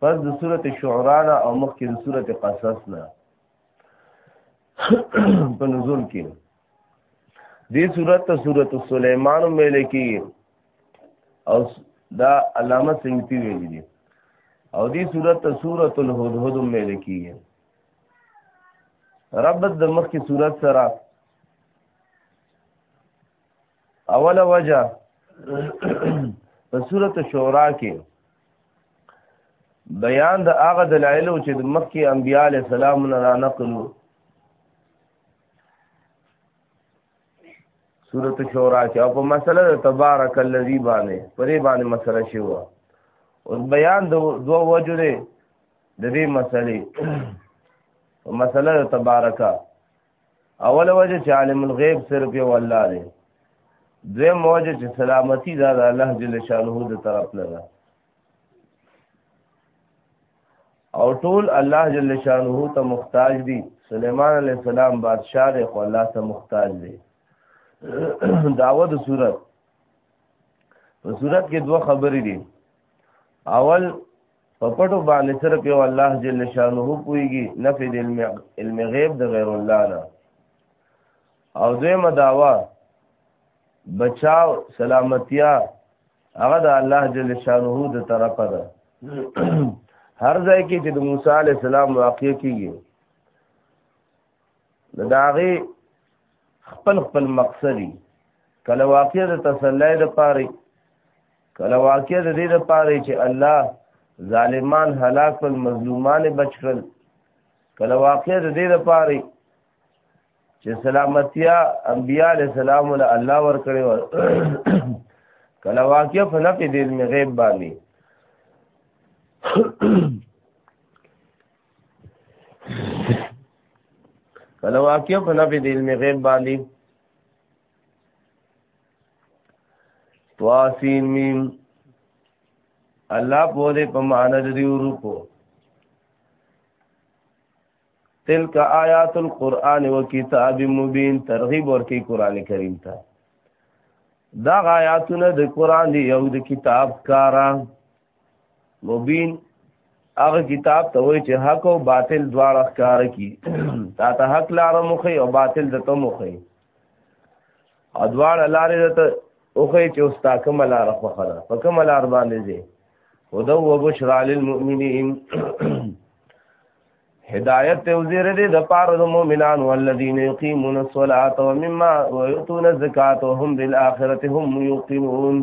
پس د صورت شعرانا او مخکې د صورت قصص نه په نزول کې دې صورت ته صورت سليمان ویل کی او دا علامه سیوطی ویل دي او دې صورت ته صورت الهدهد ویل کی رب د مخکې صورت سره اوله وجه په صورت شورا کې بیان د هغه دلایل چې د مخکې انبیاء علی السلام نه را نقلو سورۃ شورا کې او په مسله تبارک الذی باندې پرې باندې مسله شو او بیان د دوه وجو دی د دې مسلې مسله تبارکه اول وجه چې عالم الغیب صرف یو الله دی دویم وجه چې سلامتی دا د الله جل شانه د طرف نه ده او ټول الله جل شانه ته محتاج دي سليمان عليه السلام بادشاہ دی خو الله ته محتاج دی داوه د صورت په صورت کې دوه خبرې دي اول په پټو باندې صرف یو الله جل شانه پويږي نفي د علم غیب د غیر الله نه او دویمه داوا بچاو سلامتیا هغه د الله جل شانه د طرفه ده هر ځای کې چې د موسی علی السلام واقع کیږي د داغه خپل خپل مقصدی کله واقع د تسلی د پاره کله واقع د دې لپاره چې الله ظالمان هلاک کړ مظلومان بچ کړل کله واقع د دې لپاره چې سلامتیا انبیاء علیہ السلام له الله ور کړی و کله واقع په نفي دې می غیب باندې کله واقع په نفي دې می غیب باندې تواسین میم الله په دې په معنا د دې ورکو تلک آیات القرآن و کتاب مبین ترغیب ورکی قرآن کریم تا دا آیاتونه د قرآن دی یو د کتاب کارا مبین هغه کتاب ته وای چې حق او باطل دواړه ښکار کی تا ته حق لار مخې او باطل د ته مخې او دواړه لارې د ته اوخې چې اوستا کوم لار خوخه ده په کوم لار باندې ځي هدو وبشرا للمؤمنین هدایت ته وزیر دې د پاره د مؤمنان والذین یقیمون الصلاة ومما ويؤتون الزکاة وهم بالآخرة هم یوقنون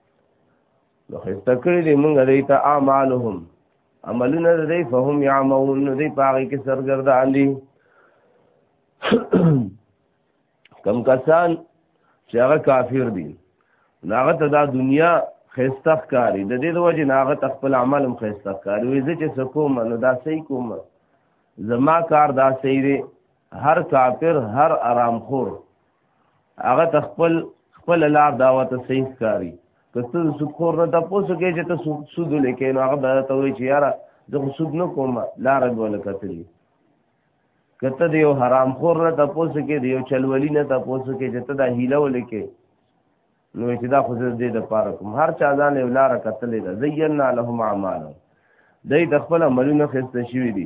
نو خسته کړی دی مونږ دی ته اعمالهم عملونه دی فهم یعمون نو دی پاغی کې سرګردان دي کم کسان چې هغه کافر دي ناغه ته دا دنیا خسته کاری د دې د وجه ناغه خپل عمل هم خسته کاری وي چې څه کوم نو دا صحیح کوم زما کار دا صحیح دی هر کافر هر آرام خور هغه تخپل خپل لار دعوت صحیح کاری کته سکور نه تاسو کې چې ته سود لیکې نو هغه به ته وی چې یاره زه خو سود نه کوم لار غول کتلی کته دیو حرام خور نه تاسو کې دیو چلولی نه تاسو کې چې ته دا هیله ولیکې نو چې دا خو دې د پاره کوم هر چا ځان یو لار کتلې ده زینا لهم اعمال دای د خپل عملونه خسته شوی دي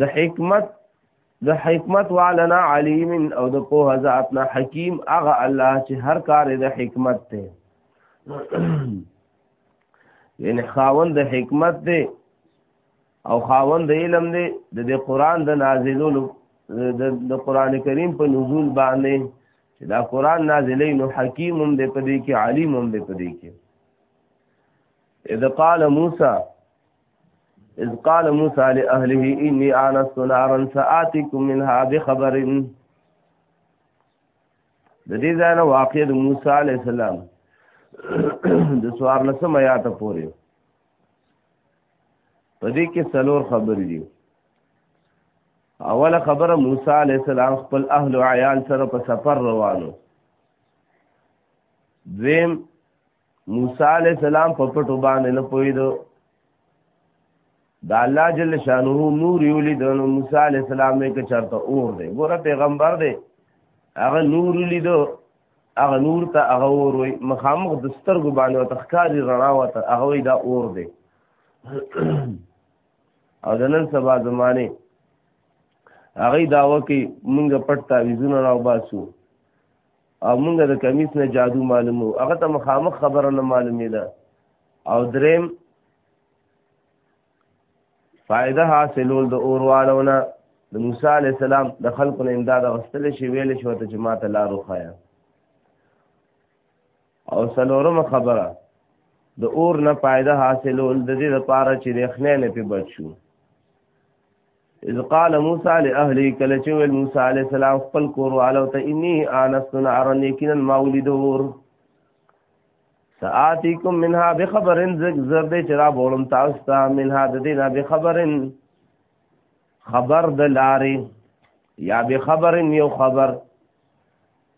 د حکمت د حکمت والنا علیم او د په ذاتنا حکیم هغه الله چې هر کار د حکمت ته یعنی خاوند د حکمت دی او خاوند د علم دی د دې قران د نازلولو د قران کریم په نزول باندې چې دا قران نازلې نو حکیم هم دی په دې کې علیم هم دی په دې کې اذ قال موسی اذ قال موسى لاهله اني انست نارا ساتيكم منها بخبر د دې ځای نه واقع د موسی علی السلام د سوار لسم آیات پورې په دې کې څلور خبرې دي اوله خبره موسی علی السلام خپل اهل او عیال سره په سفر روانو دویم موسی علی السلام په پټو باندې نه پویدو دا الله جل شانه نور یو لید نو موسی علی السلام یې که چرته اور دی ګوره پیغمبر دی هغه نور لید هغه نور ته هغه اور وي مخامخ د سترګو باندې او تخکاری رڼا وته هغه دا اور دی او د نن سبا زمانه هغه داوه کې مونږ پټ تعویذونه راو باسو او موږ د کمیس نه جادو معلومو هغه ته مخامخ خبره نه معلومې ده او دریم فائدہ حاصلول د اوروالونه د موسی علی السلام د خلکو نه امداد غستل شي ویل شو ته چې ما ته لار وخایا او سلورم خبره د اور نه پایده حاصلول د دې لپاره چې د خنې نه په بچ شو اذ قال موسی لاهلی کله چې ویل موسی علی السلام خپل کور والو ته انی انست نارا یقینا ما ولیدور سآتیکم منها بخبرن زرد چرا بولم تاسو ته منها د دې نه بخبرن خبر د لارې یا بخبرن یو خبر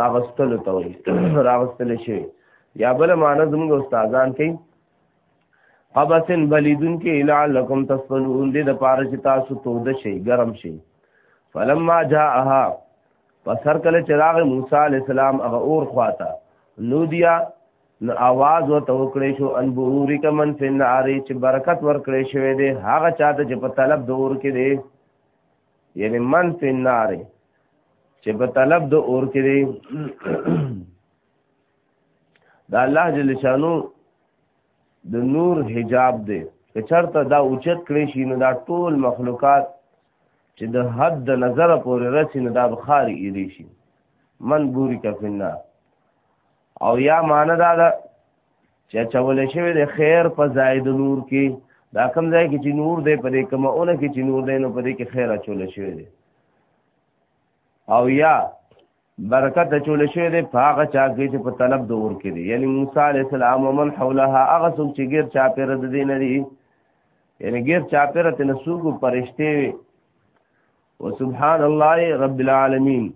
راغستل ته وي راغستل شي یا بل معنی زموږ استادان کوي قبسن بلیدن کې لعلکم تصلون دې د پاره چې تاسو تود شي ګرم شي فلما جاءها پسر کله چراغ موسی علی السلام هغه اور خواته نودیا نو आवाज ورته وکړې شو ان بوري کمن فن ناری چې برکت ورکړې شوې دې هغه چاته چې په طلب دور کې دې یعنی من فی النار چې په طلب د اور کې دی دا الله جل شانو د نور حجاب دی که چرته دا اوچت کړی شي نو دا ټول مخلوقات چې د حد د نظر پورې رسي نو دا بخار ایری شي من بوری کفنا او یا معنی دا ده چې چول شوی د خیر په زائد نور کې دا کم ځای کې چې نور دی په دې کومه اونه کې چې نور دی نو په دې کې خیر اچول شوی دی او یا برکت اچول شوی دی په هغه چا کې چې په طلب د اور کې دی یعنی موسی علی السلام ومن حولها هغه څوک چې غیر چا پیر د دین دی یعنی غیر چا پیر ته نسوګو پرشته وي وسبحان الله رب العالمین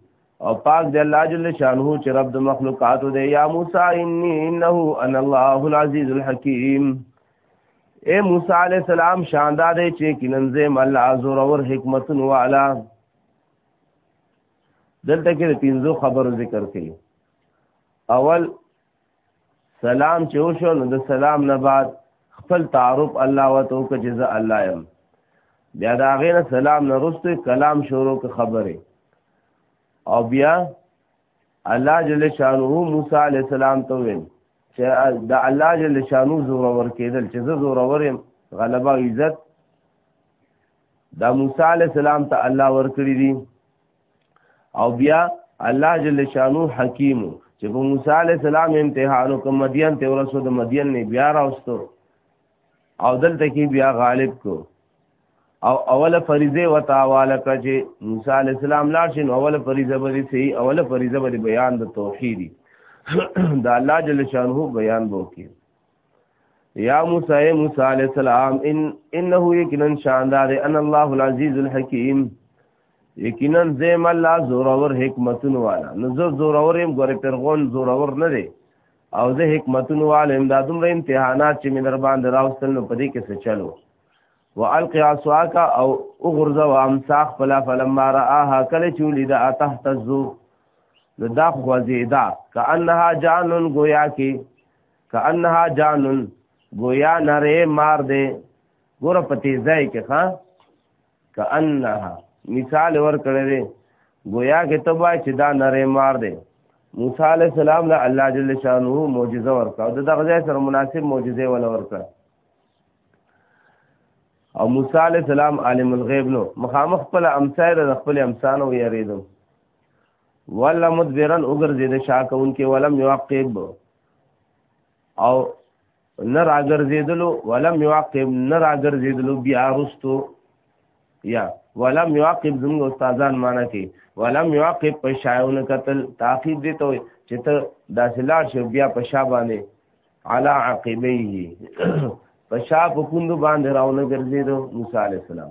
او پاک دی الله جل شانه چې رب د مخلوقات دی یا موسی انی انه انا الله العزیز الحکیم اے موسی علی السلام شاندار دی چې کیننځه مل ازور اور حکمت والا دلته کې پینځو خبرو ذکر کړي اول سلام چې وشو نو د سلام نه بعد خپل تعارف الله وته او چې زه الله يم بیا دا غینه سلام نه رسته کلام شروع ک خبره او بیا الله جل شانه موسی علی السلام ته وین چې د الله جل شانه زور ور کېدل چې زه زور ورم غلبا عزت دا موسی علی السلام ته الله ور کړی دی او بیا الله جل شانو حکیم چې په موسی علی السلام امتحان وکړ مدین ته ورسو د مدین نه بیا راوستو او دلته کې بیا غالب کو او اوله فریضه وتعالی کړي موسی علی السلام لاړ شین اوله فریضه به سي اوله فریضه به بیان د توحیدی دا الله جل شانو بیان وکړي یا موسی موسی علیہ السلام ان انه یقینا شاندار ان الله العزیز الحکیم یقینا زم الله زور اور حکمتون والا نو زور زور اور هم ګور پرغون زور اور نه دی او زه حکمتون والا هم دا دومره امتحانات چې مې در باندې راوستل نو پدې کې څه چلو والقي عصاك او اغرز وامساخ فلا فلما راها کله چې ولید تحت الزو دا خوځیدا کانها جانن گویا کې کانها جانن گویا نره مار دی ګور په تیزای کې ښا کانها مثال ور کړی دی گویا کې تبا چې دا نره مار دی موسی علی السلام له الله جل شانه معجزه ورکړه او دغه ځای سره مناسب معجزه ول ورکړه او موسی علی السلام عالم الغیب نو مخامخ خپل امسای د خپل امسان او یریدم ولا مدبرن وګرځید شاکون کې ولم یعقب او نه راګرځېدلو ولم یعقب نه راګرځېدلو بیا رستو یا ولم یعقب زموږ استادان معنا کوي ولم یعقب په شایونه قتل تعقیب دي ته چې ته داسې لاړ شو بیا په شا باندې علا عقبیه په شا په کوندو باندې راونه ګرځېدو موسی علی السلام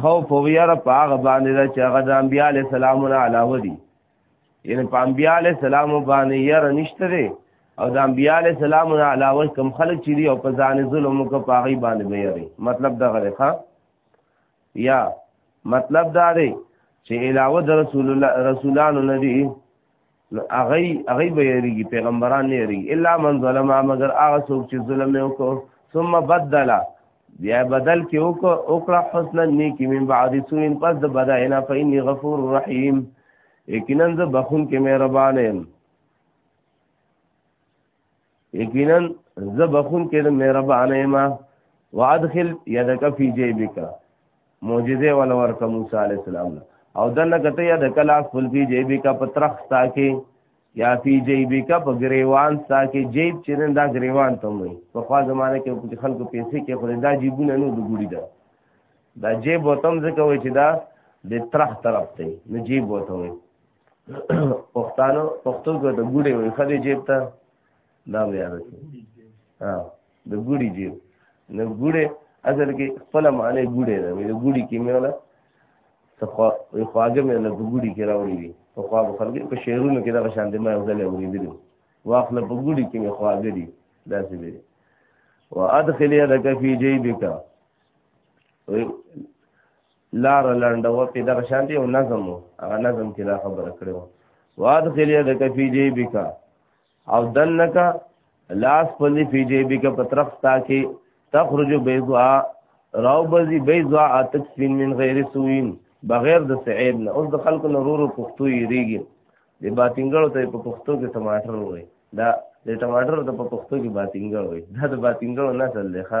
خوف او ویره په هغه باندې ده چې هغه د انبیاء علی السلامونه علاوه دي یعنی په انبیاء علی السلام باندې یره نشته دی او د انبیاء علی السلامونه علاوه کوم خلک چې دی او په ځان ظلم کو پاغي باندې ویری مطلب دا غره ښا یا مطلب دا دی چې علاوه د رسول الله رسولانو ندی نو هغه هغه به یریږي پیغمبران نه یریږي الا من ظلم مگر هغه څوک چې ظلم وکړ ثم بدل بیا بدل کې وکړه حسنا نیکی من بعد سوء پس د بداینا فإني غفور رحیم یقینا زه بخون کې مهربان یم یقینا زبخون کې د مهربانه ما وادخل یدک فی جیبک معجزه ول ورک موسی علی السلام او دنه کته یا د کلاس فل فی جیبک پترخ تا کې یا فی جیبک په گریوان تا کې جیب چې دا گریوان ته وي په خوا زمانه کې په خلکو پیسې کې خو دا جیبونه نو د ګوډی ده دا جیب وتم ځکه وای چې دا د ترخ طرف ته نه جیب وته وای پښتانو پښتو کې د ګوډې وي خدي جیب ته دا بیا راځي ها د ګوډي جیب نو ګوډې اصل کې خپل معنی ګوډې ده د ګوډي کې مې ولا تخوا خواږه مې له ګوډي کې راوړي دي په خوا په خلک په شعرونو کې دا شان دي ما یو ځل اوریدلو واخله په ګوډي کې مې خواږه دي داسې دي وادخل يدك في جيبك لار لنډه و په دغه شان دی او نظم و هغه نظم کې دا خبره کړو واد خلیه د کفی جی بکا او دنکا لاس پلی فی جی بکا پترخ تا کې تخرج بیضا راو بزی بیضا اتک سپین من غیر سوین بغیر د سعید نه اوس د خلکو نورو پښتو یې ریږي د باتینګړو ته په پښتو کې ټماټر وای دا د ټماټر ته په پښتو کې باتینګړ وای دا د باتینګړو نسل دی ښا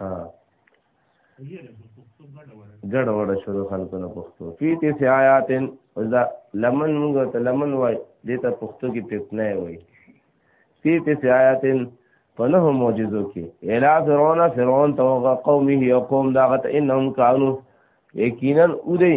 ها ګډ وډ شو د خلکو نه پښتو فی تیس آیات دا لمن موږ ته لمن وای دې ته پښتو کې پتنه وای فی تیس آیات په نه معجزو کې الا فرعون فرعون تو قومه یقوم دا غت انهم کانوا یقینا اودی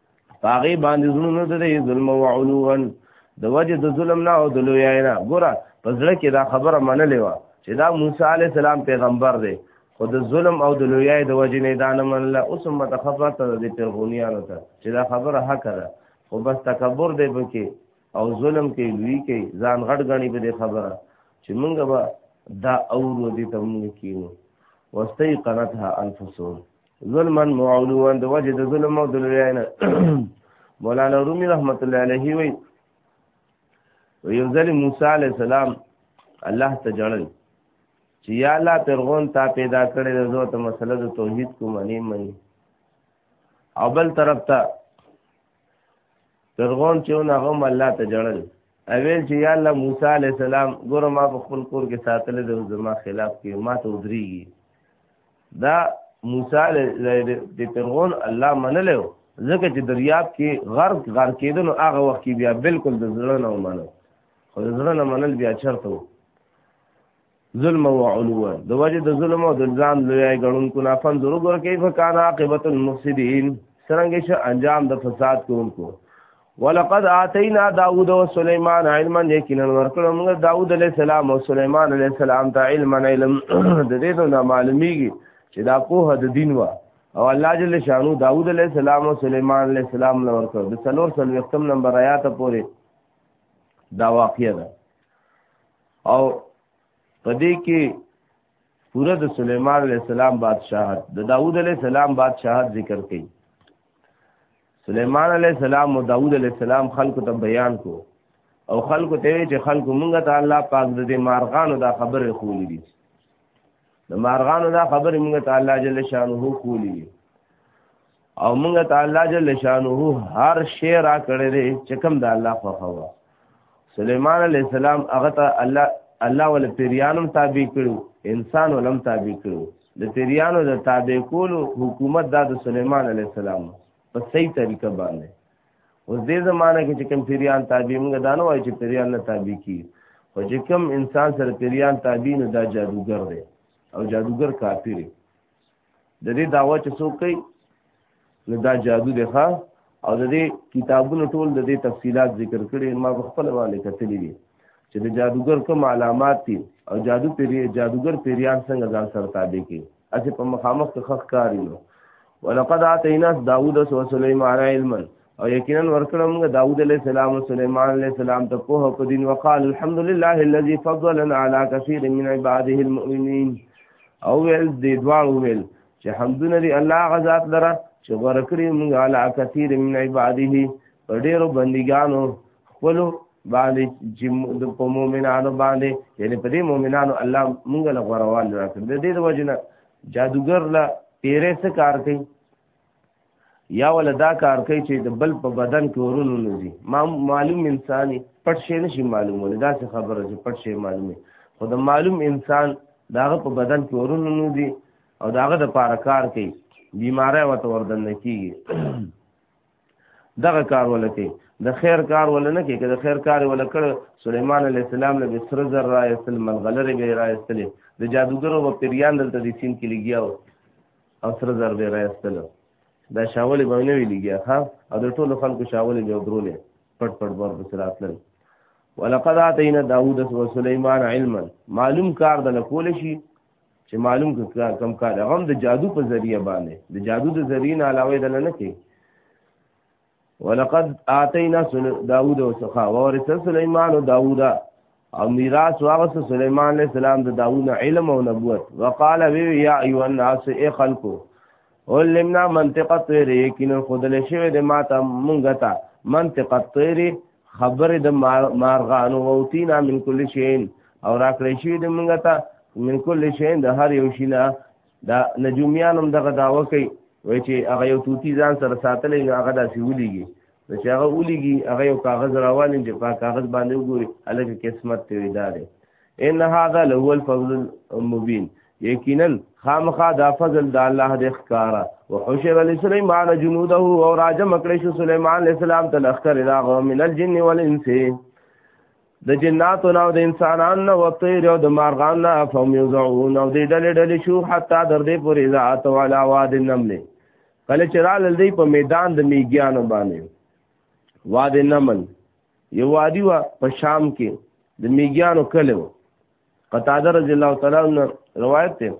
پاغي باندې زړونو ته دې ظلم او علوان د وجه د ظلم نه او د لوی نه ګوره په ځړه کې دا خبره منلې و چې دا موسی عليه السلام پیغمبر دی خو د ظلم او د لوی د وجه نه دا نه منله اوس هم ته خبره ته د پیرغونیانو ته چې دا خبره حق ده خو بس تکبر دی پکې او ظلم کې لوی کې ځان غټ غني په دې خبره چې مونږ به دا اورو دې ته مونږ کینو واستيقنتها انفسهم ظلما معلوان د وجه د ظلم او د لویان مولانا رومي رحمت الله علیه وی یو ځل موسی علی السلام الله ته جړل چې یا الله فرعون تا پیدا کړی د زوته مسله د توحید کوم نه مني او بل طرف ته فرعون چې ونه غم الله ته جړل اویل چې یا الله موسی علی السلام ګوره ما په خپل کور کې ساتل د زما خلاف کې ما ته ودریږي دا موسی علی د فرعون الله منلو ځکه چې دریاب کې غرق غار کېدنو هغه وخت کې بیا بالکل د زړه نه ومنو خو د زړه نه منل بیا چرته ظلم او علو د وجه د ظلم او د ځان لوی غړونکو نه فن ضرور ور کوي فکان عاقبت المفسدين څنګه چې انجام د فساد کوونکو ولقد اتینا داوود او سليمان علما یقینا ورکړو موږ داوود علیه السلام او سليمان علیه السلام ته علما علم د دې نه معلومیږي چې دا کوه د دین وا او الله جل شانو داوود علیه السلام او سليمان علیه السلام لور کړ د څلور سلوختم نمبر آیات پورې دا واقعیا ده او په دې کې پوره د سليمان عليه السلام بادشاہت د داوود عليه السلام بادشاہت ذکر کړي سليمان عليه السلام او داوود عليه السلام خلکو ته بیان کو او خلکو ته چې خلکو مونږ ته الله پاک د دې مارغانو دا خبره خولې دي د مارغانو دا خبره مونږ ته الله جل شانه خولې دي او موږ ته الله جل شانه هر شی را کړی دی چې کوم د الله خو خو سليمان عليه السلام هغه ته الله الله ول پیریانم تابع کړو انسان ولم تابع کړو د پیریانو د تابع کولو حکومت دا د سليمان عليه السلام په صحیح طریقه باندې اوس دې زمانه کې چې کوم پیریان تابع موږ دانو وای چې پیریان نه تابع کی خو چې کوم انسان سره پیریان تابع نه دا جادوګر دی او جادوګر کافر دی د دې داوا چې څوک کوي نو دا جادو دی ښا او د دې کتابونو ټول د دې تفصيلات ذکر کړي ما په خپل باندې کتلې دي چې د جادوګر کوم علامات دي او جادو پیری جادوګر پیریان څنګه ځان سره تابع کی اته په مخامخ ته خخ کاری نو ولقد اتینا داوود و سليمان علما او یقینا ورکړه موږ داوود علیه السلام او سليمان علیه السلام ته په په دین وقال الحمد لله الذي فضلنا على كثير من عباده المؤمنين او ول دې دوه ویل چې حمدونه دی الله غزاد لره چې ورکړي موږ على كثير من عباده په ډیرو بندګانو خپل باندې چې په مؤمنانو باندې یعنی په دې مؤمنانو الله موږ له غوروان راکړي د دې وجنه جادوګر لا پیرې څه کار کوي یا ول دا کار کوي چې د بل په بدن کې ورونو نوزي ما معلوم انساني پټ شي نشي معلومول دا څه خبره چې پټ شي معلومه خو د معلوم انسان داغه په بدن کې ورونو نوزي او داغه د پاره کار کوي بیماری وته وردن کیږي دغه کار ولته د خیر کار ول نه کې د خیر کار ول کړ سليمان عليه السلام له بسر زر را استل ملغلره به را استل د جادوګرو و پیریان دلته د سین کې لګیاو او سره زر به راستل دا شاولې به نه ویلګي ها او د ټولو خلکو شاولې به درولې پټ پټ ور بسراتل ولقد اتینا داوود او سليمان علما معلوم کار د لکول شي چې معلوم کار کم کار غم د جادو په ذریعہ باندې د جادو د ذریعہ علاوه د نه کوي ولقد آتینا داوود او سخا ورث سليمان او داوود او میراث واغس سليمان عليه السلام د داوود علم او نبوت وقال وی یا ایو الناس ای خلقو علمنا منطق الطير یقینا خدل شوی د ماته مونږ ته منطق الطير خبره د مارغانو او تینا من کل شین او راکړې شوی د مونږ ته من کل شین د هر یو شینه دا نجومیان هم دغه داوا کوي وای چې هغه یو توتی ځان سره ساتلی نو هغه داسې ولېږي نو چې هغه ولېږي هغه یو کاغذ راوالي چې په کاغذ باندې وګوري هلکه قسمت ته وي دا دی ان هذا لهو الفضل المبین یقینا خامخا دا فضل د الله د ښکارا وحشر لسليمان جنوده او راجم کړی شو سليمان عليه السلام ته لخر راغو من الجن والانس د جناتو نه او د انسانان نه او طیر او د مارغان نه فهم یوزعون او د ډلې ډلې شو حتی در دې پورې ذات والا واد نمل کله چې را لدی په میدان د میګیانو باندې واد نمل یو وادي وا په شام کې د میګیانو کله و قتاده رضی الله تعالی عنہ روایت ته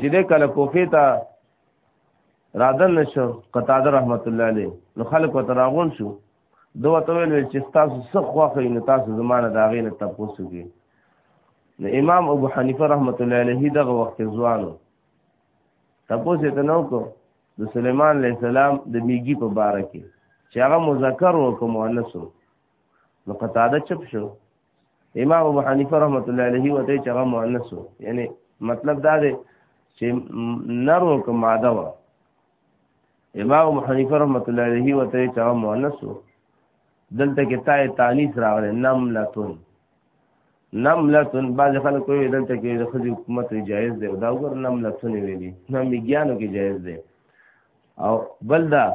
چې دې کله کوفه ته رادن نشو قتاده رحمت الله علیه نو خلق وتراغون شو دو ته ویل چې تاسو څه خوښوي نو تاسو زمانه دا غینه تاسو کې نو امام ابو حنیفه رحمت الله علیه دغه وخت ځوانو تاسو ته نو کو د سليمان عليه السلام د میګي په باره کې چې هغه مذکر او کوم مؤنث نو قطاده چپ شو امام ابو حنیفه رحمت الله علیه وته چې هغه مؤنث یعنی مطلب دا دی چې نر او کوم ماده و امام ابو حنیفه رحمۃ اللہ علیہ وته چا مؤنث دلته کې تای تانیث راغلی نملتون نملتون بعض خلک کوي دلته کې د خځې حکومت جایز دی او دا وګور نملتون ویلي نو میګیانو کې جایز دی او بل دا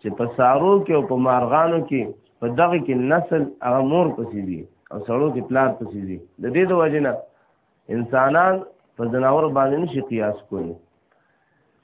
چې په سارو کې او په مارغانو کې په دغه کې نسل هغه مور پسې دي او سړو کې پلار پسې دي د دې د وجې نه انسانان په ځناور باندې نشي قیاس کولی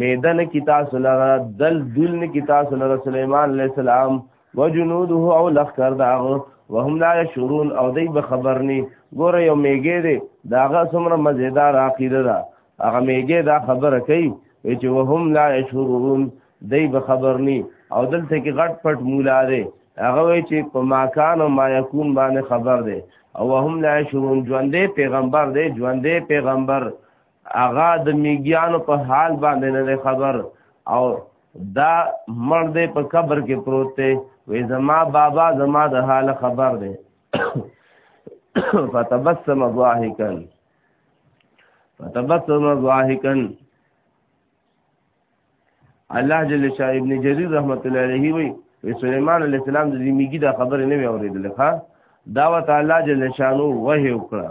میدن کی تاسو لره دل دل کی تاسو لره سليمان عليه السلام وجنوده او لخر داغه وهم لا شرون او دی به خبرني ګوره یو میګه دی داغه سمره مزیدار عقیده ده هغه میګه دا خبره کوي چې وهم لا شرون دی به خبرني او دلته کې غټ پټ مولا دی هغه وی چې په ماکان او ما یکون باندې خبر دی او وهم لا شرون ژوندې پیغمبر دی ژوندې پیغمبر هغه د میګیانو په حال باندې نه خبر او دا مړ دی په قبر کې پروت دی وې زما بابا زما د حال خبر دی فتبسم ضاحکا فتبسم ضاحکا الله جل شاء ابن جرير رحمت الله عليه وي سليمان عليه السلام د میګي دا خبره نه وی اوریدله ها دا وت الله جل شانو وه وکړه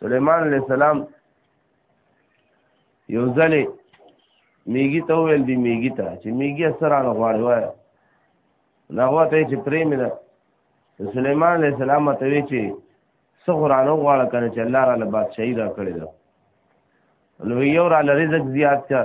سليمان عليه السلام یو ځلې میګي ته ویل دی میګي ته چې میګي سره نه غواړي وای نغه ته چې پرې مې ده سليمان عليه السلام ته وی چې څو قران غواړه کنه چې الله تعالی بادشاہي را کړی ده نو یو را لرزق زیات کړ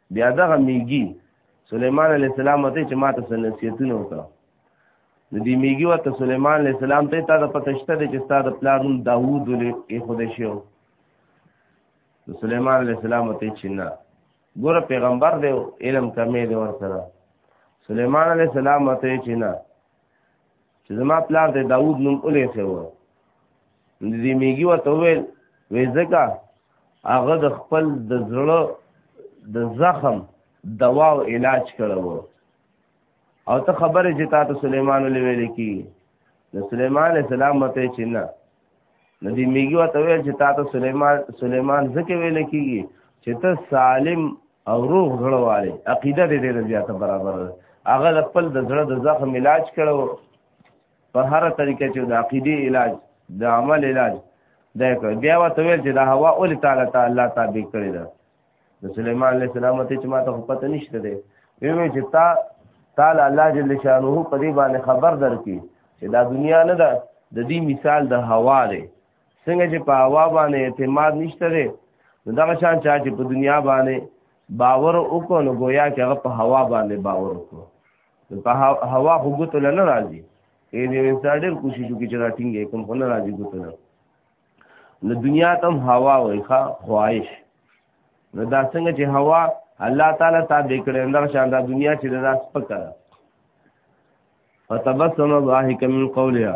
بیا دغه میږي سليمان عليه السلام ته چې ماته سنسيتونه وکړه د دې میږي وته سليمان عليه السلام ته تا د پتشته د چې ستاد پلارون داوود ولې خدای شو سليمان عليه السلام ته چې نه ګور پیغمبر دی علم کمې دی ور سره سليمان عليه السلام ته چې نه چې زما پلار د داوود نوم اولې خو دې میږي وته ویل وې ځکه هغه د خپل د زړه د زخم دوا او علاج کړو او ته خبره چې تاسو سليمان ولې ویل کی نو سليمان عليه السلام مته چې نه نو دې میږي وته ویل چې تاسو سليمان سليمان ځکه ویل کیږي چې ته سالم او روغ زړه والے عقیده دې ډېره زیاته برابر ده هغه د خپل د زړه د زخم علاج کړو په هر طریقه چې د عقیده علاج د عمل علاج دا کوي بیا وته ویل چې دا هوا اول تعالی تعالی تابع کړی ده د سليمان عليه السلام ته چې ماته پته نشته ده وی چې تا تعالی الله جل شانه په دې باندې خبر درکې چې دا دنیا نه ده د دې مثال د هوا دی څنګه چې په هوا باندې اعتماد نشته دی نو دغه شان چا چې په دنیا باندې باور وکړو نو گویا کې هغه په هوا باندې باور وکړو په هوا خو ګوتو نه راځي اې دې انسان ډېر کوشش وکړي چې راټینګې کوم خو نه راځي ګوتو نه نو دنیا تم هوا وای ښا خواهش نو دا څنګه چې هوا الله تعالی تا دې کړې اندر شان دا دنیا چې دا سپکره فتبسم ضاحکا من قولها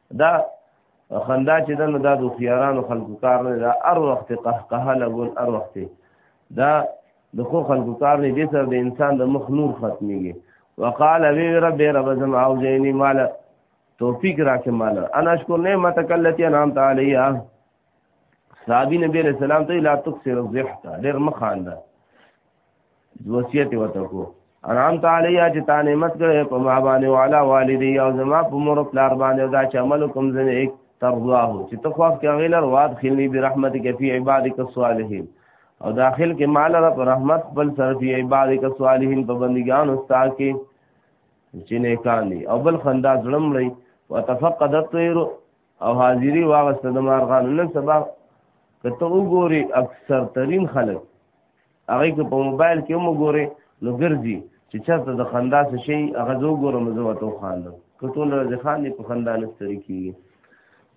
دا خندا چې دنه دا د خيارانو خلکو کار نه دا ار وخت قهقه لګول ار وخت دا د خو خلکو کار نه دي سره د انسان د مخ نور ختميږي وقال وی رب رب زم او زيني مال توفيق راکه مال انا اشكر نعمت کلتی انام تعالی صحابي نبی رسول الله ته لا تکسر الضحك ډېر مخانده وصیت ورته کو انعام تعالی چې تا نعمت کړې په ما باندې والا والدي او زما په مور پلار باندې دا چې عمل کوم زنه یک ترضاه چې ته خو کې غیلر واد خلنی برحمت کې فی عبادک الصالحین او داخل کې مال را پر رحمت بل سره فی عبادک الصالحین په بندګان استا کې چې نه کان دي او بل خندا ظلم لري وتفقد الطير او حاضری واغسته د مارغان نن سبا کته وګوري اکثر ترين خلک هغه که په موبایل کې هم وګوري نو ګرځي چې چرته د خندا څه شي هغه زه وګورم زه ورته وخاندم که ټول ورځې خاندي په خندا نه ستړي کېږي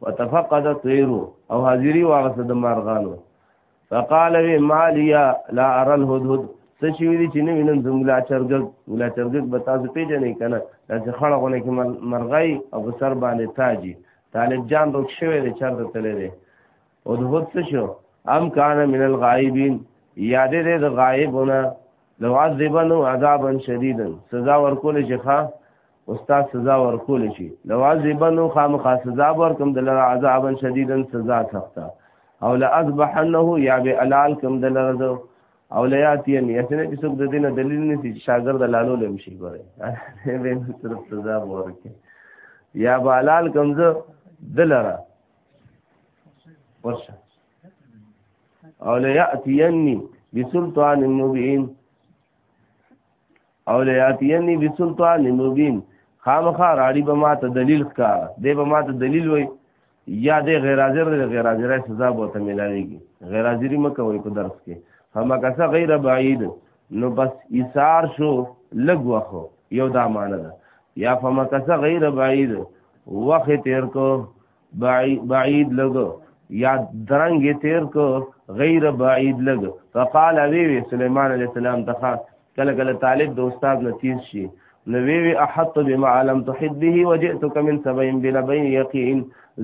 وتفقد طیرو او حاضری واغسته د مارغانو فقال وی مالیا لا ارى الهدهد څه شي ویلي چې نه وینم زه ملا چرګک ملا چرګک به تاسو پیژنې که نه داسې خړه غونه کې مرغۍ او په سر باندې تاجي طالب جان روک شوی دی چرته تللی دی او د وخت شو ام کان من الغائبین یاد دې د غائبونه لو عذبنو عذابا شدیدا سزا ورکول شي ښا استاد سزا ورکول شي لو عذبنو خامخا سزا ورکم د لره عذابا شدیدا سزا سخته او لا اذبحنه یا به الال کم د لره زو او لا یاتین یسنه چې څوک د دینه دلیل نسی شاګرد لالو لم شي ګوره به صرف سزا ورکه یا بالال کمزه دلره ورشه او ليأتيني بسلطان مبين او ليأتيني بسلطان مبين خامخا راړي به ما ته دلیل ښکار دی به ما ته دلیل وای یا د غیر حاضر د غیر حاضر سزا به ته ملاويږي غیر حاضری مکه وای په درس کې هم کسه غیر بعید نو بس ایثار شو لګ وخو یو دا معنی ده یا فمکسه غیر بعید وخت تیر کو بعید لګ یا درنګ تیر کو غیر بعید لګ فقال وی وی سليمان عليه السلام تخا کله کله طالب د استاد نه تیز شي نو وی وی احط بما لم تحد به وجئتك من سبين بلبين يقين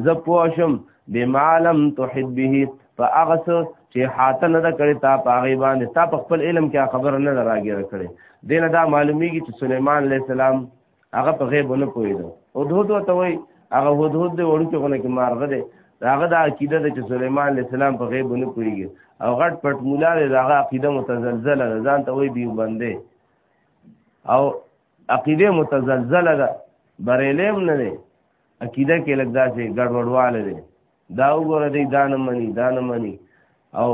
زپوشم بما لم تحد به فاغس چې حاته نه کړی تا پاغي باندې تا په خپل علم کې خبر نه راګیر کړي دینه دا معلومیږي چې سليمان عليه السلام هغه په غیب نه پوهېدو هدهد ورته وایي هغه هدهد دی وړوکې غونه کې مارغه دی هغه دا عقیده ده چې سلیمان علیه السلام په غیب نه پوهېږي او غټ پټ مولا دی د هغه عقیده متزلزله ده ځان ته وایي دیوبند دی او عقیده متزلزله ده بریلی هم نه دی عقیده کې لږ داسې ګډوډوالی دی دا وګوره دی دا نه مني دا نه مني او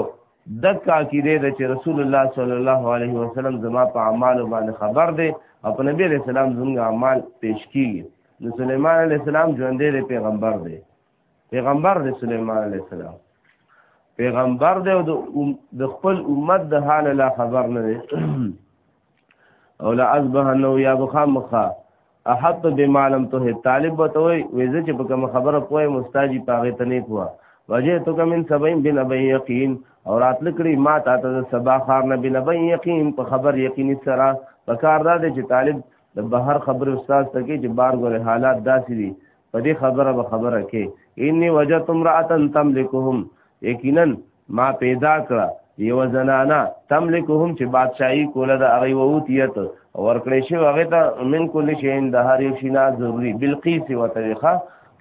دک عقیده ده چې رسول الله صلی الله علیه وسلم زما په اعمال باندې خبر دی او په نبی علیہ السلام زموږ اعمال پیش کیږي نو سليمان عليه السلام ژوندې دی پیغمبر دی پیغمبر دی سليمان عليه السلام پیغمبر دی او د خپل امت د حال لا خبر نه دی او لا ازبه نو یا بخامخه احط بما لم ته طالب وتوي وزه چې په کوم خبره پوي مستاجي پاغه تنه پوا وجه تو کوم من سبعين بن ابي يقين او راتل کړي ما تا ته سبا خار نه بن ابي يقين په خبر يقيني سره پکار دا دي چې طالب د بهر خبر استاد ته کې چې بار غره حالات داسې دي په دې خبره به خبره کې انی وجدت امراه تملکهم یقینا ما پیدا کړه یو زنانا تملکهم چې بادشاہي کوله د هغه ووتیت ورکړې شو هغه ته من کل شي د هر یو شي نه ضروری بلقیس وتوخه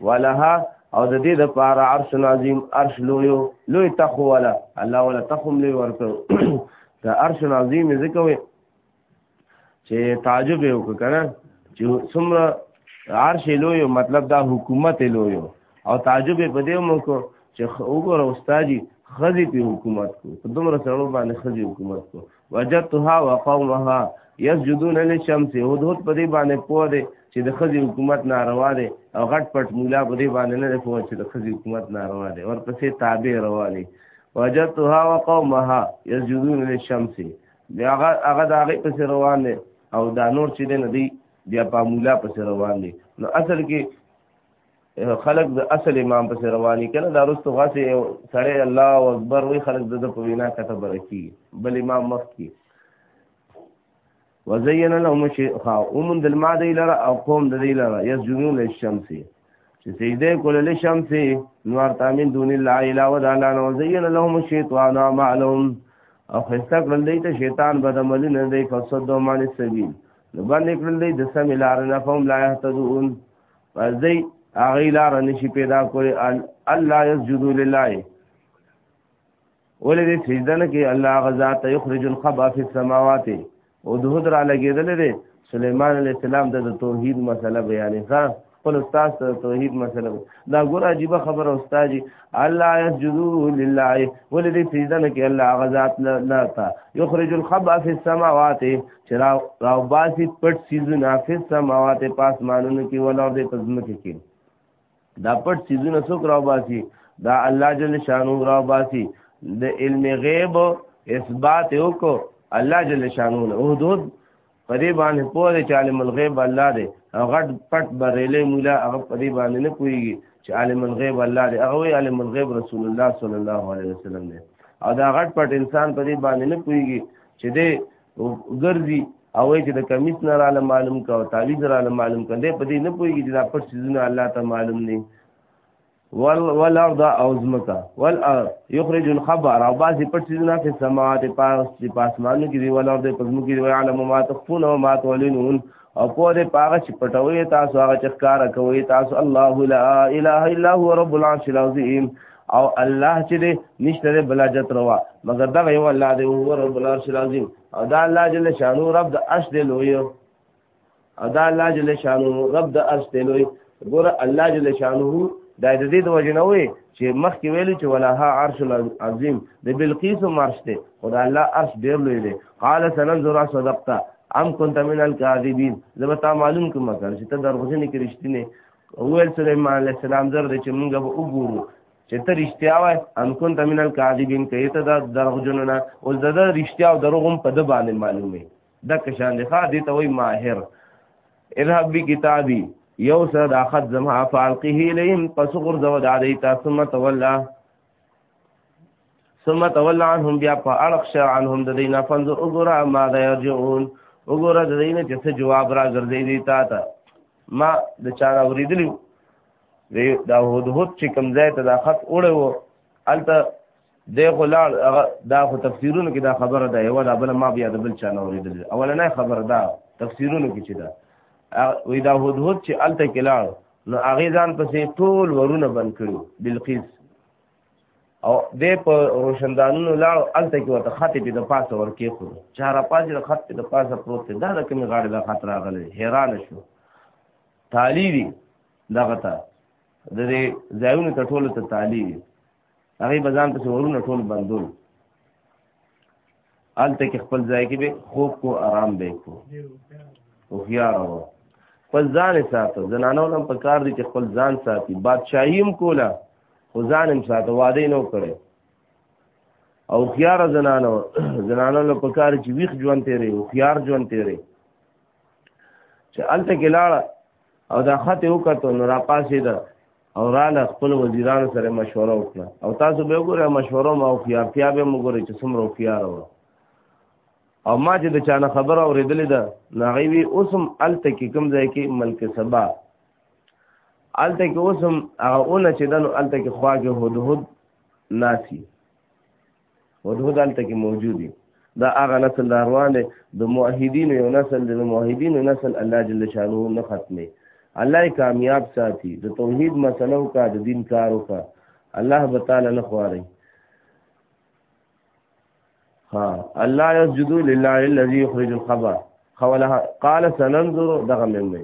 ولها او د دې د پاره عرش عظیم عرش لوی لوی تخو ولا الله ولا تخم لوی ورکړ دا عرش عظیم ذکر چې تعجب یو کنه چې څومره عرش لوی مطلب دا حکومت لوی او تعجب په دې مو کو چې وګوره استادی خزي په حکومت کو په دومره سره باندې خزي حکومت کو وجدتها وقومها یسجدون للشمس هدهد په دې باندې پوه دی چې د خزي حکومت ناروا دی او غټ پټ مولا په دې باندې نه پوه چې د خزي حکومت ناروا دی ورپسې تابع رواني وجدتها وقومها یسجدون للشمس دی هغه هغه د هغې پسې روان دی او دا نور چې دی نه دی بیا په مولا پسې روان دی نو اصل کې خلق د اصل امام پسې رواني کنه دا رستو غاسي سړی الله اکبر وی خلق د په وینا کته برکی بل امام مخ کی وزین لهم شیخا ومن دل ماده لرا او قوم د دی لرا یسجدون للشمس چې سجده کول له شمس نور تامین دون الله الا ود الله نو زین لهم الشیطان معلوم او خسته کړل دی ته شیطان بد عمل نه دی فسد مان السبیل نو باندې کړل دی د سم لار نه فهم لا يهتدون پس دی هغه لار نشي پیدا کولی الله یسجدو لله ولې دې سجده نه کې الله غزا ته یخرج الخبا فی السماوات او د هدر علی کېدل دې سليمان علی السلام د توحید مسله بیانې ښا خپل استاد ته توحید مسله دا ګور عجیب خبر استاد الله یسجدو لله ولې دې سجده نه کې الله غزا لا تا یخرج الخبا فی السماوات چرا راو باسی پټ سیزونه فی السماوات پاسمانونو کې ولور دې پزمکه کې دا پټ سيزونه څوک راوباسي دا الله جل شانو راوباسي د علم غیب اثبات وکړو الله جل شانو له حدود په دې باندې پوه دی چې عالم الغیب الله دی غټ پټ بریلې مولا هغه په دې باندې نه پوهیږي چې عالم الغیب الله دی هغه وی عالم الغیب رسول الله صلی الله علیه وسلم دی او دا غټ پټ انسان په دې باندې نه پوهیږي چې دې ګرځي او چې د کمیس نه رااله معلوم کا او تعویز رااله معلوم کا دی په دې نه پوهیږي چې دا پټ سيزونه الله ته معلوم دي وال والارض او زمکا وال یخرج الخبر او بعضی پټ سيزونه په سماوات پاس چې پاسمانو کې دی والارض په زمکو کې دی علم ما تخفون او ما تعلنون او په دې پاغه چې پټوي تاسو هغه چې ښکارا کوي تاسو الله لا اله الا هو رب العرش العظیم او الله چې دې نشته دې بلا جت روا مګر دا یو الله دې هو رب العرش العظیم او دا الله جل شانو رب د عرش دې لوی او دا الله جل شانو رب د عرش دې لوی ګور الله جل شانو دا د دې د وجه نه وي چې مخکې ویلي چې ولها عرش العظیم د بلقیس عرش ته خدای الله عرش ډیر لوی دی قال سننظر صدقتا ام كنت من الكاذبين زبتا معلوم کوم کړ چې ته دروغجن کې رښتینه وویل سلیمان علیه السلام زر دی چې موږ به وګورو چې ته رښتیا وای ان كنت من الكاذبین که ته دا دروغجن نه او زه د رښتیا او دروغ هم په د باندې معلومه د کشان دی ښا دی ته وای ماهر اذهب بکتابی یو سره د اخذ زما فالقه الیهم پس غرزو د عدی تاسو متولا ثم تولى عنهم بیا په اړخ شر عنهم د دینه فنظر وګوره ما ذا يرجعون وګوره د دینه چې څه جواب را ګرځي دی تا ته ما د چا اوریدلی دی دا هود هود چې کوم ځای ته دا خط وړو الته د غلال دا خو تفسیرونو کې دا خبره ده یو دا بل ما بیا د بل چا نه اوریدل اولنې خبره ده تفسیرونو کې چې دا وې دا هود هود چې الته کې لاړ نو هغه ځان پسې ټول ورونه بند کړو بلقیس او دې په روشندانونو لاړ الته کې ورته خط په د پاسه ورکې خو چار پاسه د خط په د پاسه پروت دی دا کومه غاړه د خطر راغله حیران شو تالی دی دغه ته د دې ځایونو ته ټول ته تالی دی هغه بزان په ورونه ټول بندول الته کې خپل ځای کې به خوب کو آرام به کو او خيار و خپل ځان ساتو زنانو لم په کار دي چې خپل ځان ساتي بادشاہیم کولا خو ځانم ساتو واده نه وکړي او خيار زنانو زنانو لم په کار چې ویخ ژوند تیرې او خيار ژوند تیرې چې الته کې لاړه او دا خط وکړو نو را پاسې ده او رااله خپل وزیرانو سره مشوره وکړه او تاسو به وګورئ مشوره ما او خيارتیا به وګورئ چې څومره خيار و او ما چې د چانه خبره اورېدلې ده ناغي وی اوسم الته کې کوم ځای کې ملک سبا الته کې اوسم هغه اون چې دنو الته کې خواږه هدهد ناسي ودو دلته کې موجود دي دا هغه نسل د روان دی د موحدینو یو نسل دی د موحدینو نسل الله جل شانو نه ختمي الله کامیاب ساتي د توحید مسلو کا د دین کارو کا الله به تعالی نه خواري ها الله یسجد لله الذي يخرج الخبر قال سننظر دغه مې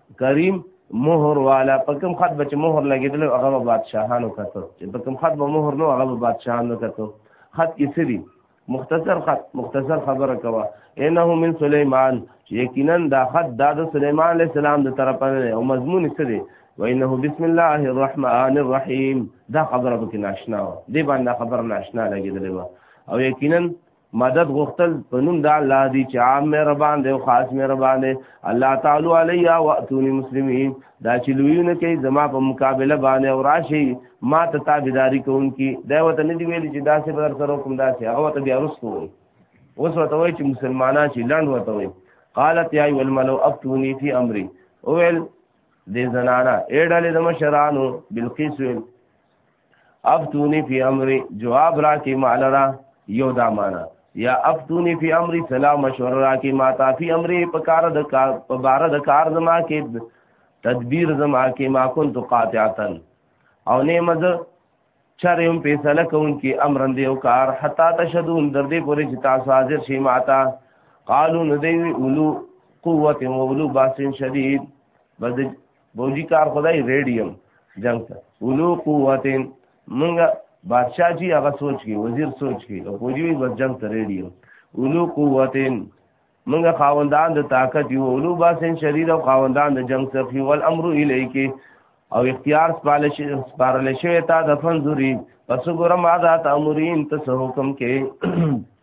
کریم مهر والا په کوم خط به چې مهر لګېدل هغه به بادشاهانو کتو چې په کوم خط به مهر نو هغه به بادشاهانو کتو خط کې سری مختصر خط مختصر خبره کوا انه من سليمان یقینا دا خط دا د سليمان عليه السلام د طرفه نه او مضمون څه دی وانه بسم الله الرحمن الرحيم دا خبره به ناشنا و دی باندې خبره ناشنا لګېدلې و او یقینا مدد غختل په نوم د الله دی چې عام مهربان دی او خاص مهربان دی الله تعالی علیا واتونی مسلمین دا چې لویونه کوي زما په مقابله باندې او راشي ما ته تابعداري کوونکی دا وته نه دی ویل چې دا څه بدر سره کوم دا څه هغه ته بیا رسو وي اوس وته وي چې مسلمانان چې لاند وته وي قالت یا ایو الملو افتونی فی امری اول دې زنانا اېډلې د مشرانو بلقیس افتونی فی امری جواب را کی مال را یو دا معنا یا افتونی فی امری سلام مشوره را کی ما تا فی امری په کار د کار په بار د کار زما کې تدبیر زما کې ما كنت قاطعتا او نه مز چرې هم فیصله کوونکي امر دی او کار حتا تشدون در دې پورې چې تاسو حاضر شئ ماتا قالو ندی اولو قوت اولو باسن شدید بس بوجی کار خدای ریډیم جنگ ته اولو قوتین منګه بادشاہ جی هغه سوچ کی وزیر سوچ کی او بوجی وی بس جنگ ته ریډیم اولو قوتین منګه خاوندان د طاقت یو اولو باسن شدید او خاوندان د جنگ سخی ول امر الیکی او اختیار سپارل شوی تا د فنزوری پس ګورم آزاد امرین ته حکم کې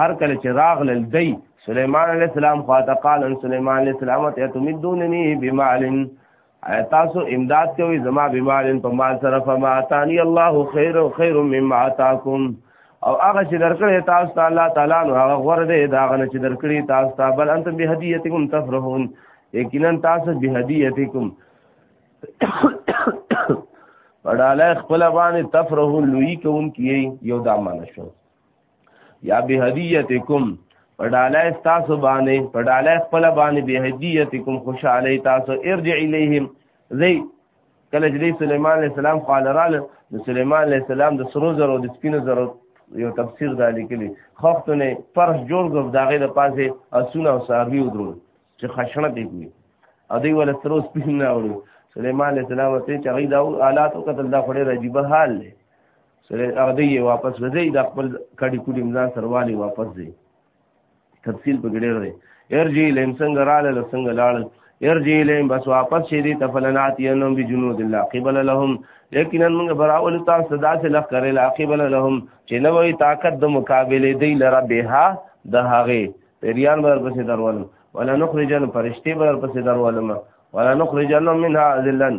هر کله چې راغلل دی سليمان عليه السلام خواته قال ان سليمان عليه السلام ته تمدونني بمال تاسو امداد کوي زما بمال په مال سره فما اتاني الله خير خير مما اتاكم او هغه چې درکړې تاسو ته الله تعالی نو هغه غور دی دا هغه چې درکړې تاسو ته بل انتم به هدیتکم تفرحون یقینا تاسو به هدیتکم پړاله خپل باندې تفرحون لوی کوم کیږي یو دا معنی شو یا بهدیتکم په ډالای تاسو باندې په ډالای خپل باندې بهدیتکم خوشاله تاسو ارجع الیهم زی کله چې سليمان عليه السلام قال رال د سليمان عليه السلام د سرو زرو د سپینو زرو یو تفسیر دا لیکلی خختونه فرش جوړ ګو داغه د پاسه اسونه او ساروی ودرو چې خشنه دی کوي ا دې ول سرو سپین نه وړو سليمان عليه السلام ته چې غي دا آلات او قتل دا خوري راجيبه حال دی سره هغه دی واپس وځي د خپل کډي کوډي مزان سروالي واپس ځي تفصیل په ګډه لري ارجی لیم څنګه رااله څنګه لاړ ارجی لیم بس واپس شې دي تفلنات ینم بجنود الله قبل لهم یقینا موږ براول تاسو صدا سے لخ کرے لا قبل لهم چې نو وي طاقت د مقابله دی لره بها د هغه پیریان بر پسې درول ولا نخرجن فرشتي بر پسې درول ولا نخرجن منها ذلن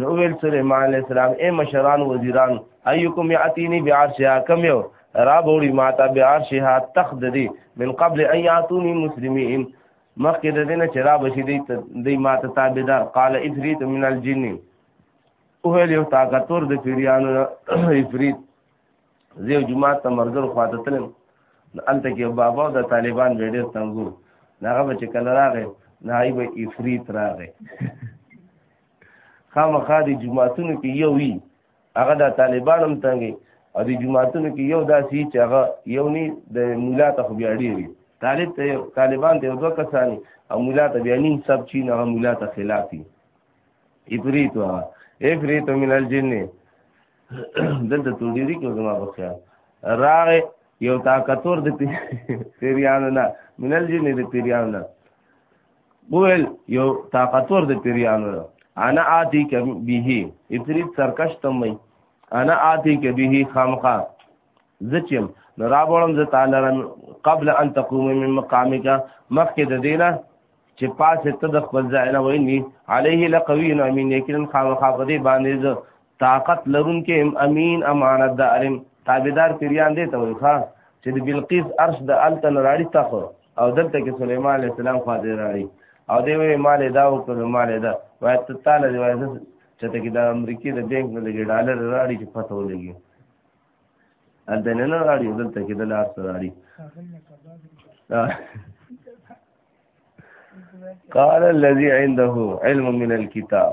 نو ویل سليمان عليه السلام اے مشران وزیران ايکم ياتيني بعرشها کم یو را بوړي ماته بعرشها تخت دي من قبل ان ياتوني مسلمين مخکې د دینه چې را بشي دی دی ماته تابعدار قال افریت من الجن او هل یو طاقتور د پیریانو افریت زیو جمعه تمرګر خواته تلم انته کې بابا د طالبان ویډیو تنګو هغه چې کله راغی نایب افریت راغی خامخا د جماعتونو کې یو وي هغه د طالبان هم څنګه او د جماعتونو کې یو داسې چې هغه یو نی د مولا ته خو بیا ډېر وي طالب ته طالبان ته یو دوه کسان او مولا ته بیا نیم سب چین هغه مولا ته خلاف وي افریت وا افریت من الجن دلته تو ډېری کې زما په خیال راغ یو طاقتور د پیریانو نه من الجن د پیریانو نه وویل یو طاقتور د پیریانو ده انا آتی که بیه افرید سرکش تم وی انا آتی که بیه خامخا زچم نو را بولم زه تعالی قبل ان تقوم من مقامک مخکې د دینه چې پاسه ته د خپل ځای نه ویني علیه لقوی امین یقینا خامخا په دې باندې زه طاقت لرونکې هم امین امانت دارم تابعدار پیریان دی ته وایي ښا چې د بلقیس عرش د التن راړي تخ او دلته کې سليمان عليه السلام خو دې راړي او دی وایي مال دا او کړه مال دا وایي ته تعالی دی وایي چې ته کې د امریکای د بانک نه لګي ډالر راړي چې پته ولګي الته نه راړي دلته کې د لاس راړي قال الذي عنده علم من الكتاب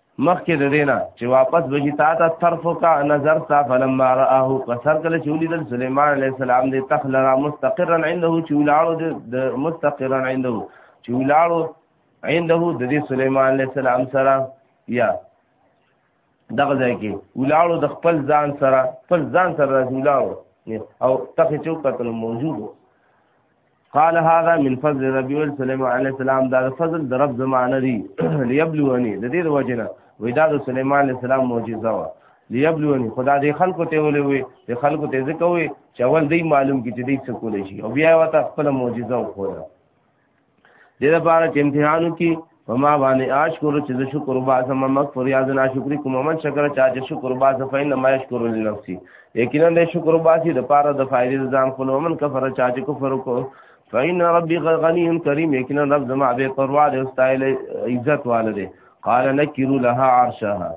مخکې د دینا چې واپس بشي تا ته طرف کا نظر تا فلما راه قصر کله چې ولیدل سليمان عليه السلام دې تخل را مستقرا عنده چې ولاړو د مستقرا عنده چې ولاړو عنده د دې سليمان عليه السلام سره یا دغه ځای کې ولاړو د خپل ځان سره خپل ځان سره ولاړو او تخې چوکته موجود قال هذا من فضل ربي والسلام عليه السلام دا فضل د رب زمانه دی ليبلوني د دې وجنه وې دا د سليمان عليه السلام معجزه و ليبلوني خدا دې خلکو ته ولې وې د خلکو ته ځکه وې چې اول دې معلوم کړي چې دې څه کولای شي او بیا وته خپل معجزه وکړه د لپاره چې امتحانو کې فما باندې اشکر چې د شکر باسه ما مغفر یا زنا شکر کوم من شکر چا چې شکر باسه فین ما یشکر لنفسي یقینا د شکر باسي د پاره د فائدې ځان خپل ومن کفر چا چې کفر کو فین ربي غنی کریم یقینا رب زما به پروا دې استایل عزت والده قال نکروا لها عرشها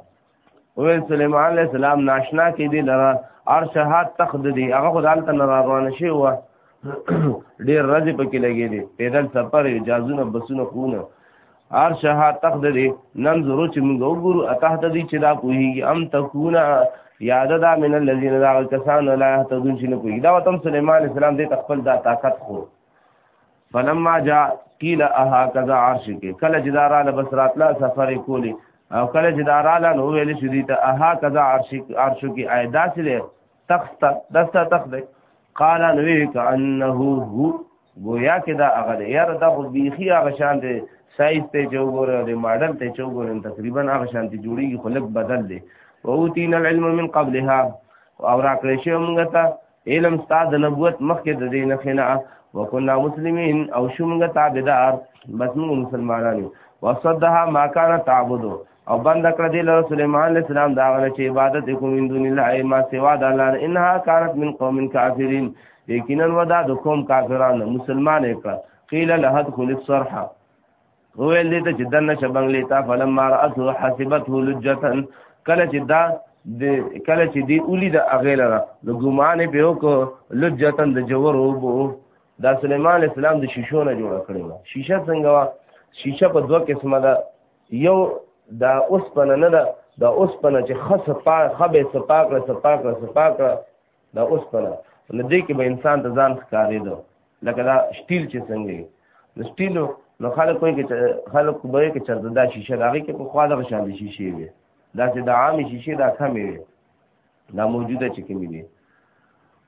ویل سليمان عليه السلام ناشنا کې دي لره ارشحات تخد دي هغه خدای ته روان شي و ډیر راځي پکې لګې دي پیدل سفر اجازهونه بسونه خونه ارشحات تخد دي نن زرو چې موږ وګورو اتحت دي چې دا کوهيږي ام تکونا یاد دا من الذين دا کسان لا يهتدون چې نه کوي دا وتم سليمان عليه السلام دې تخپل دا طاقت خو فلما جاء قيل اها كذا عرش کې کله چې دارا لبس راتلا سفر کولی او کله چې دارا له نو ویل شو دي ته اها كذا عرش عرش کې ايدا سره تخت دسته تخت قال نوې کانه هو گویا کې دا هغه دی یاره دا خو بیخي هغه شان دی سایز ته چې وګوره د ماډل ته چې وګوره تقریبا هغه شان ته جوړیږي خو لږ بدل دی او تین العلم من قبلها او راکړې شو موږ ته علم ستا د نبوت مخکې د دې نخې نه وکنا مسلمین او شومږه تابعدار بس موږ مسلمانان یو وصدها ما کان تعبدو او بند کړ دی له سليمان عليه السلام دا غل چې عبادت کوم من دون الله ما سوا د الله انها كانت من قوم كافرين یقینا ودا د قوم کافرانو مسلمان کړ قیل له حد خل الصرح ویل دې ته چې دنه شبنګلې تا فلما رأته حسبته لجتا کله چې دا د کله چې دی اولی د اغه لره د ګمان په یو کو لجتن د جوور وبو دا سليمان عليه السلام د شیشو نه جوړ کړی و شیشه څنګه وا شیشه په دوه قسمه ده یو دا اوس پنه نه ده دا اوس پنه چې خص پا خبه سپاکړه سپاکړه سپاکړه دا اوس پنه نو دې کې به انسان ته ځان ښکارې ده لکه دا سټیل چې څنګه دی نو سټیل نو خلک کوی کې خلک به کې چرته دا شیشه راغی کې په خوا دغه شان دي شیشه وي دا چې د عام شیشه دا کمې وي دا موجوده چې کمې دي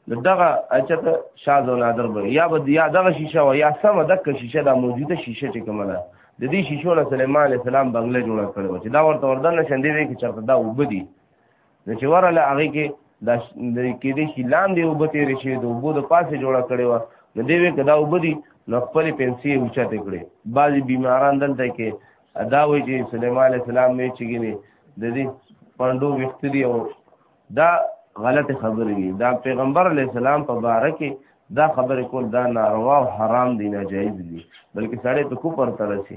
نو دغه اچته شاز او نادر به یا به یا دغه شیشه او یا سم دغه شیشه دا موجوده شیشه چې کومه ده د دې شیشو له سليمان عليه السلام بنگله جوړه کړو چې دا ورته وردن شندې وي کې چرته دا وبدي نو چې ورله هغه کې د کې دې شي لاندې وبو تیر شي د وبو د پاسه جوړه کړي و نو دې وې کدا وبو دي نو خپل پنسي اوچته کړي بعضي بیماران دلته کې ادا وې چې سليمان عليه السلام مې چګيني د دې پاندو وخت دی او دا غلط خبرې دي دا پیغمبر علی السلام په باره کې دا خبرې کول دا ناروا او حرام دي ناجایز دي بلکې سړی ته کوپر ترسي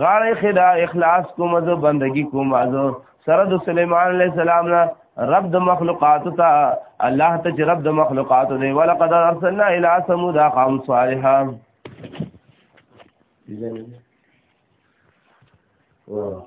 غاړه خدا اخلاص کوم زه بندگی کوم زه سره د سليمان عليه السلام نه رب د مخلوقات ته الله ته چې رب د مخلوقات دی ولقد ارسلنا الى ثمود قوم صالحا Wow.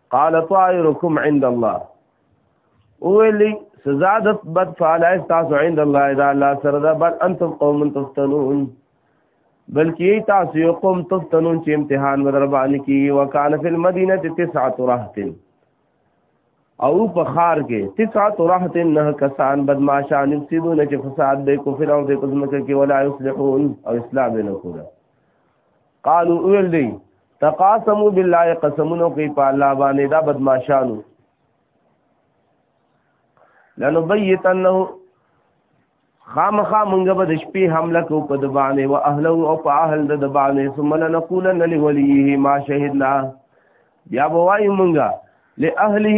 قال طائركم عند الله اولی سزا د بد فعلای تاسو عند الله اذا الله سره دا بل انتم قوم تفتنون بلکې تاسو یو قوم تفتنون چې امتحان بدر باندې کی وکانه فی المدینه تسعه رهت او په خار کې تسعه رهت نه کسان بدمعشان یفسدون چې فساد به کفر او د قسمت کې ولا یصلحون او اسلام نه کوله قالو اول دی تقاسمو بالله قسمونو کوي په الله باندې دا بدمعشانو لنبیتنه خامخا مونږ به د شپې حمله کو په د باندې او اهله او په اهل د باندې ثم لنقولن لوليه ما شهدنا بیا به وایو مونږه له اهله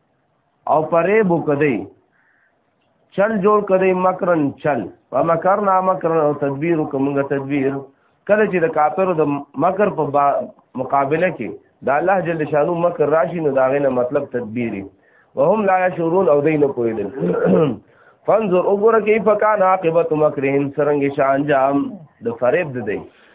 او پرې بو کدی چل جوړ کدی مکرن چل و مکرنا مکرن او تدبیر کومه تدبیر کله چې د کافرو د مکر په مقابله کې د الله جل شانو مکر راشي نو دا غینه مطلب تدبیری وهم لا شعورون او دین پویدل فانظر وګوره کیف کان عاقبت مکرهم سرنګ شانجام د فریب د دی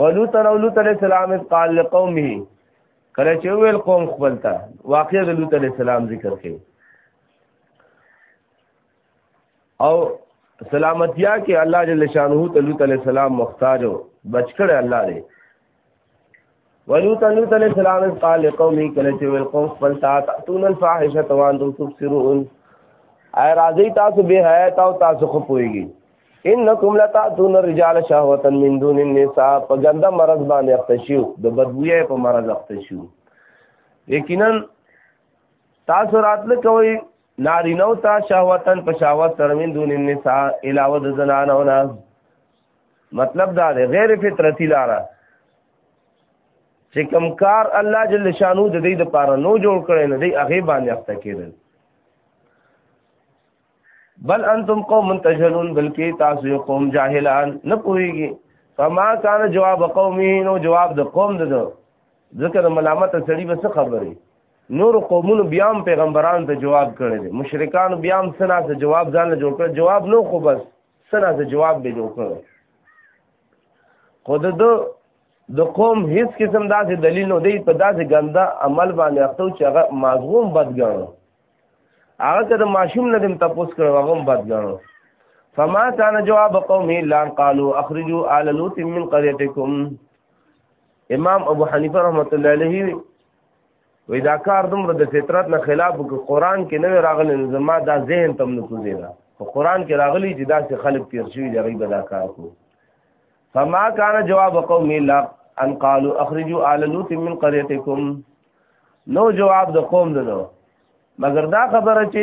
ولوط او لوط علیہ السلام قال لقومه کله چې ویل قوم خپل ته واقع د لوط علیہ السلام ذکر کړي او سلامتیا کې الله جل شانه ته لوط علیہ السلام مختار بچ کړه الله دې ولوط لوط علیہ السلام اس قال لقومی کله چې ویل قوم خپل تا تون الفاحشه وانتم تبصرون اي راضي تاسو به حیا او تاسو خو پويږي انکم لتاتون الرجال شهوتا من دون النساء په ګنده مرض باندې اختشیو د بدوی په مرض اختشیو یقینا تاسو راتل کوي نارینو تا شهوتن په شهوت سره من دون النساء علاوه د زنانو نه مطلب دا دی غیر فطرتی لاره چې کوم کار الله جل شانو د دې لپاره نو جوړ کړي نه دی هغه باندې اخته کېدل بل انتم قوم تجهلون بلکې تاسو یو قوم جاهلان نه پوهیږي فما کان جواب قومه نو جواب د قوم ده ځکه د ملامت سړي به څه خبرې نور قومونو بیا هم پیغمبرانو ته جواب کړی دی مشرکان بیا هم سنا ته جواب ځان له جوړ کړ جواب نو خو بس سنا ته جواب به جوړ کړ خود دو د قوم هیڅ قسم داسې دلیل نه دی په داسې ګنده عمل باندې اختو چې هغه مظلوم بدګانو هغه که د ماشوم نه دم تپوس کړو هغه بدګانو فما كان جواب قوم الا قالوا اخرجوا آل لوط من قريتكم امام ابو حنیفه رحمت الله علیه وې دا کار دومره د فطرت نه خلاف کو قران کې نه راغلی نو زما دا ذهن تم نه کوزي دا په قران کې راغلی چې دا سه خلق تیر شوی دی غیب دا کار کو فما کان جواب قوم الا ان قالوا اخرجوا آل لوط من قريتكم نو جواب د قوم دنو مگر دا خبره چې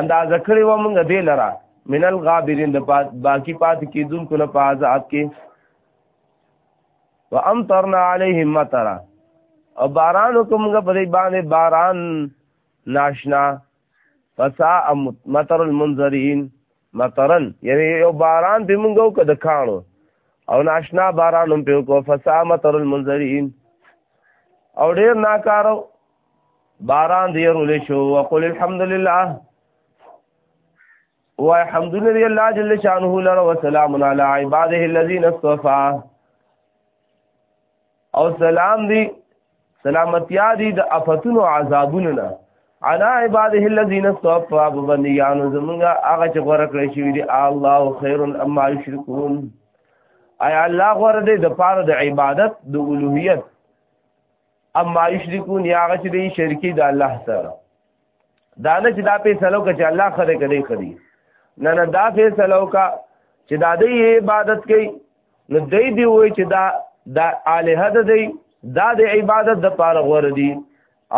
اندازه کړی و موږ دې لرا من الغابرین د باقی پات کیدونکو نه په عذاب کې وامطرنا علیهم مطرا او باران کوم غ په دې باندې باران ناشنا فسا مطر المنذرین مطرن یعنی یو باران به موږ کو د کانو او ناشنا باران هم په کو فسا مطر المنذرین او ډیر ناکارو باران دی رول شو وقل الحمد لله والحمد لله الله جل شانه لره وسلام على عباده الذين اصطفى او سلام دی سلامتیا دی د افتونو عذابونو نه علا عباده الذين اصطفى ببنيان زمونږه هغه چې غوړه کړی شوی دی الله خير اما يشركون اي الله غوړه دی د پاره د عبادت د اولوهیت اما یشرکون یا هغه چې دی شرکی د الله سره دا نه چې دا فیصله وکړي چې الله خره کړي خري نه نه دا فیصله وکړه چې دا دی عبادت کوي نو دی دی وای چې دا دا الہ د دی دا د عبادت د پاره غوړه دی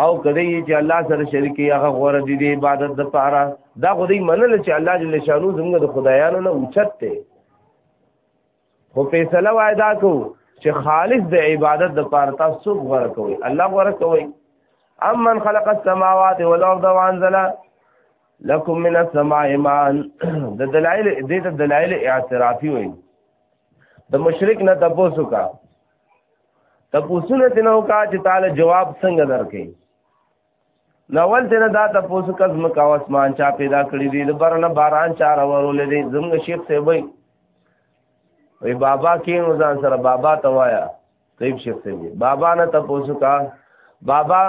او کدی چې الله سره شریک هغه غوړه دی د عبادت د پاره دا خو دی منل چې الله جل شانو زموږ د خدایانو نه اوچت دی خو فیصله وای دا کو چې خالص د عبادت د پاره تاسو غوړه کوي الله غوړه کوي امن خلق السماوات والارض وانزل لكم من السماء ماء د دلایل د دلایل اعترافي وي د مشرک نه تاسو کا تاسو نه تنو کا چې تعالی جواب څنګه درکې لاول ته دا د پوسو کز مکا اسمان چا پیدا کړی دی د برنه باران چا راورول دی زموږ شیخ ته وای وی بابا کې نو ځان سره بابا ته وایا طيب شیخ ته وی بابا نه ته پوسو کا بابا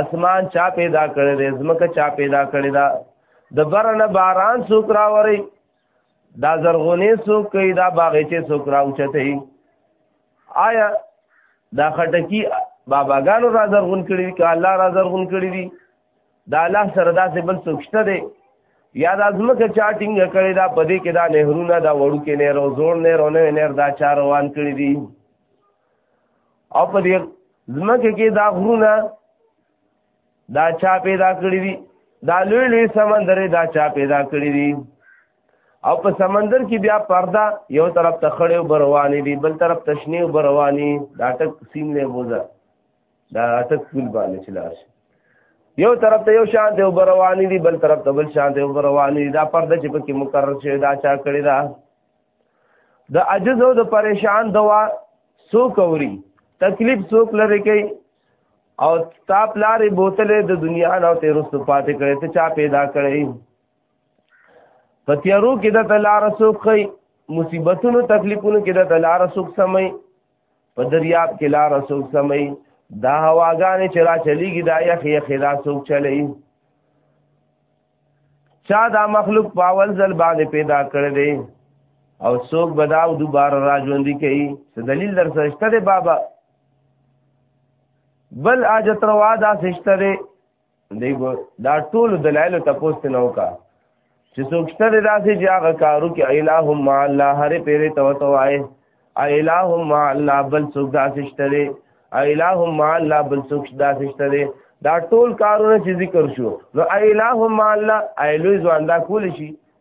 اسمان چا پیدا کړی دی زمکه چا پیدا کړی دا د برنه باران څوک راوري دا زرغونې څوک کوي دا باغچې څوک راوچته آیا دا خټکی باباګانو را زرغون کړي که الله را زرغون کړي دي دا الله سره داسې بل څوک شته دی یا دا ځمکه چا ټینګ کړی دا پدې کې دا نهرونه دا وړوکې نهر او زوړ نهر او نوې نهر دا چا روان کړي دي او پدې ځمکه کې دا غرونه دا چا پیدا کړی دي دا لوی لوی سمندر دا چا پیدا کړی دي او په سمندر کې بیا پردا یو طرف ته خړې او بروانې دي بل طرف ته شنې او بروانې دا ټک سین له بوزا دا ټک پول باندې چلار شي یو طرف ته یو شان دی او بروانې دي بل طرف ته بل شان دی او بروانې دي دا پرده چې پکې مقرر شوی دا چا کړی دا د عجز او د پریشان دوا سو کوری تکلیف سوک لري کوي او تا پلار بوتل د دنیا نه ته رسو پاتې کړي ته چا پیدا کړي پتیارو کې د تلار سوخی مصیبتونو تکلیفونو کې د تلار سوخ سمي په دریاب کې لار سوخ سمي دا هواګانې چې را چلیږي دا یخ یخ دا سوخ چلی چا دا مخلوق پاول ځل باندې پیدا کړ دی او څوک بداو دوباره را ژوندې کوي څه دلیل در سره شته بابا بل اجت روا دا سشته دی دی دا ټول دلایل ته پوست نه وکا چې څوک شته دا سې چې هغه کارو کې الہ ما الله هر پیرې تو تو آئے الہ ما الله بل څوک دا سشته دی الہ ما الله بل څوک دا سشته دی دا ټول کارونه چې ذکر شو نو الہ ما الله ایلو ځوان دا کول شي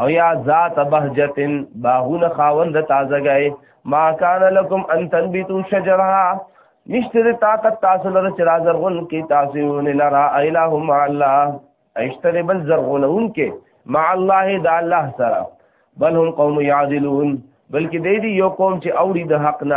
او یا ذات بهجت باغونه خاوند تازګای ما کان لکم ان تنبتو شجرها نشتر طاقت تاسو لره چې را زرغون کې تاسو نه لرا الہ مع الله اشتر بل زرغونون کې مع الله د الله سره بل هم قوم یعدلون بلکې دې دی یو قوم چې اوړي د حق نه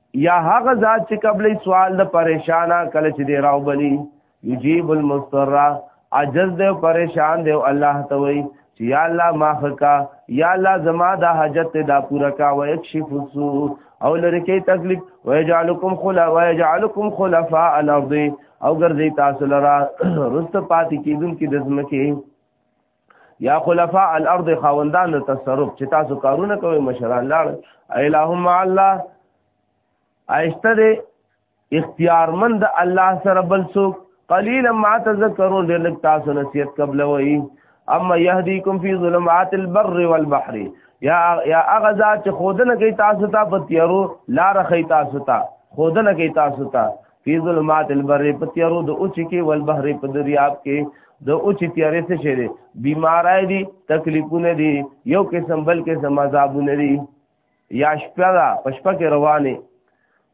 یا هغه ذات چې قبلې سوال د پریشانا کله چې دی راو بلی یجیب المستر عجز دی پریشان دی الله ته وی چې یا الله ماخ کا یا الله زما دا حاجت دا پورا کا و یکشف السوء او لری کې تکلیف و یجعلکم خلا و یجعلکم خلفاء الارض او ګرځي تاسو لرا رست پاتې کیدون کې د زمکه یا خلفاء الارض خاوندان د تصرف چې تاسو کارونه کوي مشران لاړ الہم الله آیشته دې اختیارمند د الله سره بل څوک قلیلا ما تذکرون دې لک تاسو نصیحت قبل وای اما يهديكم في ظلمات البر والبحر یا یا هغه ذات چې خودنه کوي تاسو ته په تیارو لار خي تاسو ته خودنه کوي تاسو ته فی ظلمات البر په تیارو د اوچ کې ول بحر په دریاب کې د اوچ تیارې څه شي دي بیمارای دي تکلیفونه دي یو قسم بل قسم عذابونه دي یا شپه دا پشپا کې روانه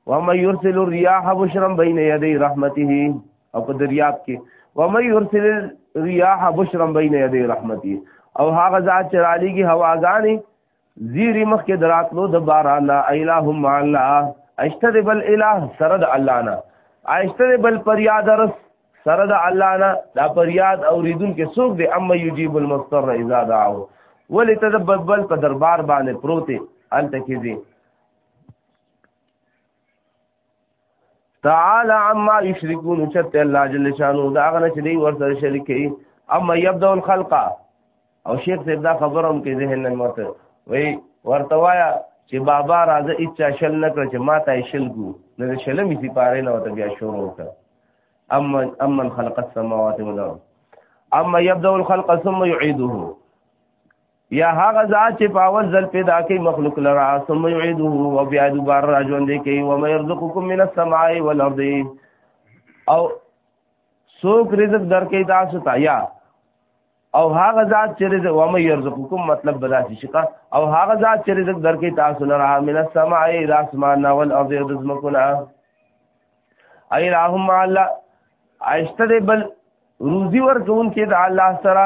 و مې يرسل الرياح بشرا بين يدي رحمته او په دریاب کې و مې يرسل الرياح بشرا بين يدي رحمته او هغه ذات چې رالیږي هواګانی زیری مخکې دراتلو د باران الہم الله اشتد بل الہ سره د الله نه اشتد بل پریاد رس سره د الله نه دا پریاد اوریدون کې څوک دی اما یجیب المستر اذا دعوه ولی ته د بل په دربار باندې پروت انت کیږي تعالی عما یشرکون چت الله جل شانو دا غنه چې دی ورته شریک کوي اما یبدا الخلق او شیخ صاحب دا خبرم کې ذهن نه مت وی ورته وایا چې بابا راځه اچا شل نه کړ چې ما ته شل ګو نه شل می سي پاره نه وته بیا شروع وکړه اما اما خلق السماوات والارض اما يبدا الخلق ثم يعيده یا هغه ذات چې په اول ځل پیدا کوي مخلوق لرا ثم يعيده او بیا دوباره راځوندې کوي و مې يرزقكم من السماء والارض او سوک رزق درکې تاسو ته یا او هغه ذات چې رزق و مې يرزقكم مطلب بدا شي شکا او هغه ذات چې رزق درکې تاسو لرا من السماء الى اسمان والارض رزقنا اي راهم الله اشتري بل روزي ورکون کې د الله سره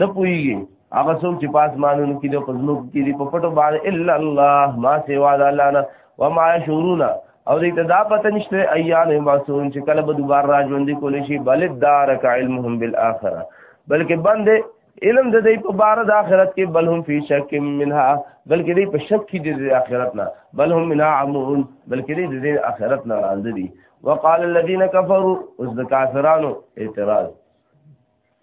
نه پويږي هغه څوک چې پاس مانونو کې د پزمو کې دی په پټو باندې الا الله ما سوا د الله نه و ما شعورون او دې ته دا پته نشته ایان مبعثون چې کله به دوباره راځوندې کول شي بل دارک علمهم بالاخره بلکې باندې علم د دې په بار د آخرت کې بل هم فی شک منها بلکې دې په شک کې د آخرت نه بل هم منها عمون بلکې دې د آخرت نه راځي وقال الذين كفروا اس د کافرانو اعتراض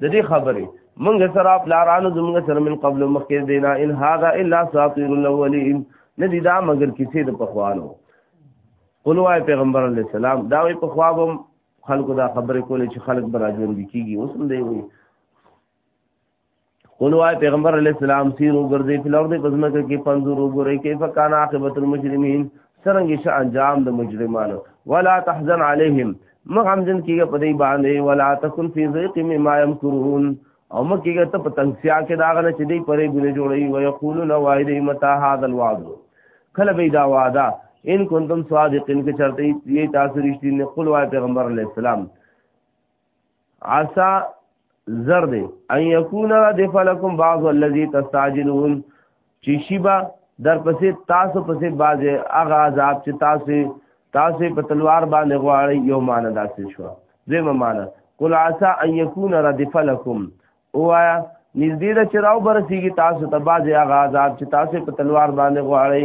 د دې خبرې منګه سره پلارانو زمونږ سره من قبل مخکې دینا ان هاذا الا ساطیر الاولین ندی دا مگر کسی د پخوانو قلوای پیغمبر علی السلام دا وی پخوابم خلکو دا خبرې کولې چې خلک براجون دي کیږي اوس هم دی وی قلوای پیغمبر علی السلام سیرو ګرځي فلور دې پزمکه کې پنځورو ګورې کې فکان عاقبت المجرمین سرنګ ش انجام د مجرمانو ولا تحزن علیهم مغمجن کیږي په دې باندې ولا تکن فی ضیق مما یمکرون او مکیږي ته په تنگسیا کې داغه نه چې دې پرې ګونه جوړي او یقولون وایدی متا هاذا الوعد کله به دا وعده ان کنتم صادقین کې چرته یې تاسو رښتینی خپل وای پیغمبر علی السلام عسا زر دی ان یکون ردف لکم بعض الذی تستعجلون چې شي به در پسې تاسو پسې بازه هغه عذاب چې تاسو تاسو په تلوار باندې غواړي یو مان داسې شو زمو مان قل عسى ان يكون ردف لكم اوایا نږدې ده چې راو برسیږي تاسو ته بازه هغه عذاب چې تاسو په تلوار باندې غواړي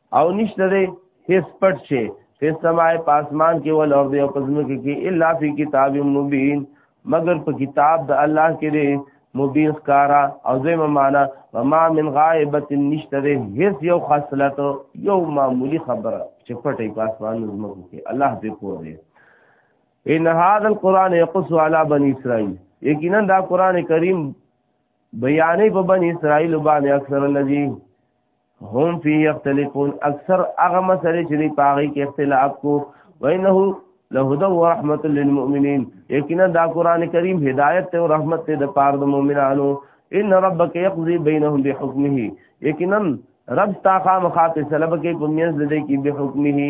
او نشته دی هیڅ پټ شي په سماع په اسمان کې ول ارض او پزمو کې کې الا فی کتاب مبین مگر په کتاب د الله کې دی مبین ښکارا او زمو معنا وما من غائبه نشته دی هیڅ یو خاصلت یو معمولی خبره چې پټي په اسمان زمو کې الله دې پوه دی ان هاذ القران يقص على بني اسرائيل یقینا دا قران کریم بیانې په بنی اسرائیل باندې اکثر الذي هم فی یختلفون اکثر هغه مسلې چې په هغه کې اختلاف کو وینه له هدى ورحمت للمؤمنین یقینا دا قران کریم هدایت او رحمت ته د پاره د مؤمنانو ان ربک یقضی بینهم بحکمه یقینا رب تا خامخا فیصله وکړي په میز د دې کې بحکمه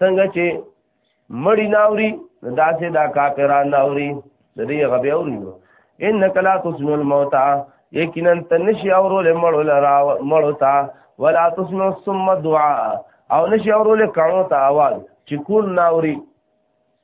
څنګه چې مړی ناوري داسې دا کافران ناوري د دې غبي اوري نو انک لا تسمع الموتى یقینا تنشي اورول مړو لرا مړو تا ولا تسمع الصم دعاء او نشي اورول کانو ته आवाज چې کول ناوري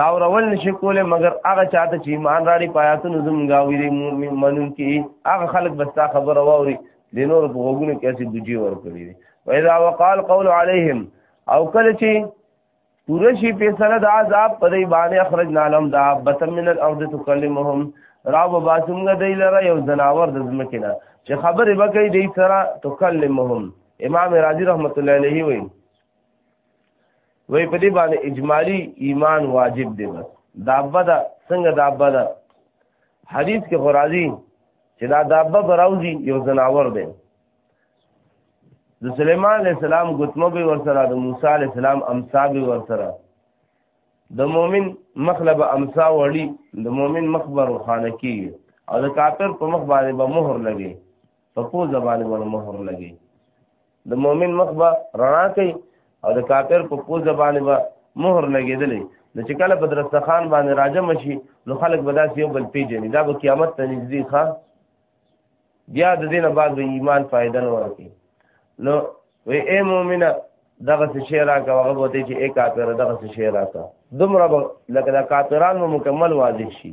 تاورول نشي کوله مگر هغه چاته چې ایمان راړي پایاتونو زمونږه ویلي مؤمن منون کې هغه خلک بس تا خبر واوري د نور په غوګونو کې اسی بوجي ور کړی دي واذا وقال قول عليهم او کله چې پوره شي په سره د عذاب په دی باندې اخرجنا لهم دا بتم من الارض تكلمهم را و باسمګه دی لره یو زناور د زمکه نه چې خبرې وکړي دی سره تکلمهم امام رازی رحمت الله علیه وی وای په دې باندې اجمالی ایمان واجب دی بس دابه دا څنګه دابه دا حدیث کې خرازی چې دا دابه براوزی یو زناور دی د سليمان عليه السلام غتمه به ور سره د موسی عليه السلام امسا به ور سره د مؤمن مخلب امسا وړي د مؤمن مخبر خانه کی او د کافر په مخ باندې به مهر لګي په پوز باندې به مهر لګي د مؤمن مخ به رڼا کوي او د کافر په پوزه باندې به مهر لګېدلې نو چې کله په درستخان باندې راجم شي نو خلک به داسې یو بل پیژني دا به قیامت ته نږدې ښه بیا د دې نه بعد به ایمان فایده نه ورکړي نو وی اے مؤمنه دغه څه شی راکه هغه به ته چې اے کافر دغه څه شی راکه دومره به لکه دا کافران مو مکمل واضح شي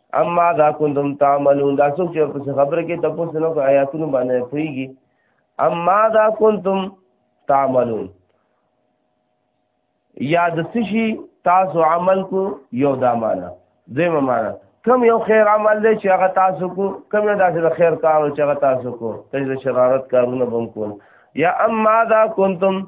اما دا کنتم تعملون دا څوک چې په خبره کې تاسو نه کو آیاتونو باندې پويږي اما دا کنتم تعملون یا د سشي تاسو عمل کو یو دا معنا دیمه معنا کم یو خیر عمل دی چې هغه تاسو کو کم یو داسې د خیر کار چې هغه تاسو کو تاسو شرارت کارونه بم کول یا اما دا کنتم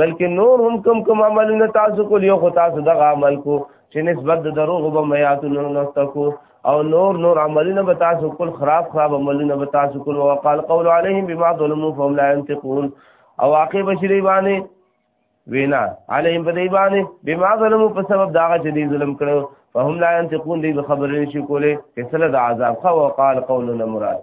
بلکې نور هم کم کم عملونه تاسو کول یو خو تاسو دغه عمل کو چې نسبت د دروغ به میاتونو نسته کو او نور نور عملونه به تاسو کول خراب خراب عملونه به تاسو کول او قال قول عليهم بما ظلموا فهم لا ينطقون او واقع بشری باندې وینا عليهم په دی باندې بما ظلموا په سبب دا چې دی ظلم کړو فهم لا ينطقون دی خبرې نشي کولې فیصله د عذاب خو قال قولنا مراد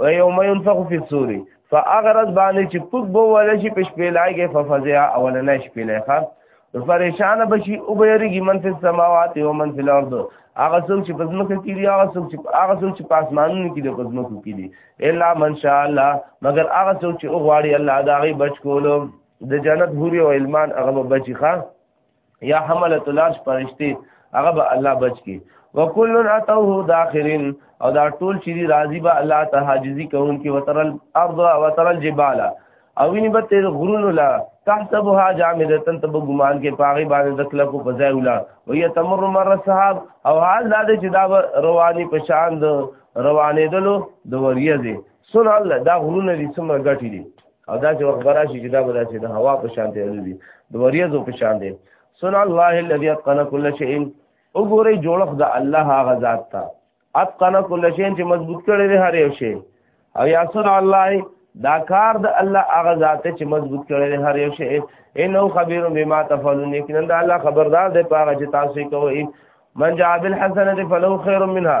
و یوم ينفخ فی الصور فاغرز باندې چې پوک بو ول شي پښ پیلایږي ففزع اولنه شي پیلایخه پریشان بشي او بیرږي من فی السماوات و من فی الارض هغه څوک چې پزمکه کیږي هغه څوک چې هغه څوک چې پاسمانونو کې د پزمکو کیږي الا من شاء الله مگر هغه څوک چې غواړي الله دا غي بچ کولو د جنت حوري او علمان هغه بچي ښا یا حملت العرش پرشتي هغه به الله بچ کی وکل اتوه داخرین او دا ټول چې دی راضی به الله ته حاجزی کوون کې وترل ارض وترل جبال او ویني به تیر غرونو لا تحسبها جامدتن تب ګمان کې پاغي باندې دخل کو فزای ولا وهي تمر مر صحاب او حال دا چې دا رواني په شان د روانې دلو د وریځي سن الله دا غرونه دي څومره غټي دي او دا چې وخت براشي چې دا به داسې د هوا په شان دی الوزي د وریځو په شان دی سن الله الذي اتقن كل شيء وګورئ جوړخ د الله هغه ذات ته اتقن كل شيء چې مضبوط کړي دی هر یو شی او یا سن الله دا کار د الله هغه ذات چې مضبوط کړي دی هر یو شی انه خبير بما تفعلون یقینا د الله خبردار دی په هغه چې تاسو کوئ من جاء بالحسنه فله خير منها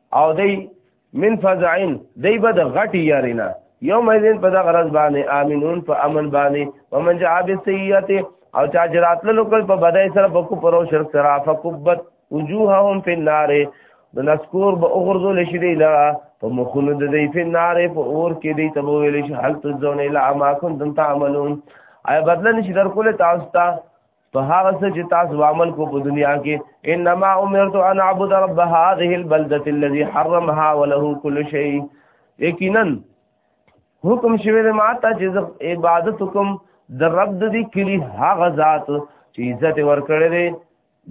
او دی من فزعین دی به د غټی یارینا یوم ایزین په دغه ورځ باندې امینون په امن باندې ومن جاء بالسیئات او چا جرات له کول په بدای سره په کو پرو شرک سره فکبت وجوههم فی النار د نسکور به اوغرزو لشي دی لرا په مخونو د دی فی النار په اور کې دی ته ویل شي هل تزون الا ما کنتم تعملون آیا بدل نشي در کوله تاسو ته په هغه څه چې تاسو عمل کو په دنیا کې انما امرت ان اعبد رب هذه البلده الذي حرمها وله كل شيء یقینا حکم شوی د ماته چې عبادت کوم د رب د دې کلی هغه ذات چې عزت ورکړي دی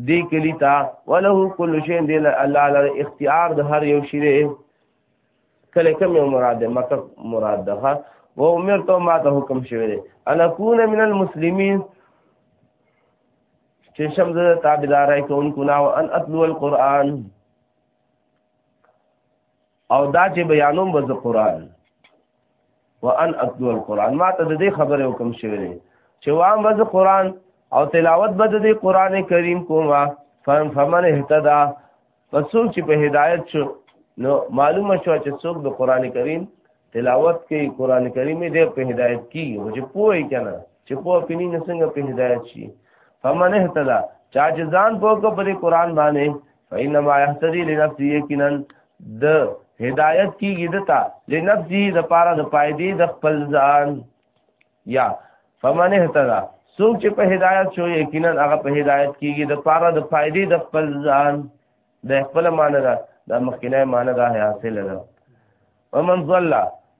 دې کلی ته وله كل شيء دی الله له اختیار د هر یو شی دی کله کوم یو مراد ده مکه مراد ده و عمر ته ما ته حکم شوی دی ان اكون من المسلمین چې شم زه تابعدارای کوونکو نه او ان اتلو القرآن او دا چې بیانوم به زه قرآن وان اتلو القرآن ما ته د دې خبرې حکم شوی دی چې وام به زه قرآن او تلاوت به د دې قرآن کریم کوم فهم فمن اهتدا پس څوک چې په هدایت شو نو معلومه شو چې څوک د قران کریم تلاوت کوي قران کریم دې په هدایت کی او چې پوهی کنه چې پوه پینې نه څنګه په هدایت شي فمن اهتدى چا چې ځان پوه کو په قران باندې فینما یهتدی لنفسه یقینا د هدایت کیږي دتا لنفسه د پاره د پایدې د خپل ځان یا فمن اهتدا څوک چې په هدایت شو یقینا هغه په هدایت کیږي د پاره د فائدې د خپل ځان د خپل معنی ده د مخکنه معنی ده حاصل ده ومن ضل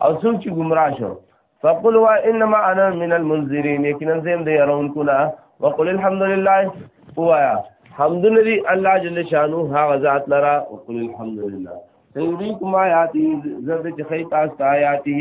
او څوک چې گمراه شو فقل وا انما انا من المنذرين یقینا زم دې يرون کنا وقل الحمد لله وایا حمد لله الله جل شانو هغه ذات لرا وقل الحمد لله سيريكم آياته زرد چې خي تاسو آياته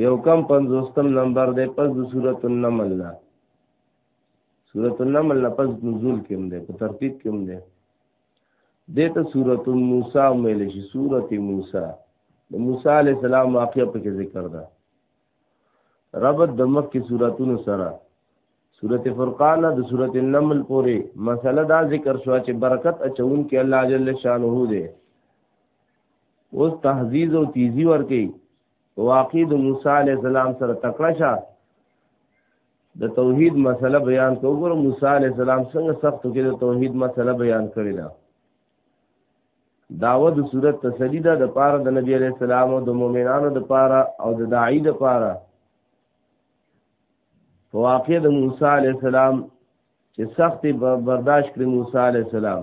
یو کم پنځوستم نمبر دی پس د سورۃ النمل نه سورۃ النمل نه پس نزول کوم دی په ترتیب کوم دی دته سورۃ موسی ویل شي سورۃ موسی د موسی علی السلام واقعه په ذکر ده ربط د مخ کی سوراتونو سره سورۃ فرقان د سورۃ النمل پورې مسله دا ذکر شو چې برکت اچون کې الله جل شانه دی اوس تهذیز او تیزی ورکی واقع د موسی علی السلام سره تکړه شه د توحید مسله بیان کو ګور موسی علی السلام څنګه سخت کې د توحید مسله بیان کړی دا داوه د صورت تسلی ده د پاره د نبی علی السلام او د مؤمنانو د پاره او د داعی د پاره واقع د موسی علی السلام چې سخت برداشت کړی موسی علی السلام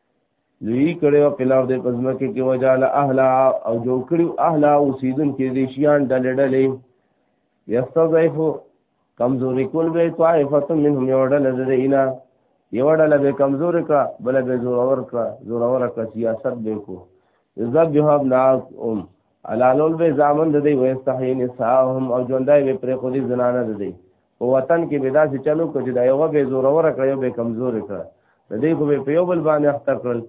لوی کړي او پلار دې پزما کې کې وجاله اهلا او جو کړي اهلا اوسیدن کې دې شیان ډلې ډلې یستضعفو کمزوري کول به طائفه منهم یو ډلې دې اینا یو ډله به کمزور کړه بل به زور اور کړه زور اور کړه سیاست به کو عزت به هم ناس ام علالول به زامن د دی وستحین ساهم او ژوندای به پر خودي زنانه د دی په وطن کې به داسې چلو کو چې دا یو به زور ور کړ یو به کمزور کړ د دې کو به په یو بل باندې اخته کړل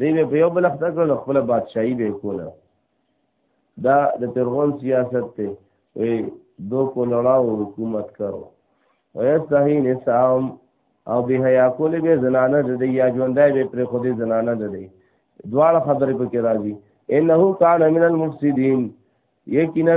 دې به په یو بل اخته کړل خپل بادشاہي به کوله دا د ترغون سیاست ته وي دو کو لړاو حکومت کرو ويستحي نساهم او به حیا کول به زنانه د دې یا ژوندای به پر خودي زنانه د دې دواړه خبرې پکې راځي انه کان من المفسدين یقینا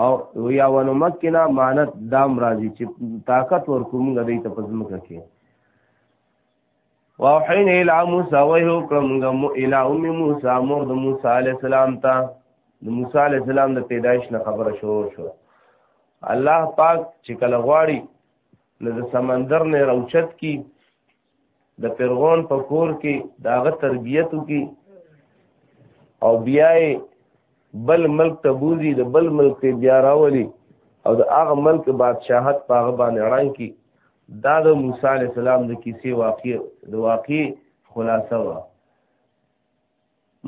او یا ونو مکنا مانت دام راځي چې طاقت ورکوم غدې ته پزم کې واحین الى موسی وه کوم غم الى ام موسی مور د موسی علی السلام ته د موسی علی السلام د پیدایش نه خبره شروع شو الله پاک چې کله غواړي نو د سمندر نه روچت کی د فرعون په کور کې داغه تربیت کی او بیا بل ملک ته بوزي د بل ملک ته بیا راولي او د هغه ملک بادشاہت په هغه باندې اړان کی دا د موسی علی السلام د کیسې واقع د واقع خلاصه و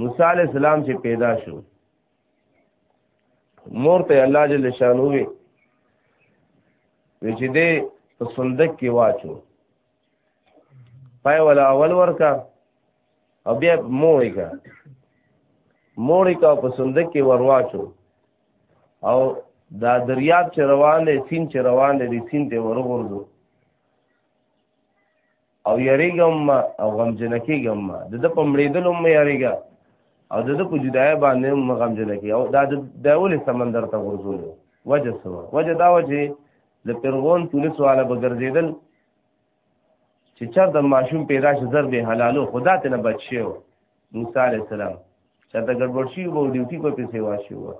موسی علی السلام چې پیدا شو مور ته الله جل شانو وی چې دې په صندوق کې واچو پای ولا اول ورکا او بیا موړی کا موړی کا په صندوق کې ورواچو او دا دریاب چې روان دی سین چې روان دی سین ته ورغورځو او یریګم او غمجن کیګم د د پمړېدل هم یریګا او د د په جدای باندې هم غمجن کی او دا د داول سمندر ته ورزول وجه سو وجه دا وجه د پرغون پولیس والا به ګرځېدل چې چر د ماشوم پیدا شي زر به حلالو خدا ته نه بچ شي موسی عليه السلام چر د ګډوډ شي وو ډیوټي په پیسې واشي وو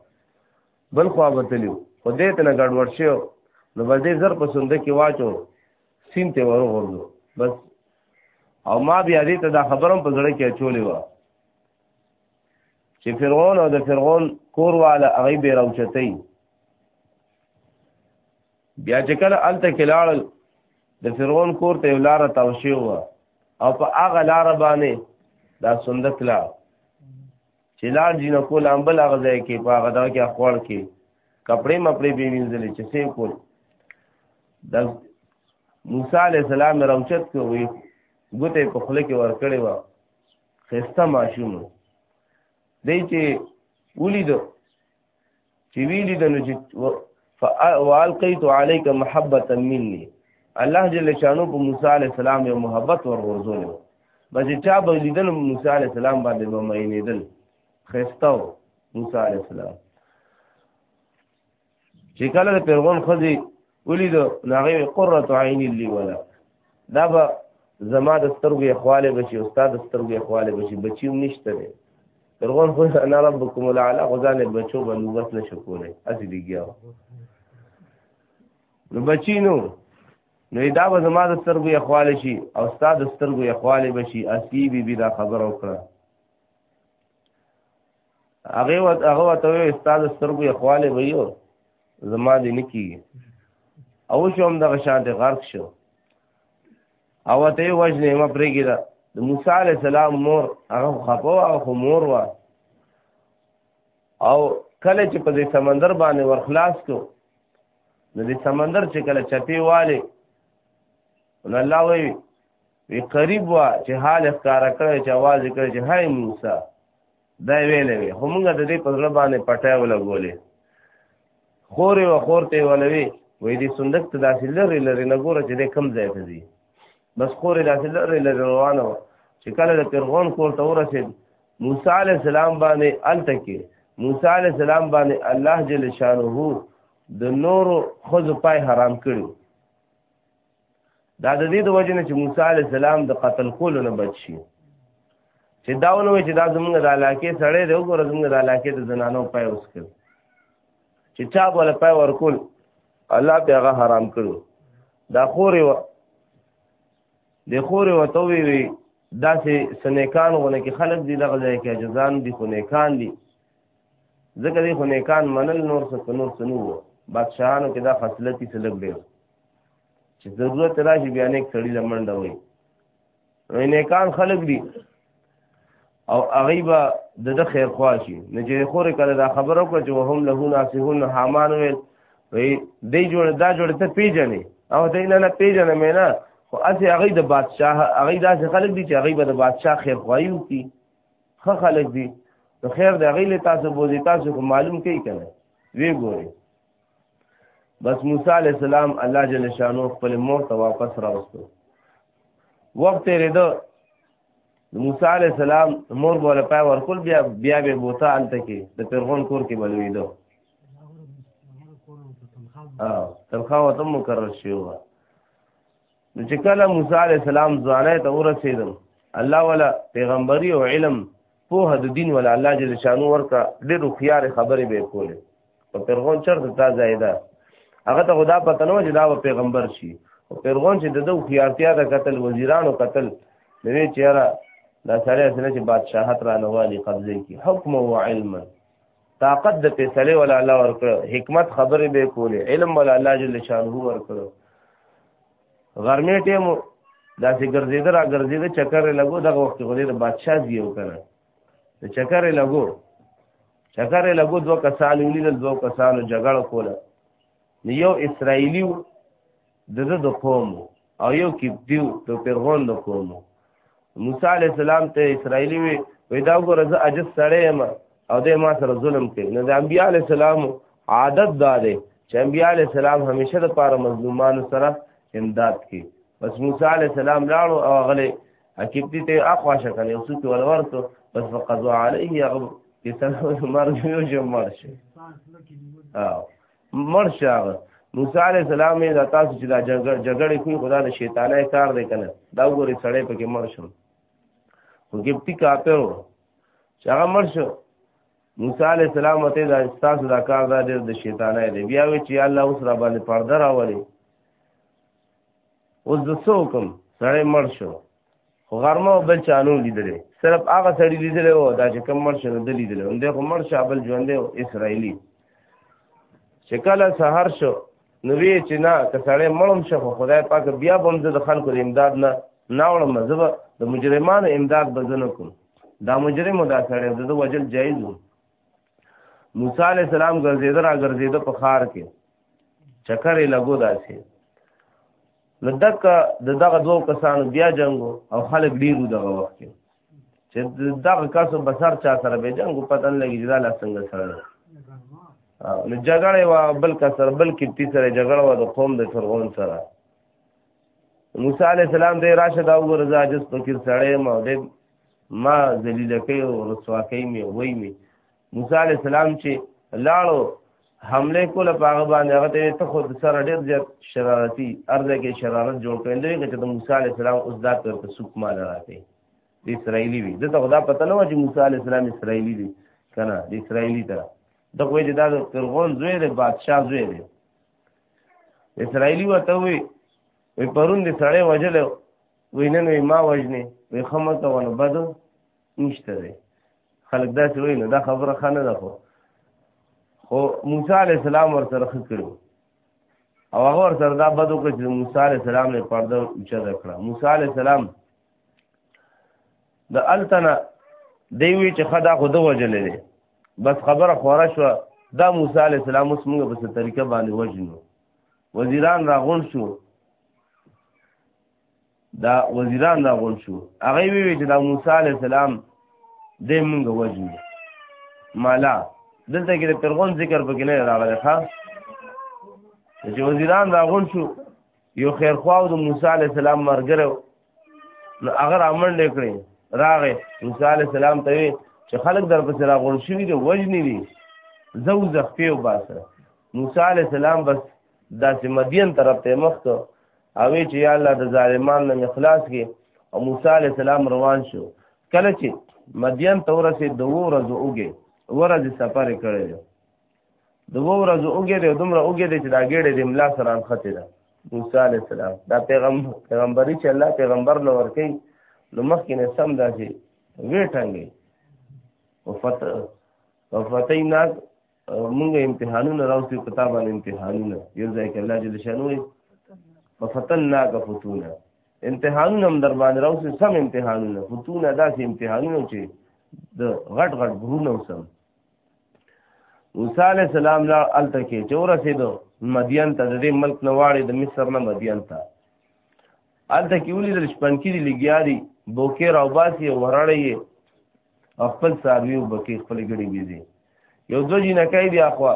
بل خو وتلیو خو دې ته نه ګډوډ شي نو باندې زر په سند کې واچو سین ته ورغورځو بس او ما بیا دې ته دا خبرم په زړه کې اچولې و چې فرعون او د فرعون کور والا هغه به راوچتای بیا چې کله الته کلاړ د فرعون کور ته لار توشي و او په هغه لار باندې دا صندوق لا چې لار جن کو لامبل هغه ځای کې په هغه دا کې خوړ کې کپڑے مپړې به وینځلې چې سې کول د موسی عليه السلام راوچت کوي ګوته په خله کې ور کړې و خسته ماشوم دی چې ولیدو چې ویلی د نو چې والقیت علیک محبه مني الله جل شانو په موسی علی السلام یو محبت ورغورځول بس چا به لیدل موسی علی السلام باندې به مې لیدل خستاو موسی علی السلام چې کله د پیرغون خزي ولید ناغه قرۃ عین لی ولا دا به زما د سترګې خواله بشي استاد سترګې خواله بشي بچیوم نشته دی پیرغون خو انا ربکم العلا غزان بچو بنو بس نشو کوله اسی دیګیا نو بچینو نو دا به زما د سترګو یخواله شي او ستا د سترګو یخواله به شي اسی بی بی دا خبر وکړه هغه وخت هغه وخت یو استاد سترګو اخواله ویو زما دې نکی او شوم دغه شانته غرق شو او ته وجنه ما پرېګی دا د موسی علی السلام مور هغه خپو او مور وا او کله چې په دې سمندر باندې ورخلاص کو نو دې سمندر چې کله چپی والي نو الله وی وی قریب وا چې حال ښکار کړی چې आवाज کړی چې هاي موسی دا ویلې وی خو موږ د دې په ځړ باندې پټه ولګولې خور او خور ته ولوي وې دې صندوق ته داسې لری لری نه ګوره چې دې کم ځای ته ځي بس خور داسې لری لری روانه و چې کله د فرعون کور ته ورسید موسی علی السلام باندې الته کې موسی علی السلام باندې الله جل شانه د نورو خود پای حرام کړو دا د دې د وجه نه چې موسی علی السلام د قتل کولو نه بچ شي چې داونه وي چې دا زمونږ د علاقې سړی دی وګوره زمونږ د علاقې د زنانو پای اوس کړ چې چا بوله پای ورکول الله په هغه حرام کړو دا خورې و د خورې و ته وی وی داسې سنیکان غونه کې خلک دي دغه ځای کې جزان دي خو نیکان دي ځکه دي خو نیکان منل نور څه نور څه نو بادشاهانو کې دا خصلتي څه لګ ډېر چې ضرورت راشي بیا نیک سړی له منډه وي نو نیکان خلق دي او هغه به د د خیر خوا شي نه چې خورې کله دا خبره وکړه چې وهم له ناسهون حامان ویل وی دی جوړ دا جوړ ته پیژنې او ته نه نه پیژنې مې نه خو اسی هغه د بادشاه هغه داسې خلک دي چې هغه به د بادشاه خیر خوایي وکړي ښه خلک دي نو خیر د هغې له تاسو بوځي تاسو خو معلوم کوي که نه وی ګورئ بس موسی علی السلام الله جل شانو خپل مور ته واپس راوستو وخت یې رده موسی علی السلام مور بوله پای ورکول بیا بیا به بوته الته کې د پیرغون کور کې بلویدو ا تنخواه وته مقرر شي و نو چې کله موسی علی السلام ځانه ته ورسېدم الله ولا پیغمبري او علم پوهه د دین ولا الله جل شانو ورکا ډېر خيار خبرې به کولې او پیرغون چرته تا زیاده هغه ته خدا پته نه چې دا پیغمبر شي او پیرغون چې دغه خيارتیا د قتل وزیرانو قتل نوې چیرې دا سړی سره چې بادشاہت را نوالي قبضه کی حکم او علم طاقت د فیصله ولا الله ورکړ حکمت خبرې به کولې علم ولا الله جل شانو ورکړ غرمې ټیم دا چې ګرځیده را ګرځیده چکر لګو دغه وخت خو دې د بادشاہ زیو کړه د چکر لګو چکر لګو دوه کسان ولیدل دوه کسانو جګړه کوله نو یو اسرایلی و د د قوم او یو کیپدیو د پیرغون د قوم موسی علی السلام ته اسرایلی وی وی دا وګوره زه عجز سړی یم او د ما سره ظلم کوي نو د انبیاء علی السلام عادت دا دی چې انبیاء علی السلام همیشه د پاره مظلومانو سره امداد کوي بس موسی علی السلام لاړو او غلې حقیقت ته اخوا شکل یو څه ول ورته بس فقضوا علیه یغب کسنه مرګ یو جمع شي او مرشا موسی علی السلام یې د تاسو چې دا جګړه کوي خدا د شیطانه کار دی کنه دا وګوري سړی پکې مړ شو خو ګپتی کافر و چې هغه مړ شو موسی علی السلام ته دا تاسو دا کار دا ډېر د شیطانه دی بیا وی چې الله اوس را باندې پرده راولي اوس د څوکم سړی مړ شو خو غرمه بل چانو لیدلې صرف هغه سړی لیدلې و دا چې کم مړ شنو د لیدلې هم دغه مړ شابل ژوندې او اسرایلی چې کله سحر شو نو وی چې نه که سړی مړم شو خدای پاک بیا بم د خلکو د امداد نه ناوړم مزه د مجرمانو امداد بزنه کوم دا مجرم دا سړی د وجل جایز وو موسی علی السلام ګرځیدل را ګرځیدل په خار کې چکر یې لګو داسې نو دک د دغه دوه کسانو بیا جنگو او خلک ډیرو دغه وخت کې چې دغه کسو بسر چا سره به جنگو پتن لګی دا لا څنګه سره نو جګړه وا بل کسر بل کې تی سره جګړه وا د قوم د فرعون سره موسی علی السلام دې راشه دا وګرځا جس فقیر سړی مو دې ما ذلیل کوي او رسوا کوي مې وای مې موسی علی السلام چې لاړو حمله کوله په هغه باندې هغه ته ته خو سره ډېر زیات شرارتي ارزه کې شرارت جوړ کړل دی چې د موسی علی السلام اوس دا تر ته سوق مال راته د اسرایلی وي دته خدا پته نه و چې موسی علی السلام اسرایلی دی کنه د اسرایلی تر د کوی چې دا فرعون زوی دی بادشاه زوی دی اسرایلی وته وي وي پرون د سړی وجل وی نن وی ما وجنې وی خمه کوه نو بد نشته دی خلک داسې وایي نو دا خبره ښه نه ده خو خو موسی علیه السلام ورسره ښه کړو او هغه ورسره دا بد وکړ چې موسی علیه السلام یې پرده اوچته کړه موسی علیه السلام د التنه دی وی چې خدا خو د وجلې دی بس خبره خوره شو دا موسی علی السلام اوس موږ په طریقه باندې وجنو وزیران راغون شو دا وزیران دا غون شو هغه وی چې دا موسی علی السلام دې مونږ وجنو مالا دلته کې د پیرغون ذکر پکې نه راغلی ښا چې وزیران دا غون شو یو خیر خواو د موسی علی السلام مرګره نو هغه رامن لیکړي راغې موسی علی السلام ته چې خلک در پسې را غون شوی دی وجنی دي زو زخپیو باسه موسی علی السلام بس داسې مدین طرف ته مخ کو او چې یا الله د ظالمانو نه مخلاص کی او موسی علی السلام روان شو کله چې مدین ته ورسې دوه ورځې اوګه ورځې سفر کړی دوه ورځې اوګه دې دومره اوګه دې چې دا ګېړې دې ملا سره انخته ده موسی علی السلام دا پیغام پیغمبري چې الله پیغمبر نو ورکی نو مخکې نه سم داسې ویټنګي وفت وفتینا مونږ امتحانونه راوستي په تا باندې امتحانونه یو ځای کې الله جل شانو وي ففتنا کا فتونا امتحانونه هم در باندې راوستي سم امتحانونه فتونا داسې امتحانونه چې د غټ غټ غرونه وسم موسی علی السلام لا الته کې چور رسیدو مدین ته د ملک نواړي د مصر نه مدین ته الته کې ولې د شپنکی دی لګیا دی بوکې راوباسي ورړې خپل ساروی وبکی خپل ګړي بيزي یو دو جنکای دی اخوا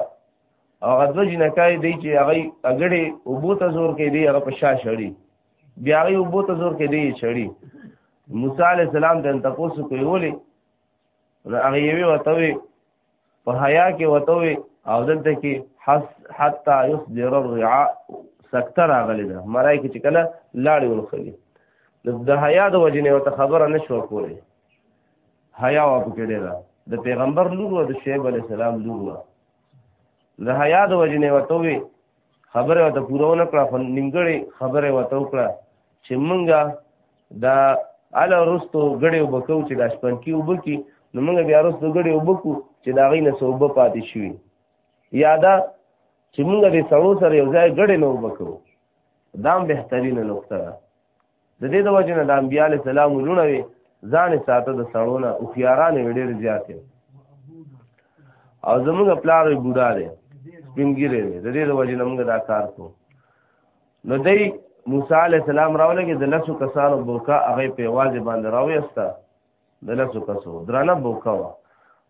هغه دو جنکای دی چې هغه اګړي وبوته زور کې دی هغه په شا شړی بیا هغه وبوته زور کې دی شړی موسی علی السلام ته تاسو کوي ولې هغه یې وی وته په حیا کې وته وي او دلته کې حس حتا يصدر الرعاء سکته راغلی ده مرای کې چې کله لاړې ورخلي د حیا د وجې نه وته خبره نشو کولی حیا وا پکې ډېره د پیغمبر لور او د شعیب علی السلام لور و د حیا د وجې نه وته وي خبره وته پوره نه کړه خو نیمګړې خبره وته وکړه چې مونږه دا اله رستو غړي وبکو چې د شپنکی وبکی نو موږ بیا رستو غړي وبکو چې دا غي نه صوبه پاتې شي یادا چې موږ د سړو سره یو ځای غړي نه وبکو دام بهترینه نقطه ده د دې د وجه نه د انبیاء علی السلام ورونه وي ځان ساته د سړونه او خياران ډېر زیات دي او زموږ پلار بوډا دی سپینګیره دی د دې د وجه نه موږ دا کار کوو نو دی موسی علی السلام راولګي د لاسو کسانو بوکا هغه په आवाज باندې راويستا د لاسو کسو درانه بوکا وا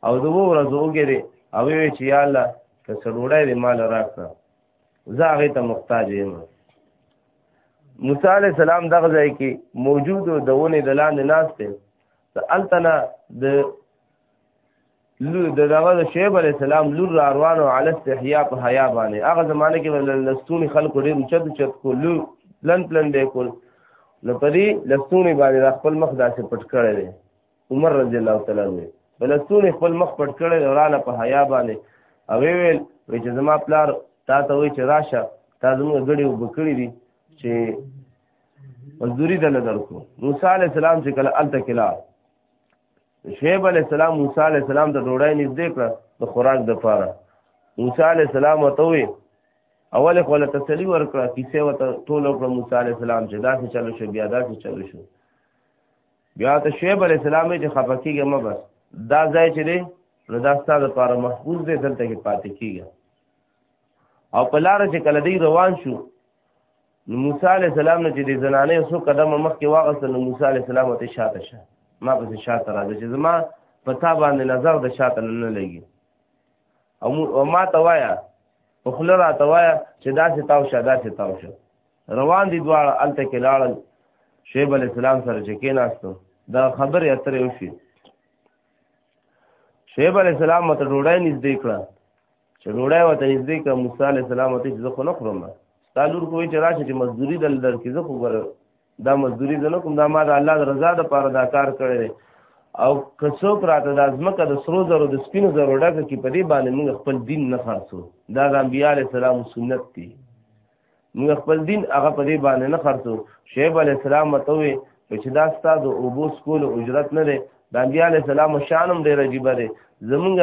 او دوه ورځو وګړي او وی چې یا الله که سړوړای دې مال راکړه زه هغه ته محتاج یم موسی علی السلام دغه ځای کې موجود دونه د لاندې ناشته ته التنا د لور د دغه د شعیب علی السلام لور را روانو علی استحیا په حیا باندې هغه زمانه کې لستونی خلکو ډیر چت چت کو لور پلن پلن به کول نو پدی لستونی باندې خپل مخ داسې پټ کړی دی عمر رضی الله تعالی عنہ بلستونی خپل مخ پټ کړی او رااله په حیا باندې او ویل وی چې زما پلار تا ته وی چې راشه تا زموږ غړي وبکړی دي چې مزدوری د نظر کو موسی علی السلام چې کله الته کلا شعیب علی السلام موسی علی السلام ته ډوړای نږدې کړه د خوراک د پاره موسی علی السلام ته وی اول خو له تسلی ورکړه کیسه وته ټول کړه موسی علی السلام چې دا څه چلو شو بیا دا څه چلو شو بیا ته شعیب علی السلام چې خپکیږي ما بس دا ځای چې دی نو دا ستاسو لپاره محفوظ دی دلته کې پاتې کیږي او په لار چې کله دی روان شو نو موسی علی السلام نه چې د زنانه سو قدم مخکې واغسته نو موسی علی السلام ته شاته شه ما پسې شاته راځي چې زما په تا باندې نظر د شاته نه لګي او ما ته وایا او خل را ته وایا چې داسې تاو شه داسې تاو شه روان دي دواړه الته کې لاړل شعیب علی السلام سره چې کېناستو دا خبرې اترې وشي شعیب علی السلام مته ډوډۍ نږدې کړه چې ډوړای وته نږدې ک موسی علی السلام ته ځو خو نه خورم تعالور کوی چې راشه چې مزدوری دل در کې زه خو ګره دا مزدوری زنه کوم دا ما د الله رضا د پاره دا کار کړی دی او کڅو پراته د ازمکه د سرو زرو د سپینو زرو ډکه کې په دې باندې موږ خپل دین نه خاصو دا د انبیاء علی السلام سنت دی موږ خپل دین هغه په دې باندې نه خرڅو شعیب علی السلام متوي چې دا ستاسو اوبو سکول اجرت نه دی د انبیاء علی السلام شانم ډیر عجیب دی زمونږ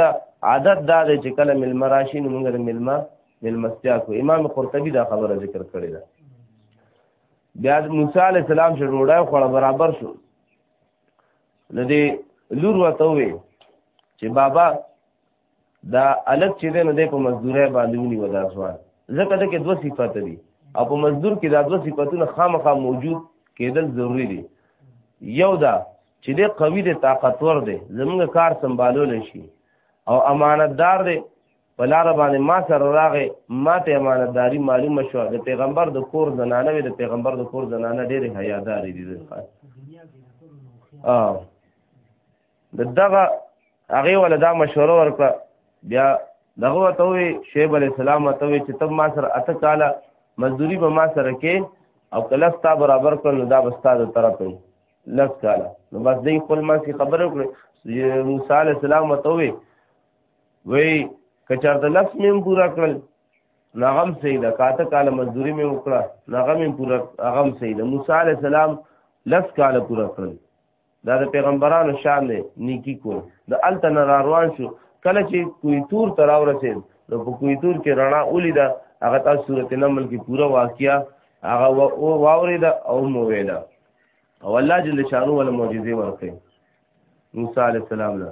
عادت دا دی چې کله مل مراشي نو موږ ملما ملمستیا کو امام قرطبي دا خبره ذکر کړې ده بیا موسی علی السلام چې ډوډۍ خوړه برابر شو نو دې لور وته وي چې بابا دا الګ چې دی نو دی په مزدورۍ باندې ونیو دا ځوان ځکه ده کې دوه صفات دي او په مزدور کې دا دوه صفاتونه خامخا موجود کېدل ضروری دي یو دا چې دی قوي دی طاقتور دی زمونږ کار سنبالول شي او امانتدار دی په لار باندې ما سره راغې ما ته امانتداري معلومه شو د پیغمبر د کور زنانه وي د پیغمبر د کور زنانه ډېرې حیادارې دي ځکه اه د دغه هغه ولا دا مشوره ورکړه بیا دغه ته وی شیب علی السلام ته وی چې تم ما سره اته کاله مزدوری به ما سره کې او کله ستا برابر کړ نو دا بستا د طرف دی لس کاله نو بس دې خپل ما سي خبره وکړه موسی علی السلام ته وی وی کچار د لس مم پورا کړل نغم سیده کاته کاله مزدوری مې وکړه نغم پورا اغم سیده موسی علی السلام لس کاله پورا کړل دا د پیغمبرانو شان دی نیکی کول د الته نه روان شو کله چې کوی تور تر اورسید نو په کوی تور کې رڼا ولیدا هغه تاسو سورته نمل کې پورا واقعیا هغه واوریدا او مو ویلا او الله جل شانو ول معجزې ورکړي موسی علی السلام له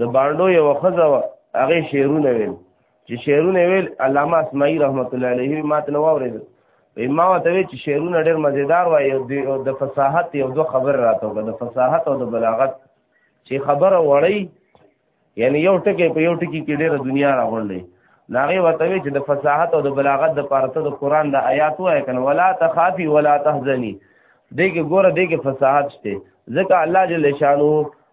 د باندو یو خزه هغه شعرونه ویل چې شعرونه ویل علامه اسماعیل رحمت الله علیه ما ته نو اورید ما ته وی چې شعرونه ډېر مزیدار وای او د فصاحت یو دوه خبر راته د فصاحت او د بلاغت چې خبره وړي یعنی یو ټکی په یو ټکی کې ډېره دنیا راغونډي ناغه وته وی چې د فصاحت او د بلاغت د پارته د قران د آیات وای کنه ولا تخافي ولا تحزني دغه ګوره دغه فصاحت شته ځکه الله جل شانو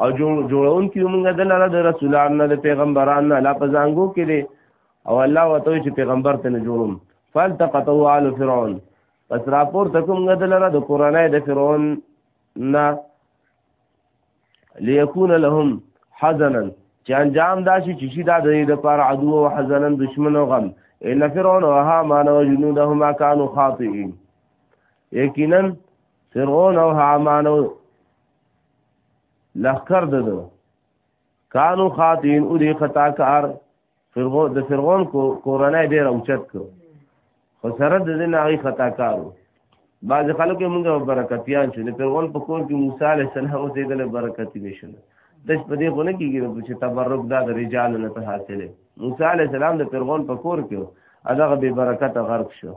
او جوړ جوړون کې موږ د لاره د رسولانو نه د پیغمبرانو نه لا پزانګو کې دي او الله وته چې پیغمبر ته نه جوړوم فالتقطوا على فرعون پس راپور تکوم د لاره د قرانه د فرعون نه ليكون لهم حزنا چې انجام دا شي چې شي دا د دې لپاره عدو او حزنا دشمن او غم ان فرعون او هامان او جنودهما كانوا خاطئين یقینا فرعون او هامان او لخر د دو کانو خاطین او دی خطا کار فرغو د فرغون کو کورنۍ ډیر اوچت کو خو سره د دې نه خطا کارو بعض خلکو موږ برکتیان شو د فرغون په کور کې موسی علی السلام اوسېدل برکتی نشول تش په دې خو نه کیږي چې تبرک دا د رجال نه ته حاصله موسی علی السلام د فرغون په کور کې هغه به برکت غرق شو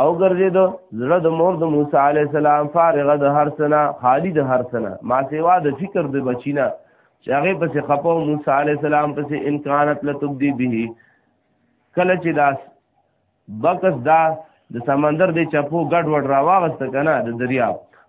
او ګرځیدو زړه د مور د موسی علی السلام فارغه د هر سنه خالی د هر سنه ما سیوا د فکر د بچینا چې هغه پسې خپو موسی علی السلام پسې امکانات لتبدی به کله چې داس بکس دا د سمندر د چپو ګډ وډ راواغست کنه د دریاب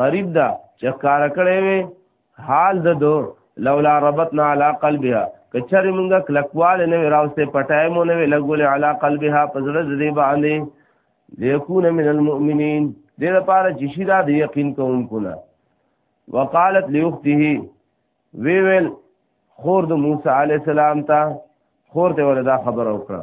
قریب دا چې کار کړی وي حال د دو لولا ربطنا على قلبها کچره مونږه کلکوال نه راوسته پټای مو نه لګول على قلبها پزړه دې باندې ليكون من المؤمنين دې لپاره چې شي دا د یقین کوونکو نه وقالت لاخته وی ویل خور د موسی علی السلام ته خور ته ولدا خبر او کړه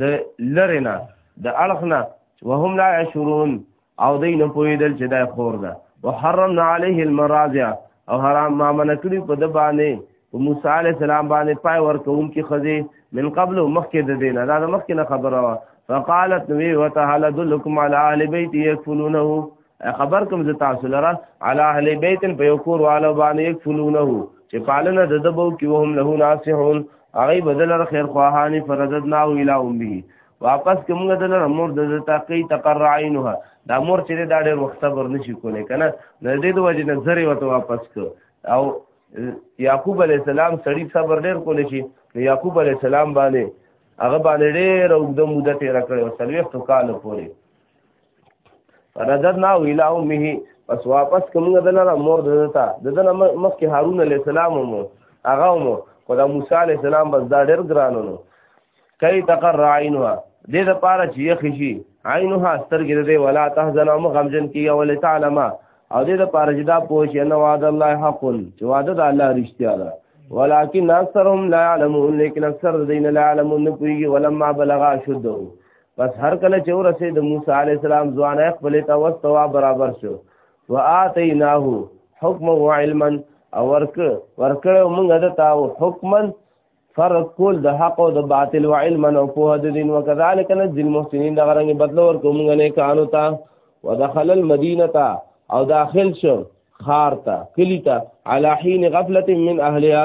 د لری نه د اړخ نه وهم لا يشعرون او دای نه پوهېدل چې دا خور ده وحرمنا عليه المراضع او حرام ما من کړی په د باندې په موسی عليه السلام باندې پای ورکون کې خزي من قبل مخکې د دینه دا مخکې نه خبره وا فقالت نبي وتعالى دلكم على اهل بيت يكفلونه خبر کوم زه تاسو لره علی اهل بیت په یو کور والو باندې یکفلونه چې پالنه د دبو کې وهم له ناصحون هغه بدل خیر خواهانی فرددنا الی امه واپس کوم د لر مور د تاقی تقر عینها دا مور چې دا ډېر وخت صبر نشي کولای کنه د دې د وجې نظر وته واپس کو او یعقوب علی السلام سړی صبر ډېر کولای شي یعقوب علی السلام باندې هغه باندې ډېر وګد مدته را کړو سلوي تو کال پورې فرددنا الى امه پس واپس کوم دلاره مور دته ددن مخکې هارون علی السلام مو هغه مو خدا موسی علی السلام بس دا ډېر ګرانو نو کای تقر عینها دې د پاره چې یې خشي عینها سترګې دې ولا تحزن او غمجن کیږي ولې تعلمه او دې د پاره چې دا پوه شي ان وعد الله حق چې وعده د الله رښتیا ده ولكن اکثرهم لا يعلمون لیکن اکثر دین لا يعلمون نه پوهیږي ولما بلغ اشده پس هر کله چې ورسې د موسی علی السلام ځوان خپل ته واستوا برابر شو واتیناه حکم و علما او ورک ورکړو موږ د تا حکما فرق کول د حق او د باطل و علما او په د دین وکذالک نجل المحسنین دا غرنګ بدلو ورکو موږ نه کانو تا ودخل المدینه تا او داخل شو خار تا کلی تا علی حين غفلت من اهلها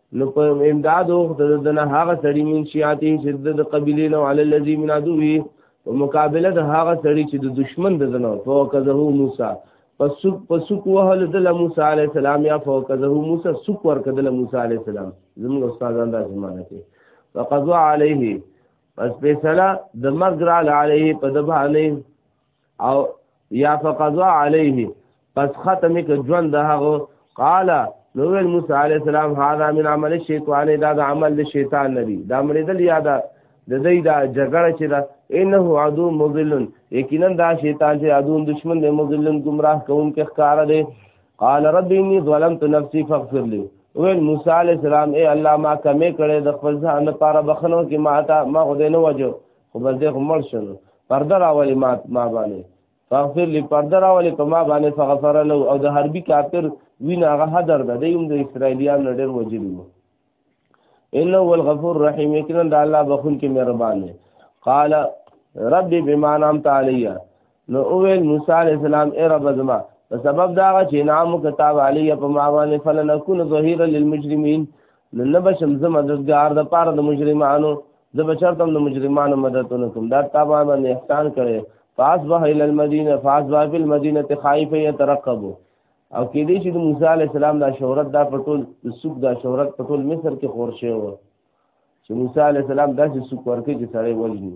نو په امداد او دنه هغه سړی من شیاتی چې د قبیله نو علی الذی من عدوی په مقابله د هغه سړی چې د دشمن د دنه فوقذه موسی پس پس وهل د موسی علی السلام یا فوقذه موسی سوق ور کدل موسی علی السلام زموږ استادان دا زمانه کې فقضوا علیه پس فیصله د مرګ را علیه په دبانه او یا فقضا علیه پس ختمه ک ژوند د هغه قال نو ویل موسی علی السلام هاذا من عمل الشیطان دا د عمل د شیطان ندی دا مړیدل یا دا د دې دا جګړه چې دا انه عدو مذلن یقینا دا شیطان چې عدو دشمن دی مذلن گمراه کون کې ښکار دی قال رب انی ظلمت نفسی فاغفر لی ویل موسی علی السلام اے الله ما کمې کړې د خپل ځان لپاره بخنو کې ما تا ما خدای نه وجو خو بس دې هم مړ شول پرده راولي ما ما باندې فغفر لي پرده راولي په ما باندې فغفر له او د حربي کافر وینا هغه حدر ده دی هم د اسرایلیان ډېر وجلی وو انه هو الغفور الرحیم یقینا د الله بخون کې مهربان دی قال رب بما نعمت علیا نو اویل موسی علیہ السلام اے رب زما په سبب دا چې انعام کتاب علی په ما باندې فلنکون ظهیر للمجرمین نو نه بشم زه مددگار د پاره د مجرمانو زه بشرتم د مجرمانو مدد نکوم دا تابع باندې احسان کړي فاصبح الى المدینه فاصبح فی المدینه خائف یترقب او کې دې چې د موسی علی السلام دا شهرت دا پټول سوق دا شهرت پټول مصر کې خور شوی و چې موسی علی السلام داسې سوق ورکې چې سړی وجني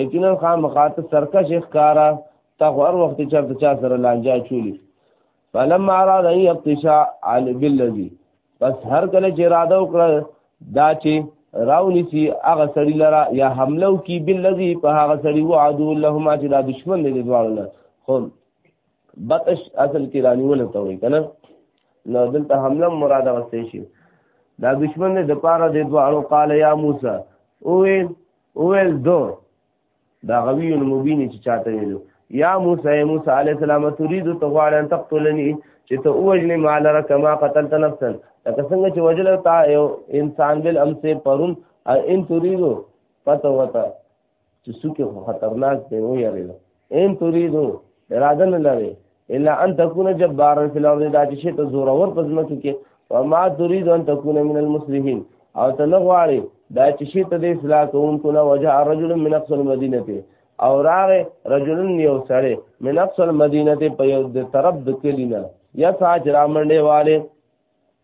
یقینا خامخا ته سرکش ښکارا تا خو هر وخت چرته چا سره لانجا چولی فلما اراد ان يبتشا على بالذي پس هر کله چې اراده وکړه دا چې راونی سي هغه سړی لره یا حمله کی بالذي په هغه سړی وعدو لهما چې دا دشمن دې دواړو نه خو بطش اصل کې رانی ولته وي کنه نو دلته حمله مراد واستې شي دا دشمن دې د پاره دې دواړو قال یا موسی او وویل دو دا غوی المبین چې چاته ویلو یا موسی موسی علی السلام تريد تغوال ان تقتلنی چې ته اوجنې مال را کما قتلت نفسا لکه څنګه چې وجل تا یو انسان بل امس پرون ان تريد پته وته چې سکه خطرناک دی و یریدو ان تريدو اراده نه لري الا ان تكون جبارا في الارض دا چې شي ته زور اور پزما کې وما تريد ان تكون من المسلمين او ته نه غواړي دا چې شي ته د اصلاح کوونکو نه وجه رجل من اقصى المدينه او راغه رجل یو سره من اقصى المدينه په یو طرف د کلینا یا ساج رامنډه والے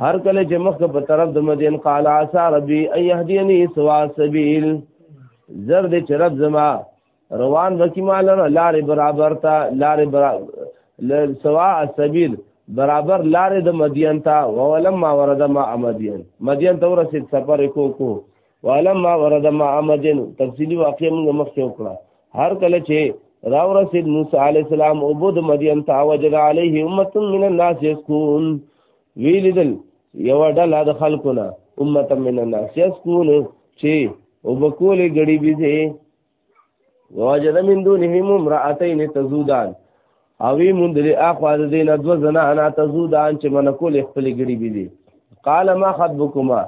هر کله چې مخ په طرف د مدین قال عسى ربي ان يهديني سوا سبيل زر دې چې رب زما روان وکي مال لارې برابر تا لارې برابر سوا سبيل برابر لارې د مدین تا ولما ورد ما مدین مدین ته ورسید سفر کو کو وعلم ما ورد ما امدن تفصیلی واقع موږ مخکې وکړه هر کله چې راو رسید موسی علی السلام او بود مدین تا وجد علیه امه من الناس یسکون ویلیدل یو ډله د خلقنا امه من الناس یسکون چې او بکول غړي بيزه وجد من دونهم امرأتين تزودان او وی مونږ دې اخوا د دینه دو زنا انا تزودان چې من کول خپل ګړي بي دي قال ما خطبكما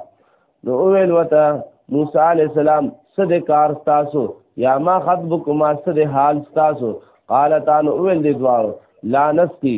نو اول وتا موسی عليه السلام صد کار تاسو یا ما خطبكما صد حال تاسو قال تان اول دې دوار لا نستی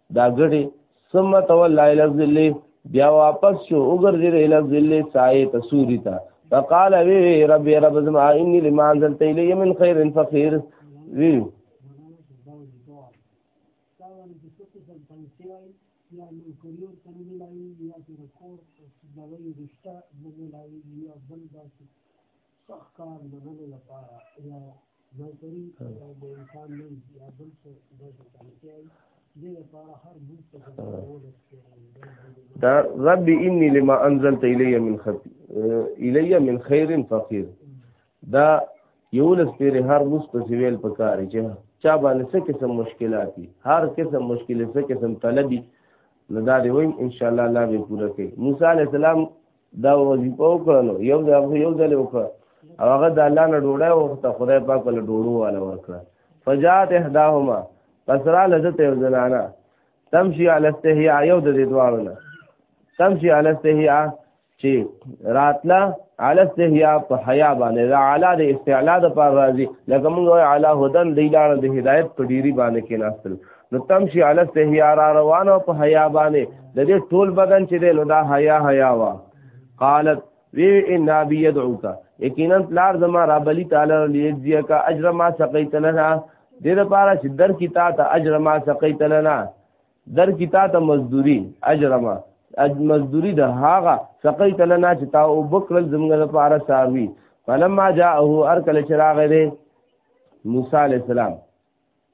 دا ګړي ثم تولى الى الظل بیا واپس شو وګرځي الى الظل سایه تسوری تا فقال وی رب رب زما اني لما انزلت الي من خير فقير وی یا نو کوریور ته نه ملاوي یا د کور د وایي رشتہ نه ملاوي یا بل داسې سخت کار منلو لپاره یا نوکري یا د انسان نوم یا بل څه داسې کارتیا وي دې لپاره هر بوت ته دا رب انی لما انزلت الی من خیر الی من خیر فقیر دا یو لس پیر هر بوت په سیویل پکاري چې چا باندې څه قسم مشکلات دي هر قسم مشکل څه قسم طلبي نو دا دی وایم ان شاء الله الله به پوره کوي موسی علی السلام دا وظیفه وکړه نو یو ځای خو یو ځای وکړه او هغه د الله نه ډوډۍ وخته خدای پاک ول ډوډو والا ورکړه فجات احداهما پسرا لذت یو زنانا تمشي علی استحیا یو د دې دواړو نه تمشي علی استحیا چې راتلا علی استحیا په حیا باندې دا علی د استعلا د پر راضي لکه موږ علی هدن دی لاړه د هدایت په ډیری باندې کې ناستل نو تمشي علی استحیا را روان او په حیا باندې د دې ټول بدن چې دی نو دا حیا حیا وا قالت وی ان ابي يدعوك یقینا لار زما را بلی تعالی لیجزیه کا اجر ما سقیت لنا دې لپاره چې در کی تا ته اجر ما سقیت لنا در کی تا ته مزدوری اجر ما اج مزدوری د هاغه سقیت لنا چې تا او بکر زمګ لپاره ساروی فلما جاءه ارکل چراغ دې موسی علی السلام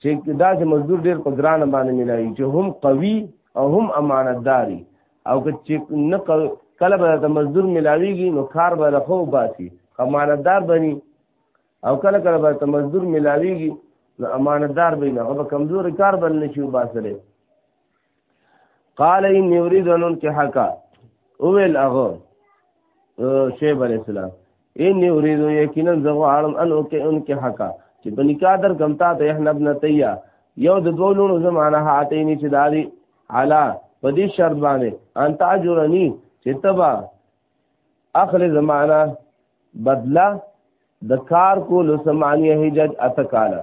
چې دا چې مزدور ډیر په ګران باندې ملایي چې هم قوي او هم امانتداري او چې نه کله به د مزدور ملاويږي نو کار به رخو باسي امانتدار بني او کله کله به د مزدور ملاويږي نو امانتدار بني هغه کمزور کار بنل شي باسره قال ان يريد ان انكحك اول اغه شیب علیہ السلام ان يريد یقینا زغ عالم ان او کې ان کې حقا چې په نکاح در کمتا ته احنا ابن تیا یو د دوه لونو زمانہ هاتینی چې داری علا په دې شرط باندې ان تاجرنی چې تبا اخلي زمانہ بدلا د کار کول سمانی حجت اتکاله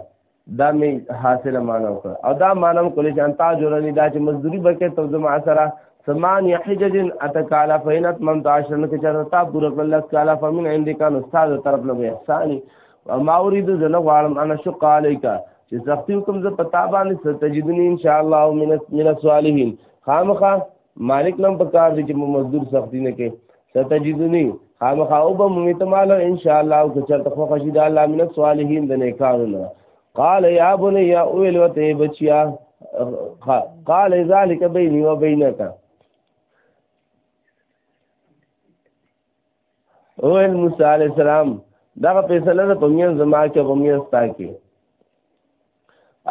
دا می حاصله معنی وکړه او دا معنی کولې چې انتا جوړنی دا چې مزدوری بکې تو زما سره سمان یحجج اتکالا فینت من تعاشرن کې چرته تا پوره کړل لس کالا فمن عندك ان استاد طرف له احسانی ما اريد زنه غالم انا شق عليك چې سختي حکم ز پتا باندې ستجدنی ان شاء الله من من الصالحین خامخه مالک نم په کار دي چې مو مزدور سختی نه کې ستجدنی خامخا او به مې تمال ان شاء الله او کچر ته خوښ شي د الله من صالحین د نیکانو قال یا بني یا اول وته بچیا قال ذلك بيني وبينك او موسی علی السلام دا فیصله په میان زما کې په میان ستا کې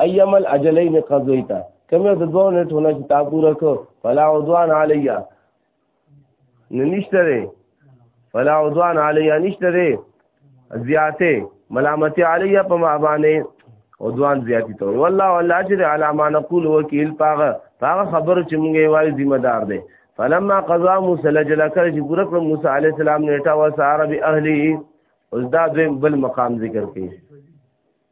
ايام الاجلين قضيت کمه د دوه نیټونه چې تا پوره کو فلا عدوان علیا نه نشته دی فلا عدوان علیا نشته دی زیاته ملامتی علیا په ما باندې عدوان زیاتی ته والله والله چې علی ما نقول وکیل پاغه پاغه خبر چې مونږه وای ذمہ دار دی فلما قضا موسی لجل کر چې پوره کړ موسی علی السلام نیټه و ساره به اهلی اوس دا بل مقام ذکر کړي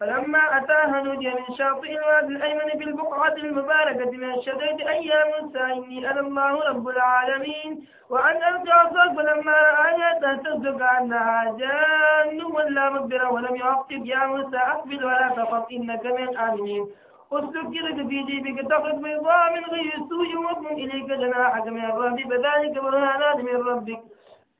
فلما أتاها نودي من شاطئ الواد الأيمن في البقعة المباركة من الشدائد أي يا موسى إني أنا الله رب العالمين وأن أرجع عصاك فلما رآها تهتز كأنها جان ولا مدبرة ولم يعقب يا موسى أقبل ولا تخف إنك من آمنين واسلك في جيبك تخرج بيضاء من غير سوء وضم إليك جناحك من الرهب فذلك برهانات من ربك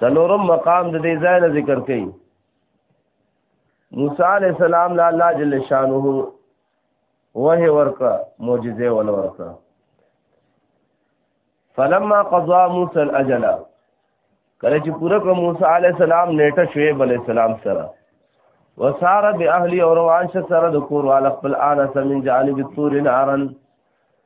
سلورم مقام د دې ځای نه ذکر کړي موسی علی السلام لا الله جل شانه وه ورکا معجزه ول ورکا فلما قضا موسی الاجل کله چې پوره کړ موسی علی السلام نیټه شعیب علی السلام سره وسار باهلی اور وانش سره د کور وال خپل آل سمین جانب الطور نارن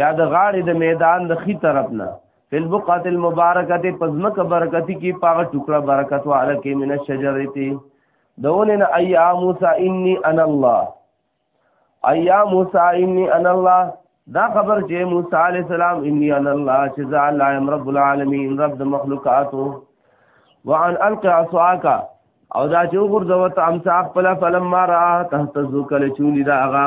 یا د غاړې د میدان د خي طرف نه فل بقات المبارکت پزمک برکتی کی پاغه ټوکړه برکت واله کې من شجرتی دونه نه ایا موسی انی انا الله ایا موسی انی انا الله دا خبر چې موسی علی السلام انی انا الله چې ذا الله رب العالمین رب د مخلوقاتو وعن القى عصاك او دا چې وګرځوت امساق پلا فلم ما را تهتزو کله چولی دا هغه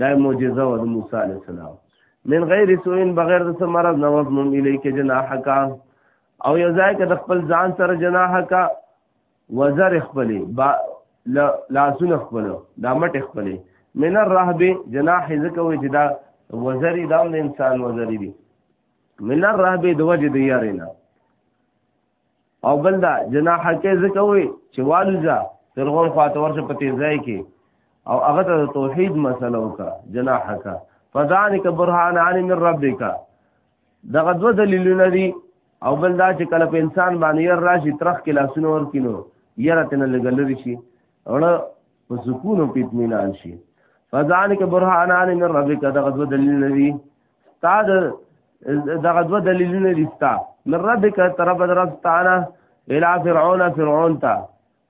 دا معجزه و د موسی علی السلام من غیر سوین بغیر د مرض نو مضمون الیک جناحک او یو ځای کې د خپل ځان سره جناحک وزر خپلې با لاسونه خپل دا مټ خپلې من الرهب جناح ذکر وی چې دا وزری دا د انسان وزری دی من الرهب د وجه د یارینا او بل دا جناح کې ځکه وي چې والوزا فرعون خواته ورشه په تیزای کې او هغه ته توحید مسله وکا جناح کا فذانک برهان عن من ربک دغه دو دلیلونه دي او بل دا چې کله په انسان باندې ير راشي ترخ کې لاسونه ور کینو یره تنه لګلری شي او په سکون او اطمینان شي فذانک برهان عن من ربک دغه دو دلیلونه دي ستا د دغه دوه دلیلونه دي ستا من ربک طرف در رب تعالی الى فرعون فرعون تا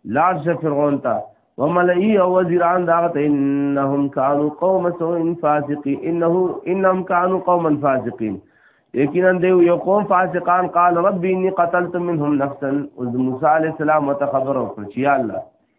لار شه فرعون تا وملئی او وزیران داغه ته انهم كانوا قوم سوء فاسقين انه انهم كانوا قوما فاسقين یقینا دی یو قوم فاسقان قال ربي اني قتلت منهم نفسا او موسی عليه السلام وتخبر او چې الله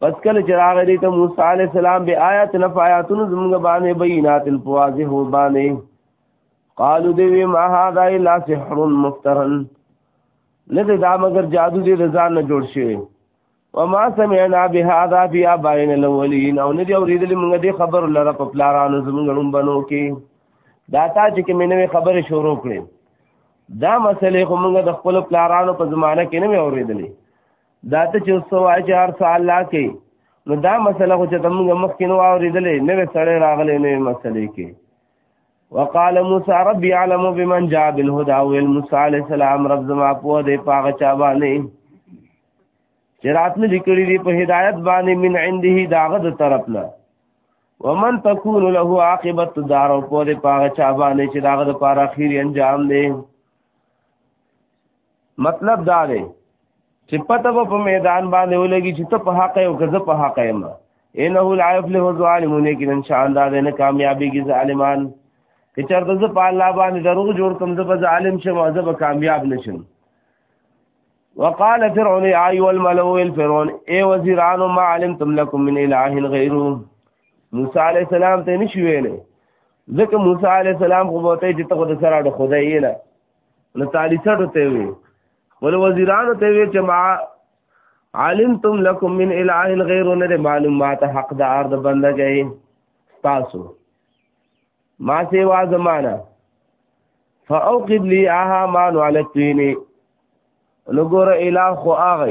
پس کله چې راغی دی ته موسی علی السلام به آیات نه آیاتون زمونږ باندې بینات الفواضح باندې قالو دی وی ما هذا الا سحر مفترن نه دا مگر جادو دی رضا نه جوړ شي وما سمعنا بهذا في ابائنا الاولين او نه دی اوریدل موږ دې خبر لره په پلارانو زمونږ لوم بنو کې دا تا چې کې مینه خبره شروع کړې دا مسلې خو موږ د خپل پلارانو په زمانه کې نه اوریدلې دا ته چې څه وایي چې هر څه الله کوي نو دا مسله خو چې موږ مخکې نو اورېدلې نوې سړی راغلی نوې مسلې کې وقال موسی ربي اعلم بمن جاء بالهدى ويل موسی عليه السلام رب زما په دې پاغه چا باندې چې راتنه لیکلي دي په هدايت باندې من عنده داغه د طرف نه ومن تكون له عاقبت دار او په دې پاغه چا باندې چې داغه د پاره اخیری انجام دی مطلب دا دی چې پته په میدان باندې ولګي چې ته په حق یې او که زه په حق یم انه لا یفلح الظالمون کې ان شاء الله دې نه کامیابیږي ظالمان که چېرته زه په الله باندې دروغ جوړ کوم زه به ظالم شم او زه به کامیاب نشم وقال فرعون اي والملو الفرعون اي وزيران ما علمتم لكم من اله غيره موسی عليه السلام ته نشوي نه ځکه موسی عليه السلام خو بوته چې ته خو د سره د خدای نه نو تعالی څټو ته وي ول وزیرانو ته وي چې ما علمتم لكم من اله غیر نه معلومات حق د ارض بندګي تاسو ما سیوا زمانہ فاوقد لي اها ما نو علتيني نو ګوره اله خو اغه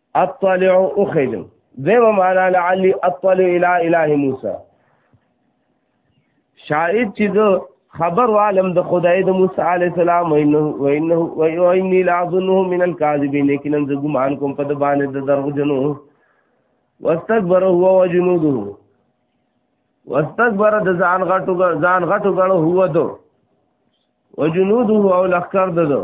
اطلع اخذم دیو معنا لعلی اطلع الى اله موسی شاید چې زه خبر عالم د خدای د موسی علی السلام وینه وینه وینه لازنه من الكاذبین لیکن زه ګمان کوم په د باندې د دروغجنو واستكبر هو وجنوده واستكبر د ځان غټو ځان غټو غړو هو دو وجنوده او لخر ددو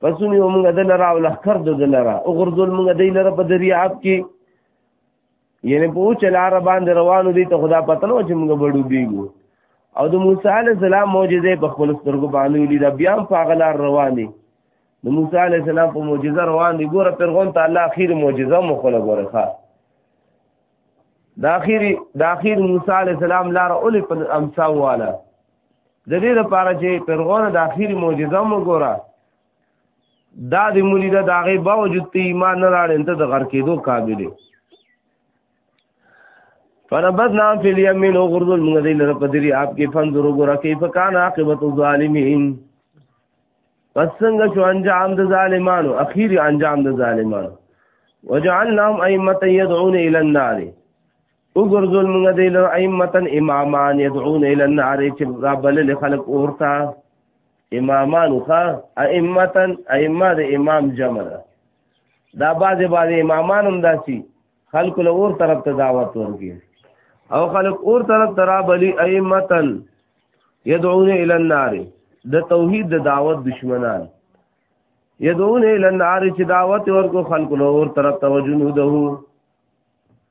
پسونی و مونږ د لرا او لخر د لرا او غرزول مونږ د لرا په دریاب کې یعنی په اوچ لار باندې روانو دي ته خدا پته نو چې مونږ بډو دیګو او د موسی علی السلام معجزه په خپل سترګو باندې ولید بیا هم فاغلار روان دي د موسی علی السلام په معجزه روان دي ګوره پیرغون ته الله اخیر معجزه مو خله ګوره ښا د اخیر د اخیر موسی علی السلام لار اول په امسا واله د دې لپاره چې فرعون د اخیری معجزه مو ګوره دا د مریده د هغې باوجود ته ایمان نه راړې ته د غر کېدو قابل فنبذنا فی الیمین او غرزل موږ دې لره په دری آپ کې فنظر وګوره کیف کان عاقبت الظالمین پس څنګه شو انجام د ظالمانو اخیری انجام د ظالمانو وجعلناهم ائمه يدعون الى النار وګرځول موږ دی له ائمتن امامان يدعون الى النار چې رابل له خلق اورتا امامان خو ائمتن ائمه د امام جمع ده دا بعضه بعضه امامان هم داسي خلق له اور طرف ته دعوت ورګي او خلق اور طرف ترا بلی ائمتن يدعون الى النار د توحید د دعوت دشمنان يدعون الى النار چې دعوت ورکو خلق له اور طرف ته وجنوده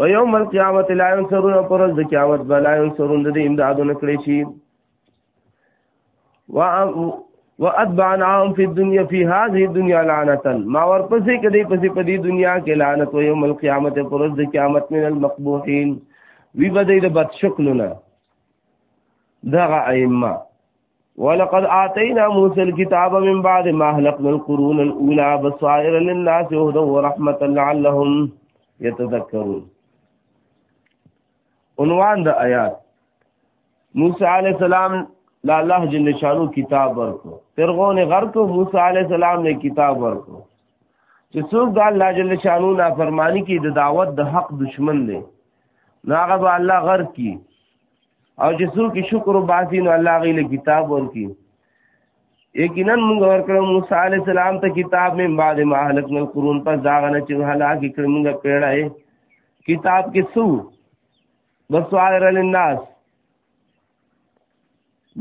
و یوم القیامت لا ينصرون پر د قیامت بلا ينصرون د امدادونه کړی شي و واتبعناهم فی الدنيا فی هذه الدنيا لعنتا ما ورپسې کدی پسې په دې دنیا کې لعنت و یوم القیامت پر د قیامت من المقبوحین وی بدې د بد شکلونه دغه ائمه ولقد آتينا موسى الكتاب من بعد ما أهلكنا القرون الأولى بصائر للناس هدى ورحمة لعلهم يتذكرون عنوان د آیات موسی علی السلام لا الله جل شانو کتاب ورکو فرعون غرق موسی علی السلام نے کتاب ورکو چې څوک د الله جل شانو نافرمانی کی د دعوت د حق دشمن دی ناغه به الله غرق کی او چې څوک شکر وباسي نو الله غي له کتاب ورکی یقینا موږ ورکړو موسی عليه السلام ته کتاب من بعد ما هلكنا القرون پس دا غنه چې هلاک کړ موږ پیړای کتاب کې څو بسوائر للناس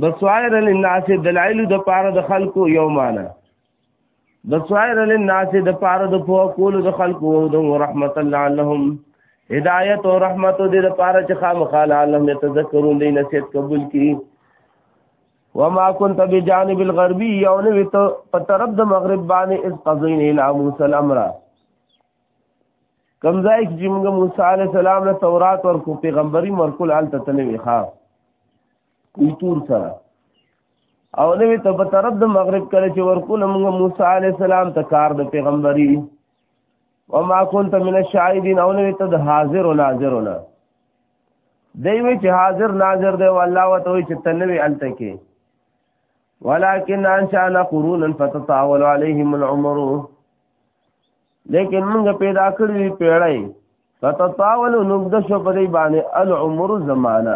بسوائر للناس دلائل د پاره د خلکو یومانه بصائر للناس د پاره د په کول د خلق او د رحمت الله لهم هدایت او رحمت دې د پاره چې خامخاله علم تذکرون دې نصیحت قبول کی وما كنت بجانب الغربي او نو ته په طرف د مغرب باندې اس قضین الى موسی الامر کمزای چې موږ موسی عليه السلام له تورات ورکو پیغمبري مرکول آل تتنوي خاص کلتور سره او نوې ته په طرف د مغرب کله چې ورکول موږ موسی علی السلام ته کار د پیغمبري او ما كنت من الشاهدين او نوې ته د حاضر او ناظرونه دی وی چې حاضر ناظر دی والله وته وی چې تنوي الته کې ولكن انشانا قرونا فتطاول عليهم العمر لیکن موږ پیدا کړی پیړۍ فتطاول نوګد شو په دې باندې العمر زمانہ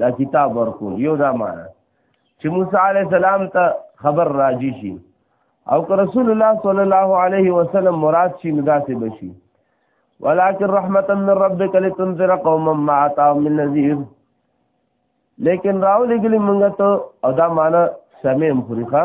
دا کتاب ورکو یو دا معنا چې موسی علی السلام ته خبر راځي شي او که رسول الله صلی الله علیه وسلم مراد شي نو داسې بشي ولكن رحمت من ربک لتنذر قوما ما اتاهم من نذير لیکن راو لګلی مونږ ته او دا معنا سمیم خوريخه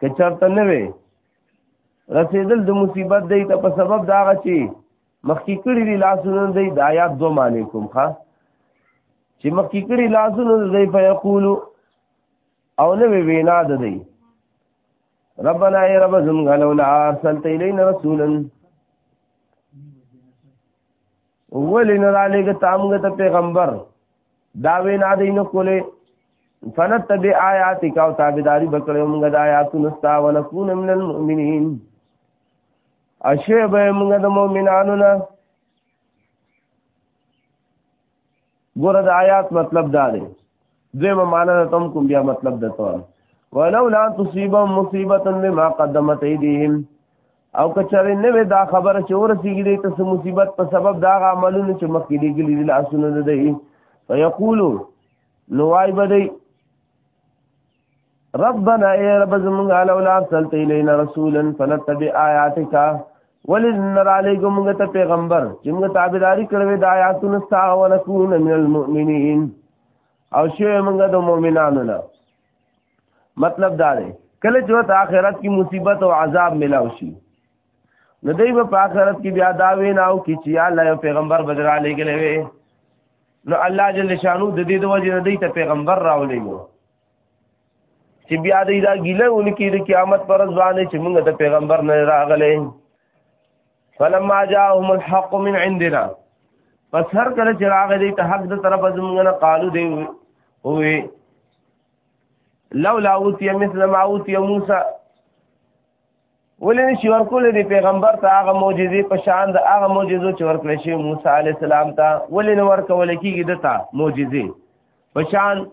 که چرته نه وي رسیدل د مصیبت دی ته په سبب دا غچی مخکې کړي دي لاسونه دی د آیات دو معنی کوم ښا چې مخکې کړي لاسونه دی فیقولو او نه وینا ده دی ربنا ای رب زمغلولا ارسلت الینا رسولا ولی نه را لېږه تا موږ ته پیغمبر دا وینا دی نه کولې فنتبع آیاتک او تابعداري وکړو موږ د آیاتونو ستا ونکون من المؤمنین اشیبه موږ د مؤمنانو نه ګوره د آیات مطلب دا دی دویمه معنا د تم کوم بیا مطلب د تو ولولا تصيبهم مصيبه بما قدمت ايديهم او کچره نه وي دا خبره چې ورسیږي دې ته مصیبت په سبب دا عملونه چې مخکې لګلې دي لاسونه نه دی فیقولو نو وای بدی ربنا اے رب زمونږه لولا ارسلت الینا رسولا فنتبع آیاتک ولنر علیکم موږ ته پیغمبر چې موږ تابعداري کړو د آیاتونو ستا او نكون من المؤمنین او شی موږ د مؤمنانو نه مطلب دا دی کله چې وت آخرت کې مصیبت او عذاب ملاو شي نو دوی په آخرت کې بیا دا وینا او کې چې یا الله یو پیغمبر بدر علی ګلوي نو الله جل شانو د دې د وجه نه دی ته پیغمبر راولېږي چې بیا دې دا ګیله ونکي د قیامت پر ځوان چې موږ ته پیغمبر نه راغلې فلما جاءهم الحق من عندنا پس هر کله چې راغې دې ته حق د طرف زموږ نه قالو دې وې لولا اوتی مثل ما اوتی موسی ولې نشي ورکول دی پیغمبر ته هغه معجزې په شان د هغه معجزو چې ورکړې شي موسی علی السلام ته ولې نه ورکول کیږي دته معجزې په شان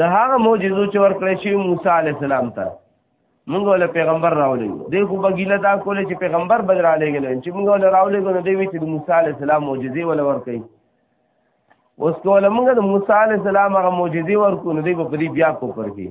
د هغه معجزو چې ورکړې شي موسی علی السلام ته موږ ول پیغمبر راولې دی خو بګیله دا کولې چې پیغمبر بدر علی ګل چې موږ ول راولې ګل دی وی چې د موسی علی السلام معجزې ول ورکړي اوس کوله موږ د موسی علی السلام هغه معجزې ورکو نه دی په دې بیا کو پرګي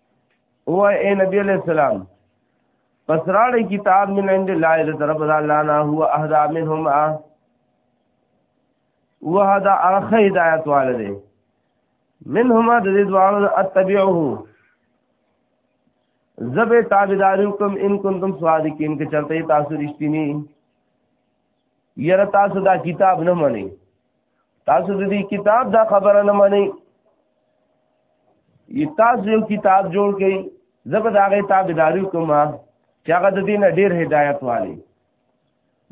او اے نبی علیہ السلام پس راړی کتاب من عند الله دې طرف د الله نه هو اهدا منهم ا وهدا اخ هدایت والده منهم د دې دوالو اتبعوه زبې تابعداري کوم ان کنتم صادقین کې چرته تاسو رښتینی یره تاسو دا کتاب نه منئ تاسو د دې کتاب دا خبره نه منئ ی تاسو یو کتاب جوړ کړئ زبر دا غي تابعداري کومه چې هغه د دین ډیر هدایت والی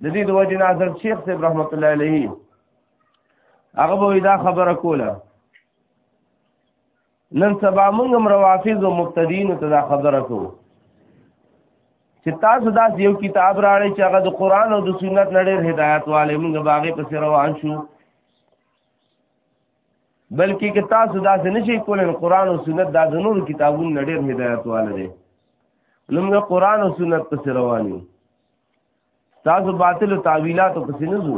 د دې د وجه ناظر شیخ صاحب رحمت الله علیه هغه به دا خبره کوله نن سبا موږ هم روافض او مبتدین ته دا خبره کوو چې تاسو دا یو کتاب راړی چې هغه د قران او د سنت نړۍ هدایت والے موږ باغې پس روان شو بلکې که تاسو دا څه نشي کولای قران او سنت دا د نور کتابونو نړۍ هدایت والے دی نو موږ قران او سنت پس روان یو تاسو باطل او تعویلات پس نه ځو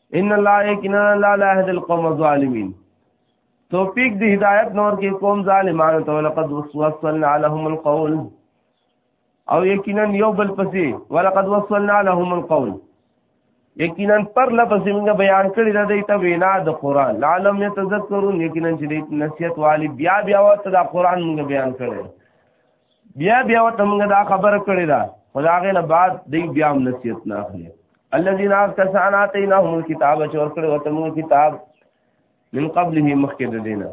ان الله یقینا لا لا يهدي القوم الظالمين توفیق دی هدایت نور کې قوم ظالمانو ته لقد وصلنا لهم القول او یقینا یو بل پسې ولقد وصلنا لهم القول یقینا پر لپسې موږ بیان کړی دا دیت وینا د قران لعلم یتذکرون یقینا چې دیت نصیحت والی بیا بیا وته دا قران موږ بیان کړی بیا بیا ورته موږ دا خبره کړې ده خو د هغې نه بعد دوی بیا هم نصیحت نه اخلي الذین هغه کسان آتیناهم الکتاب چې ورکړی ورته موږ کتاب من قبله مخکې د دینه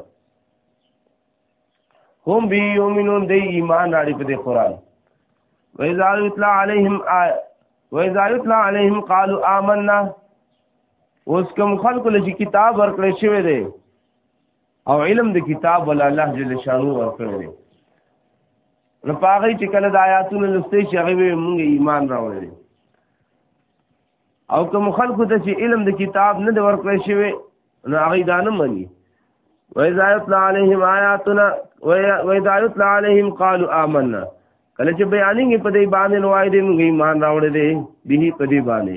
هم به یؤمنون دی ایمان راړي په دې قرآن وإذا يتلى عليهم آية وإذا يتلى عليهم قالوا آمنا اوس کوم خلکو لږ کتاب ورکړی شوی دی او علم د کتاب ول الله جل شانو ورکړي دي نو پاغي چې کله د آیاتونو لسته شي هغه موږ ایمان راوړي او کوم خلکو ته چې علم د کتاب نه د ورکړې شوی نو هغه دا نه مني وإذا يتلى عليهم آياتنا وإذا يتلى عليهم قالوا آمنا کله چې بیانېږي په دې باندې نو وایي دې موږ ایمان راوړې دې به په دې باندې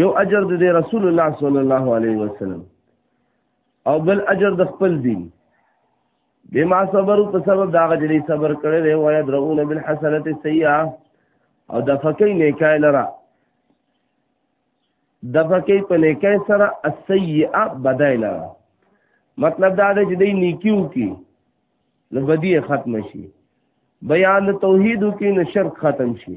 یو اجر د رسول الله صلی الله علیه وسلم او بل اجر د خپل دین بما صبر په سبب دا غجلی صبر کړی دی وای درون بالحسنه السیئه او د فکې نیکای لرا د فکې په نیکای سره السیئه بدای لرا مطلب دا دی چې دی نیکیو کی نو بدی ختم شي بیان توحید کی نو شرک ختم شي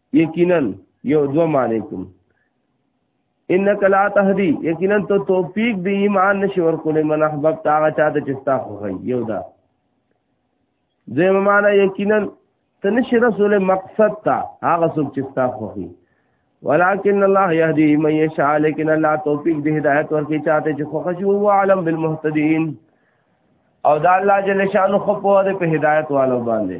یقینا یو دو معنی کوم انک لا تهدی یقینا ته توفیق دی ایمان نشي ورکول من احباب تا چاته چستا خو یو دا زم معنا یقینا ته نشي رسول مقصد تا هغه څوک چستا خو ولكن الله يهدي من يشاء لكن الله توفيق دي هدايت ورکي چاته چې خوښ شي او عالم بالمهتدين او دا الله جل شانه خو په دې په هدايت والو باندې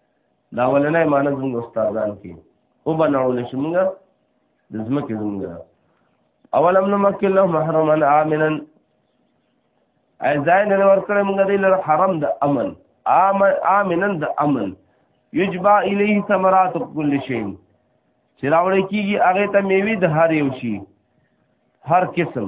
دا ولنه معنی زموږ استادان کې او بنول شي موږ د زمکه زموږ اولم نو مکه له محرما امنا ای ځای نه ورکړې موږ دې لر حرم د امن امنا د امن یجبا الیه ثمرات کل شی چې راوړې کیږي هغه ته میوي د هر یو شي هر قسم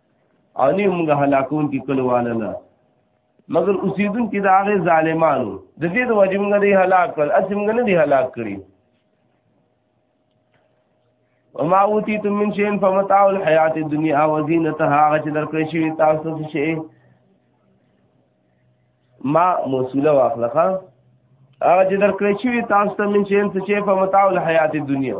او نه موږ هلاکون کې کلواله نه مګر اوسیدون کې دا هغه ظالمانو د دې د وجه موږ دې هلاک کړ اسی موږ نه دې هلاک کړی وما اوتیتم من شیء فمتاع الحیات الدنیا وزینتها هغه چې درکړی شوی تاسو څه شي ما موصوله واخلخه هغه چې درکړی شوی تاسو ته من شیء څه شي فمتاع الحیات الدنیا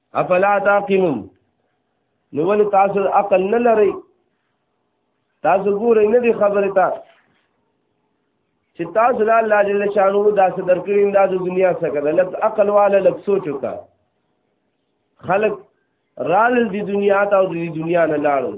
افلا تعقلون نو ول تاسو عقل نه لرئ تاسو ګورئ نه دی خبره تا چې تاسو لا الله جل شانو دا څه درکړین دا د دنیا څخه ده لږ عقل والا لږ سوچ وکړه خلق رال دی دنیا ته او دی دنیا نه لاړل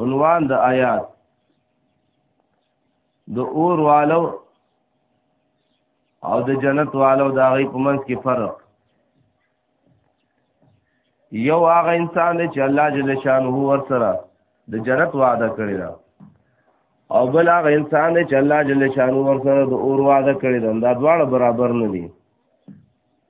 عنوان د آیات د اور والو او د جنت والو د هغې په منځ کې فرق یو هغه انسان دی چې الله جل شانه ور سره د جنت وعده کړی ده او بل هغه انسان دی چې الله جل شانه ور سره د اور وعده کړی ده دا دواړه برابر نه دي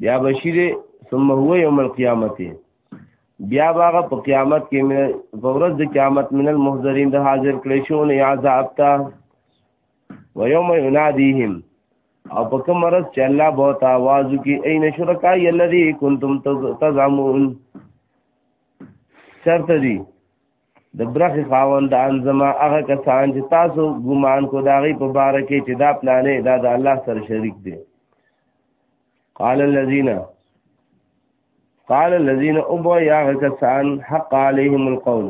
بیا بشی دی ثم هو یوم القیامت بیا باغه په قیامت کې مې په ورځ د قیامت من المحضرین د حاضر کړې شو نه عذاب تا و یوم ینادیهم او په کوم ورځ چې الله به تا आवाज وکي اين شرکای الذی کنتم تزعمون شرط دی د برخې خاوندان زما هغه کسان چې تاسو ګمان کو دا غي په بار کې چې دا پلانې دا د الله سره شریک دي قال الذين قال الذين ابو يا کسان حق عليهم القول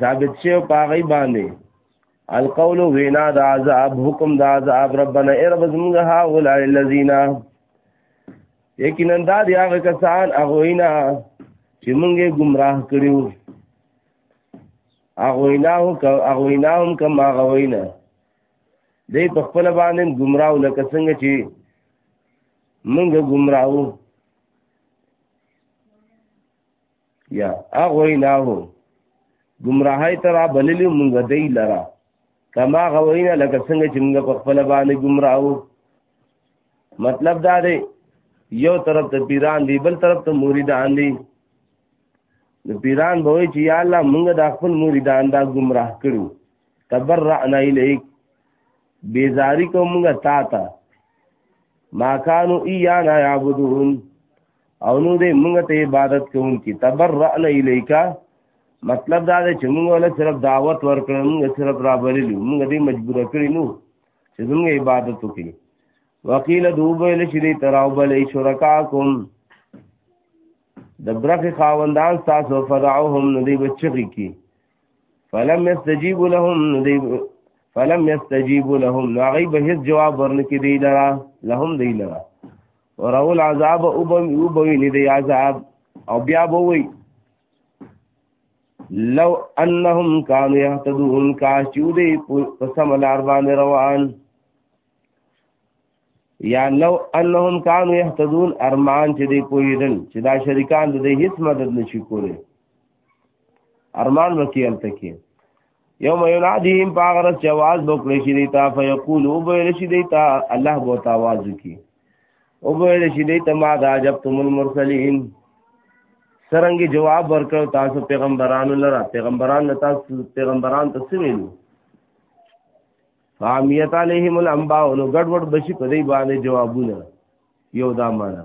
ثابت شي په غي باندې القول وینا د عذاب حکم د عذاب ربنا ارب زمغه هؤلاء الذين یقینا دا دی هغه کسان هغه وینا چې مونږه گمراه کړیو هغه وینا هو هغه وینا هم کوم هغه وینا دې په خپل باندې گمراه لکه څنګه چې مونږه گمراهو یا اغویناه گمراهی ته را بللی مونږ دی لره کما غوینا لکه څنګه چې مونږ په خپل باندې گمراهو مطلب دا دی یو طرف ته پیران دی بل طرف ته مریدان دی د پیران به وي چې یا الله مونږ د خپل مریدان دا گمراه کړو تبرعنا الیک بیزاری کو مونږ تا ته ما کانو ایانا یعبدون او نو دې موږ ته عبادت کوونکي تبرأنا الیک مطلب دا دی چې موږ ول صرف دعوت ورکړو موږ صرف رابللو موږ دې مجبور کړی نو چې موږ عبادت وکړي وقیل دوبل شری تراوبل شرکاکم د برخ خاوندان تاسو فدعوهم ندی بچی کی فلم یستجیب لهم ندی فلم یستجیب لهم نو هغه به هیڅ جواب ورنکې دی لرا لهم دی لرا وراو العذاب او بوي لید عذاب او بیا بوي لو انهم كانوا يهتدون کاشودي په سم لار باندې روان یا لو انهم كانوا يهتدون ارمان چې دی پویدل چې دا شریکان د هیڅ مدد نشي کولی ارمان وکیل تکي یوم ینادیهم باغرس جواز بکړی شي دیتا فیقول او به شي دیتا الله بو تاواز کی او به شي دیتا ما دا جبتم المرسلین سرنګي جواب ورکړ تاسو پیغمبرانو لره پیغمبران تاسو پیغمبران ته څه ویلو فامیت علیهم الانباء نو ګډوډ بشي په دې باندې جوابونه یو دا معنا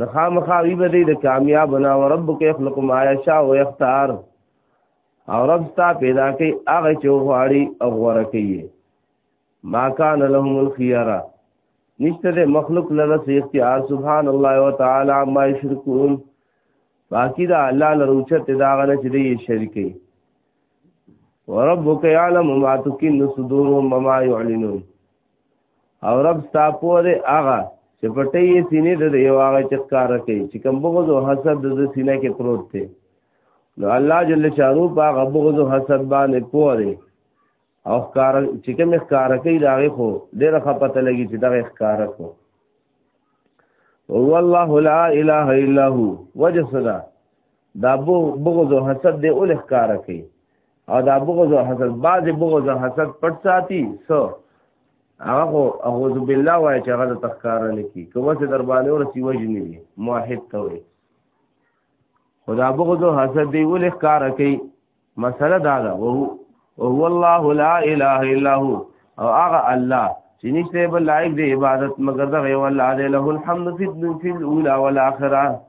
نو خامخا وی به د کامیاب نه او رب کې خلق ما یشا او اختار او رب ستا پیدا کوي هغه چې غواړي او غوړه کوي ما کان لهم الخيره نشته د مخلوق لره سي اختیار سبحان الله وتعالى ما یشركون باقی دا الله لره اوچت دا غنه چې دی شریکي وربک یعلم ما تکن صدورهم وما يعلنون او رب ستا پورې هغه چې پټې یې سینې د یو هغه چې کار کوي چې کوم بغض او حسد د سینې کې پروت دی نو الله جل شانو په هغه بغض او حسد باندې پورې او ښکار چې کوم ښکار کوي دا غي خو ډېر خپته لګي چې دا ښکار کو هو الله لا اله الا هو وجسدا دا بغض او حسد دې اول ښکار کوي او دا بغض او حسد بعضې بغض او حسد پټ ساتي سو هغه خو اعوذ بالله وای چې هغه د تخکاره لکی که وسه در باندې ورسی وجنی وي موحد ته وي خدا بغض او حسد دی ول ښکار کوي مسله دا ده او هو الله لا اله الا هو او هغه الله چې نشته بل لایق دی عبادت مگر دا یو الله دی له الحمد فی الدنیا فی الاولى والاخره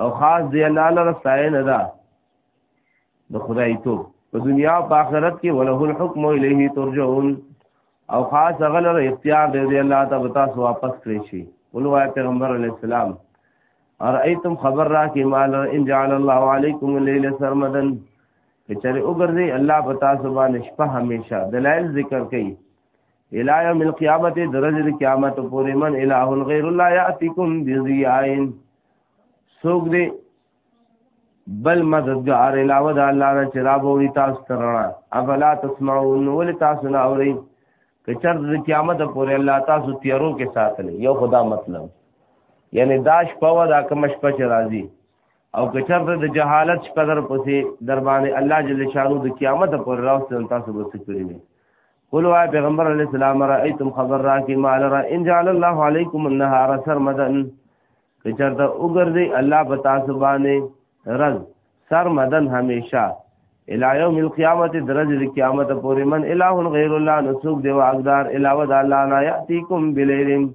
او خاص دی الله لپاره ستاینه ده د خدای تو په دنیا او آخرت کې وله الحکم الیه ترجعون او خاص هغه لره اختیار دی دی الله ته بتا سو واپس کړی شي ولوا پیغمبر علی السلام ارایتم خبر را کې مال ان جعل الله علیکم الليل سرمدا چرې وګرځي الله بتا سو باندې شپه همیشه دلایل ذکر کوي الى يوم القيامه درجه قیامت پورې من اله غیر الله یاتیکم بذیاین سوګ دې بل مددگار علاوه د الله نه چې را بوړي تاسو ته رڼا افلا تسمعون ولې تاسو نه اورئ که چېرته د قیامت پورې الله تاسو تیارو کې ساتلی یو خدا مطلب یعنی دا شپه وه دا کومه شپه چې راځي او که چېرته د جهالت شپه در پسې در باندې الله جل شانو د قیامت پورې راوستل تاسو به څه کړي وي قل وا پیغمبر علی السلام رایتم خبر را کی مال را ان جعل الله علیکم النهار سرمدا که چرته وګرځي الله په تاسو باندې رز سر مدن همیشه الی یوم القیامت درجه د قیامت پورې من الہ غیر الله نسوک دی واقدار علاوه د الله نه یاتیکم بلیلن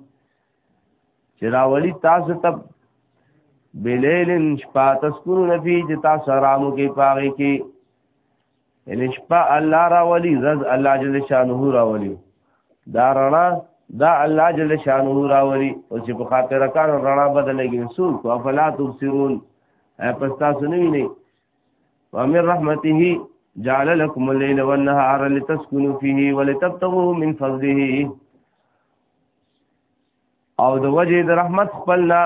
چراولی تاسو ته بلیلن شپه تذکرون فی چې تاسو آرامو کې پاغي کې یعنی شپه الله راولي رز الله جل شانه راولي دا رڼا دا الله جل شانه راولي او چې په خاطر کار رڼا بدلېږي سو کو افلا تبصرون پستا سنوي نه وامر رحمته جعل لكم الليل والنهار لتسكنوا فيه ولتبتغوا من فضله او د وجه د رحمت خپلنا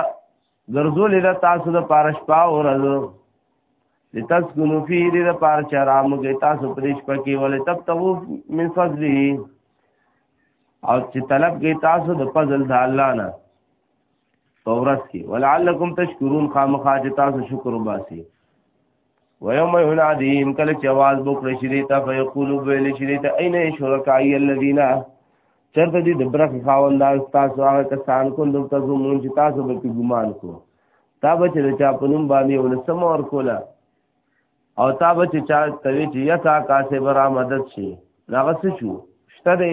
ګرځول له تاسو د پارش پا او رز لتسكنوا فيه دې د پار چرامو کې تاسو پرېش پکې ولې تب تو من فضله او چې طلب کې تاسو د فضل د الله نه تورات کې ولعلکم تشکرون خامخا چې تاسو شکر وباسي ويوم يناديهم کله چې आवाज وکړي شي دیتا فیقول ویل شي دیتا اين شرکای الذين چرته دي د برخ خاوندان تاسو هغه کسان کوم دلته زمون چې تاسو به ګمان کو تا به چې چا په نوم باندې ولسم اور کولا او تا به چې چا توی چې یا تا کاسه برا مدد شي هغه څه شو شته دی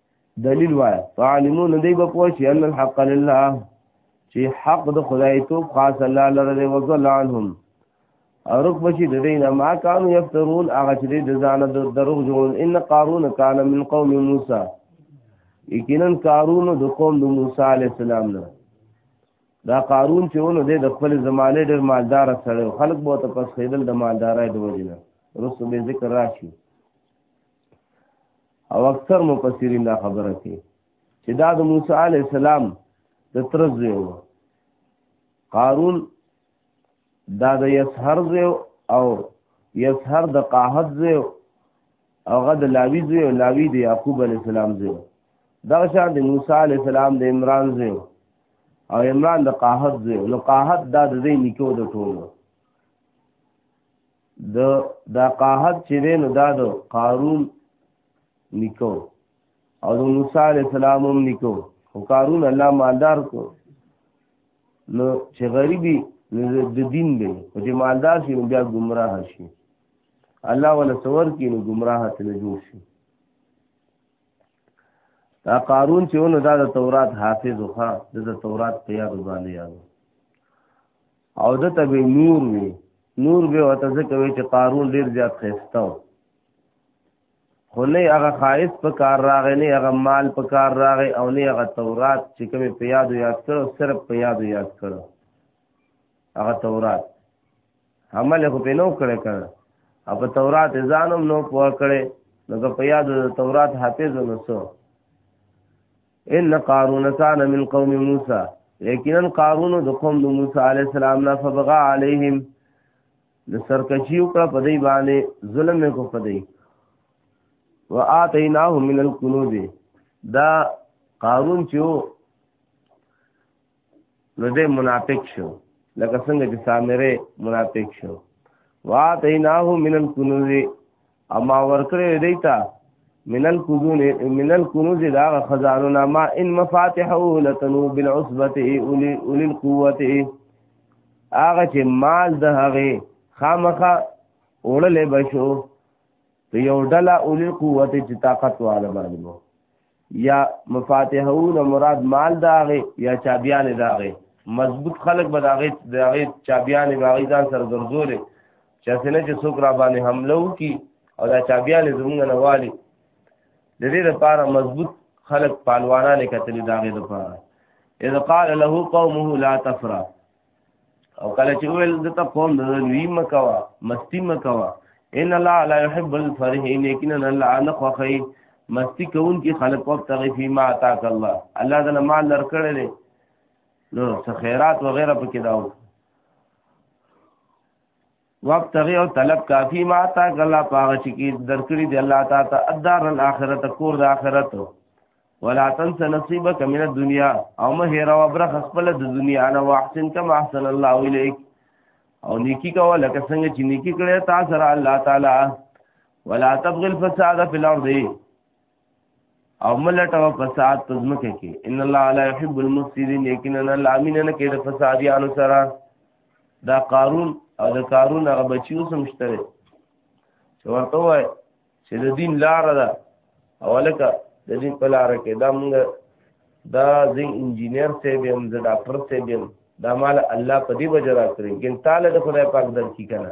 دلیل وای فعلمون دی به پوه شي ان الحق لله چې حق د خدای تو خاص الله لره دی وضل عنهم اورک بشي د دینه ما کانو یفترون هغه چې د ځان د دروغ جوړ ان قارون کان من قوم موسی یقینا قارون د قوم د موسی علی السلام نه دا قارون چې ونه د خپل زمانه ډېر مالدار سره خلک به ته پس خیدل د مالدارای د وجنه رسو به ذکر راشي او اکثر مفسرین دا خبره کوي چې دا د موسی علی السلام د تر زوی و قارون دا د یسهر زوی او یسهر د قاحت زوی او غد لاوی زوی او لاوی د یعقوب علی السلام زوی دا شان د موسی علی السلام د عمران زوی او عمران د قاحت زوی نو قاحت دا د دې نیکو د ټولو د دا قاحت چې دی نو دا د قارون نکو او د موسی علیه السلام هم نکو خو قارون الله مالدار کو نو چې غریبي د دین دی او چې مالدار شي نو بیا ګمراه شي الله ولا څور کې نو ګمراه ته نه جوړ شي دا قارون چې ونه دا د تورات حافظ وخا د تورات په یاد باندې یاد او د ته به نور وي نور به وته ځکه وي چې قارون ډیر زیات خسته و خو نه هغه خایس په کار راغی نه هغه مال په کار راغی او نه هغه تورات چې کوم په یاد یاد کړو صرف په یاد یاد کړو هغه تورات عمل خو په نو کړه کړه او په تورات ځانم نو پوه کړي نو په یاد د تورات حافظ نو سو ان قارون کان من قوم موسی یقینا قارون د قوم د موسی علی السلام نه فبغى عليهم د سرکشي وکړه په دې باندې ظلم کو په دې واتیناه من الكنوز دا قارون چې نو دې منافق شو لکه څنګه چې سامره منافق شو واتیناه من الكنوز اما ورکړې دی تا من الكنوز من الكنوز دا خزانو ما ان مفاتحه لتنو بالعصبه اولي اولي القوه هغه چې مال د هغه خامخه وړلې بشو په یو ډله اولي قوت چې طاقت واله باندې یا مفاتحون مراد مال داغه یا چابیان داغه مضبوط خلق به داغه داغه چابیان باغی ځان سره ګرځولې چې څنګه چې څوک را باندې حمله وکي او دا چابیان زمونږ نه والی د دې لپاره مضبوط خلق پالوانانه کتلې داغه لپاره اذ قال له قومه لا تفرح او کله چې ویل د ته قوم د لوی مکوا مستی مکوا ان الله لا يحب الفرحين لیکن الله نه خوخی مستی کون کی خلق وقت تغفی ما تاک الله الله دل مال لر کړل نو خیرات وغیرہ پکې داو وابتغي او طلب کافی ما تا غلا پاغه چې کی درکړي دی الله تعالی ته ادار الاخرت کور د اخرت ولا تنس نصيبك من الدنيا او مه هیرا وبرخ خپل د دنیا انا واحسن كما احسن الله اليك او نیکی کوه لکه څنګه چې نیکی کړې تا سره الله تعالی ولا تبغي الفساد في الارض او ملټو فساد پزمکه کې ان الله لا يحب المفسدين لیکن ان الله امین نه کې د فسادیانو سره دا قارون او د قارون هغه بچیو سمشتره چې ورته وای چې د دین لار ده او لکه د دین په لار کې دا موږ دا زه انجینر سه بیم زه ډاکټر سه بیم دا مال الله په دې وجه را کړی ګل تعالی د خدای پاک درکې کنه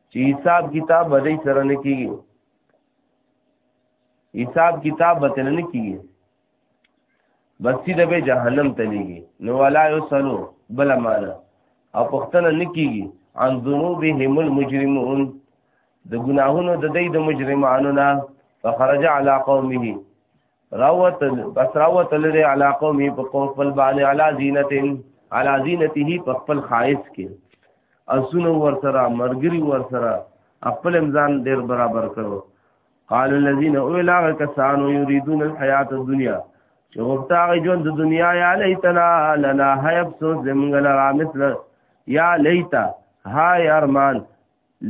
چې حساب کتاب به دې سره نه کیږي حساب کتاب به تل نه کیږي بس دې به جهنم ته لګي نو ولا یسلو بل معنا او پښتنه نه کیږي عن ذنوبهم المجرمون د ګناهونو د دې د مجرمانو نه فخرج على قومه راوت بس راوت لري علا قومي په قوم خپل باندې علا زینتن علا زینته په خپل خایس کې اسونه ور سره مرګري ور سره خپل امزان ډیر برابر کړو قال الذين اولا کسانو یریدون الحیات الدنیا چې وخته ژوند د دنیا یا لیتنا لنا هیب سوز زمغلا مثل یا لیتا های ارمان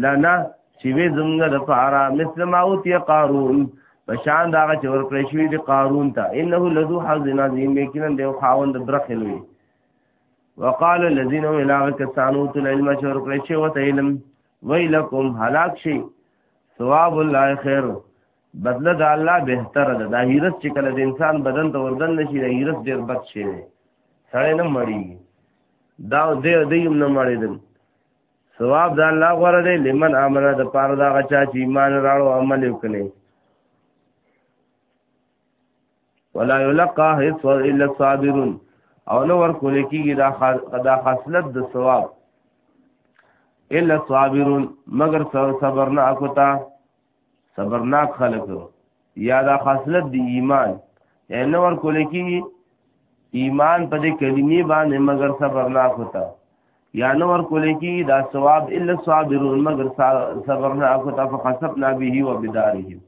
لنا چې وې زمونږ د پاره مثل ما اوتی قارون په شان دا چې ورکړې شوې د قارون ته انه لذو حظ عظیم یقینا دی خاوند برخه لوی وقال الذين الى كسانو تل علم شور کړی چې وته علم ویلکم هلاک شي ثواب الله خیر بدله د الله بهتر ده دا هیرس چې کله د انسان بدن ته وردن نشي دا هیرس ډیر بد شي سړی نه مړی دا دې دې هم نه مړی ثواب د الله غره دی لمن امر د پاره دا غچا چې ایمان راړو عمل وکړي ولا یلقا هیڅ الا الصابرون او نو ور کول کیږي دا دا خاصلت د ثواب الا الصابرون مگر صبر نه اکوتا صبرناک خلک یا دا خاصلت دی ایمان یعنی نه ور کول کېږي ایمان په دې کلمې باندې مگر صبرناک ہوتا یا نه ور کول کېږي دا ثواب الا صابرون مگر صبرناک ہوتا فخسبنا به و بداره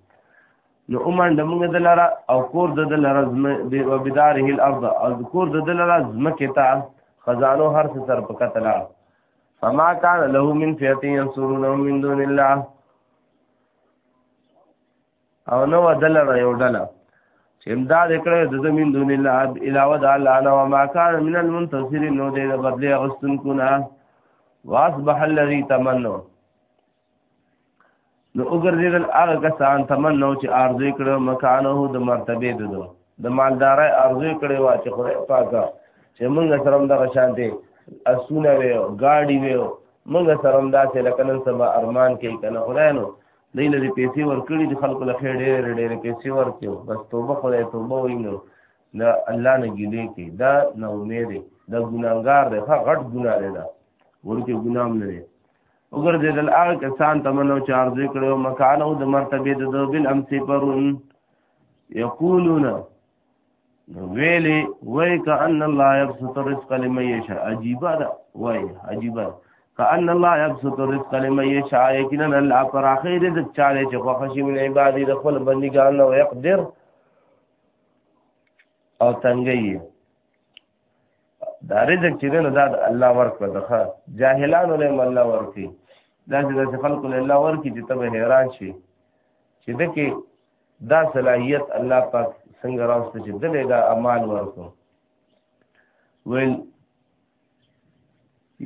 نو عمر د موږ د لاره او کور د لاره زم د وبداره الارض او کور د لاره زم کې تا خزانو هر څه سر پکتلا فما كان له من فئه ينصرونه من دون الله او نو دل را یو ډله چې امداد کړو د زمين دون الله علاوه د الله انا وما كان من المنتصرين نو دې بدله غستون کو نه واصبح الذي تمنوا نو وګرځیدل هغه کسان تمنو چې ارزو کړو مکانو د مرتبه ددو د مالدارۍ ارزو کړي وا چې خدای پاکه چې موږ سره هم دغه شان دي اسونه وي او گاډي وي موږ سره هم داسې لکه نن سبا ارمان کوي کنه خدای نو دی له پیسې ورکړي د خلکو له خیر ډېر ډېر پیسې ورکړي بس توبه خدای توبه وینو نه الله نه ګیلې کوي دا نه امید دا ګناګار دی ها غټ ګنا دی دا ورته ګنام نه دی وګرځیدل هغه کسان تمنو چارځ کړو مکان او د مرتبه د بل امسی پرون یقولون ویلی وای کأن الله یبسط الرزق لمن یشاء عجیبه ده وای عجیبه ده کأن الله یبسط الرزق لمن یشاء یقینا الله پر اخر رزق چاله چې خو خشي من عبادی د خپل بندګان او یقدر او تنګي دا رزق چې نه دا الله ورکړه دغه جاهلانو له الله ورکړي دا چې خلکو له الله ورکړي چې ته حیران شي چې دکې دا صلاحیت الله پاک څنګه راوسته چې دلې دا امان ورکو ویل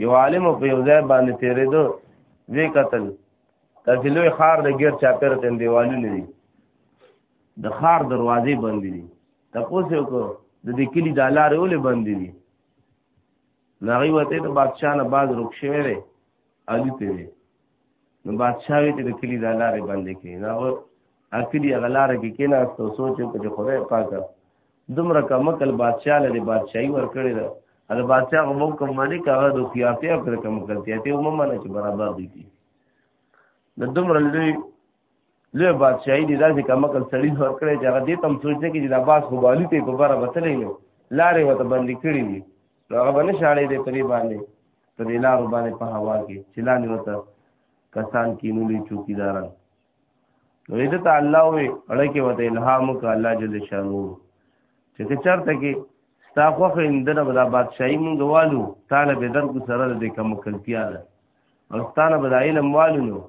یو عالم په یو ځای باندې تیرې دو وی قتل تاسو لوی خار د غیر چاپیر تن دیوالو نه دي د خار دروازې بندې دي تاسو یو کو د دې کلی د لارې ولې بندې دي ناغي وته د بادشاہ نه باز رک شوی دی الو ته وي نو بادشاہ وی چې د کلی د لارې باندې کې نو اکلی غلار کې کې نه ستو سوچ په دې خدای پاکه دومره کمکل بادشاہ لري بادشاہي ور کړی دا دا بادشاہ غو کوم باندې کاغه د خیاطه پر کم کړتیا ته ومنه چې برابر دي کی د دومره لوی لوی بادشاہي دي داسې کمکل سړی ور کړی چې هغه دې تم سوچ نه کېږي د عباس خو بالي ته په بره بتلې نو لارې وته باندې کړې دي نو هغه باندې شاړې دې پرې باندې په دې لارو باندې په هوا کې چې لاندې وته کسان کې نو لې چوکیداران نو دې ته الله وې اړه کې وته الهام وکړه الله جل شانو چې چرته کې ستا خوخه اندنه بدا بادشاہي مونږ والو طالب درکو سره دې کم کلتیا ده او ستانه بدا علم والو نو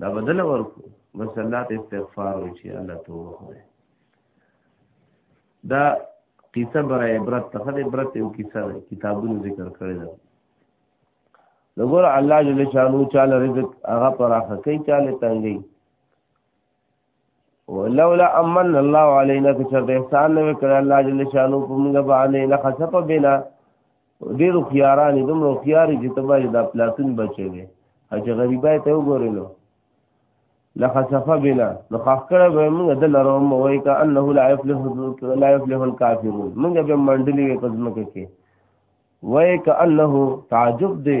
دا بدل ورکو بس الله ته استغفار وشي الله توبه کوي دا قصه برای عبرت ته د عبرت یو قصه ده کتابونو ذکر کړی ده لګور الله جل شانو چاله رزق هغه پراخه کوي چاله تنګي ولولا امن الله علينا که چرته احسان نه وکړ الله جل شانو په موږ باندې نه خصف بنا ډېر خياران دم رو خيار چې تبا د پلاتون بچي وي چې غریبای ته وګورې نو لخصف بنا نو خخکړه به موږ د لروم وای کا انه لا يفلح لا يفلح الكافرون موږ به منډلې په ځمکه کې وای کا انه تعجب دې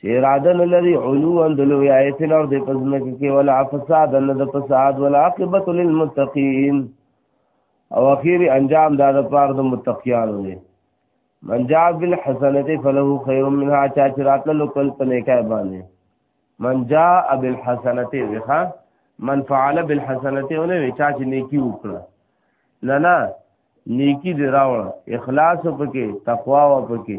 چې اراده نه لري علو اند لوی آیت لور د پزمک کې ولا فساد نه د فساد ولا عاقبت للمتقین او اخیری انجام دا د پاره د متقیانو دی من جاء بالحسنه فله خير منها چا چې راتل لوکل په نیکه باندې من جاء بالحسنه وها من فعل بالحسنه ونه چا چې نیکی وکړه نه نه نیکی دی راوړه اخلاص پکې تقوا پکې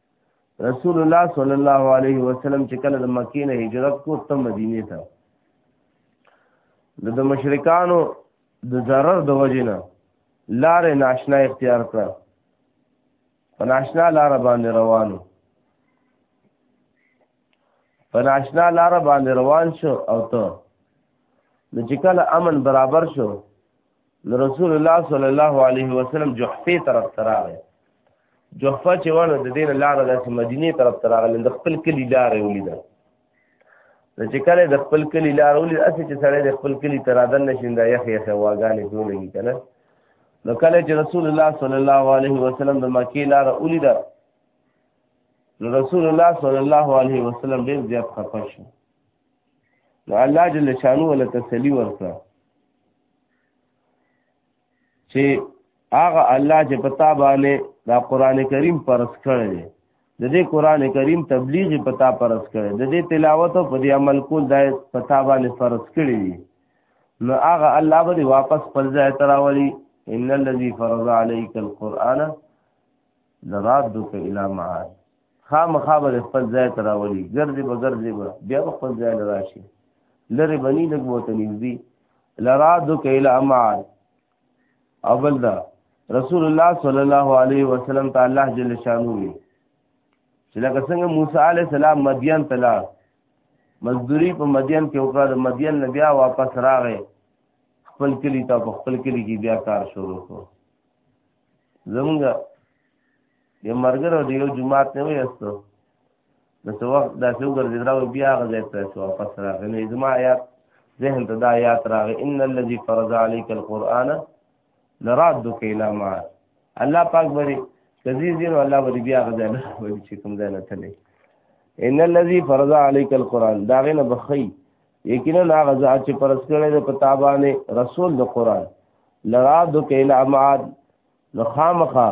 رسول الله صلی الله علیه وسلم چې کله د مکې نه هجرت کو ته مدینه ته د مشرکانو د ضرر د وجنه لارې ناشنا اختیار کړه په ناشنا لار باندې روانو په ناشنا لار باندې روان شو او ته د چې کله امن برابر شو نو رسول الله صلی الله علیه وسلم جحفه طرف تراغه جحفه چې ونه د دین لار د مدینه طرف تراغه د خپل کلی لار ولیده د چې کله د خپل کلی لار ولید اسی چې سړی د خپل کلی ترادن نشیندا یخ یخ واګانې جوړیږي کنه نو کله چې رسول الله صلی الله علیه وسلم د مکی لار ولیده نو رسول الله صلی الله علیه وسلم ډیر زیات خفه شو نو الله جل شانو ول تسلی ورکړه چې هغه الله چې پتا باندې دا قران کریم پرس کړی دی د دې قران کریم تبلیغ پتا پرس کړی د دې تلاوت او په دې عمل کول د پتا باندې فرض کړی دی نو هغه الله به واپس پر ځای تراولي ان الذي فرض عليك القرآن لرادك الى معاد خامخا به خپل ځای ته راولي ګرځي به ګرځي به بیا به خپل ځای له راشي لرې به ني لږ به ورته نږدي لرادک الی معاد او بل دا رسول الله صلی الله علیه وسلم ته الله جل شانو وي چې لکه څنګه موسی علی السلام مدین ته لاړ مزدوری په مدین کې وکړه د مدین نه بیا واپس راغی خپل کلی ته په خپل کلی کې بیا کار شروع کړو زمونږ یو مرګره دی یو جمعات نه ویستو نو څو وخت دا څو ګرځي دا بیا غځې ته څو واپس راغی نو زما آیات ذهن ته دا آیات راغی ان الذي فرض عليك القرآن لرادك الى ما الله پاک بری کزي دین الله بری بیا غځې نه وي چې کوم ځای نه تللی ان الذي فرض عليك القرآن دا غنه بخي یقینا هغه ذات چې پرس کړی د پتابانه رسول د قرآن لرادك الى ما نو خامخا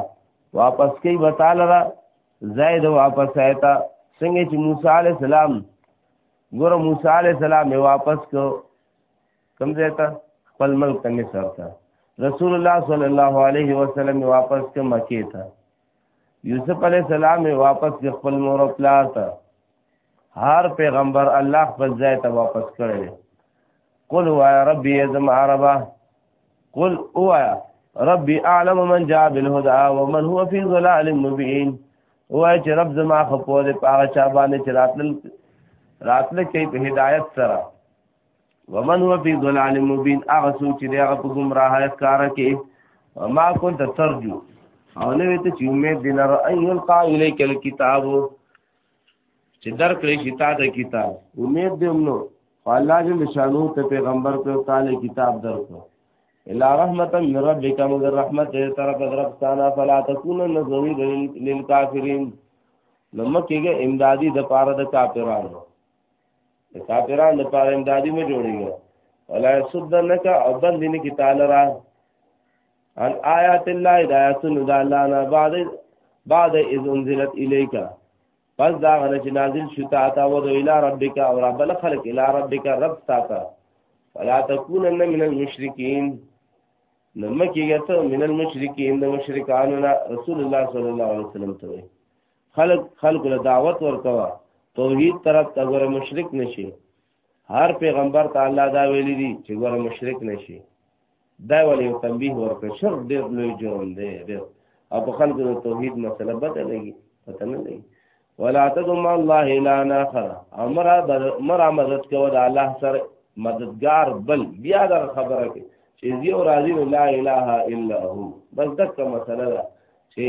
واپس کوي وتعالى را زائد واپس آیتا څنګه چې موسی عليه السلام ګور موسی عليه السلام یې واپس کو کوم ځای ته خپل ملک ته مصر ته رسول الله صلی الله علیه وسلم یې واپس کو مکې ته یوسف علیه السلام یې واپس خپل مور او پلار ته هر پیغمبر الله خپل ځای ته واپس کړی دی قل وایا ربی ازم عربا قل وایا ربی اعلم من جاء بالهدى ومن هو في ظلال مبين وایا چې رب زما خپو دې پاغه چا باندې چې راتل راتل کې په هدایت سره ومن هو في ظلال مبين هغه سوچ دې هغه په گمراه ښکار کې ما كنت ترجو او نو ته چې امید دینر ايل قائل کل کتابو چې در کړی شي تا د کتاب امید دې موږ الله جل شانو ته پیغمبر پر تعالی کتاب درکو الا رحمتا من ربک مگر رحمت دې طرف درف ثانا فلا تكون نذری للکافرین لمکهګه امدادي د پاره د کافرانو د کافرانو د پاره امدادي مې جوړیږي ولا يسدنک او بندنی کی تعالی را ان آیات الله هدایتن د الله نه بعد بعد اذ انزلت الیک پس دا غنه چې نازل شو تا تا و د الی ربک او رب الخلق الی ربک رب تا تا فلا تکونن من المشرکین نمکیږي ته من المشرکین د مشرکانو نه رسول الله صلی الله علیه وسلم ته خلق خلق له دعوت ورکوا توحید طرف ته غره مشرک نشي هر پیغمبر ته الله دا ویلي دي چې ګوره مشرک نشي دا ولې یو تنبیه ورکړ شرک ډېر لوی جرم دی ډېر او په خلکو د توحید مسله بده لګي پته نه لګي ولا تدعو مع الله الا اخر امر مر مدد کوه د الله سره مددگار بل بیا دا خبره کې چې یو راضی لا اله الا هو بس دغه مسله ده چې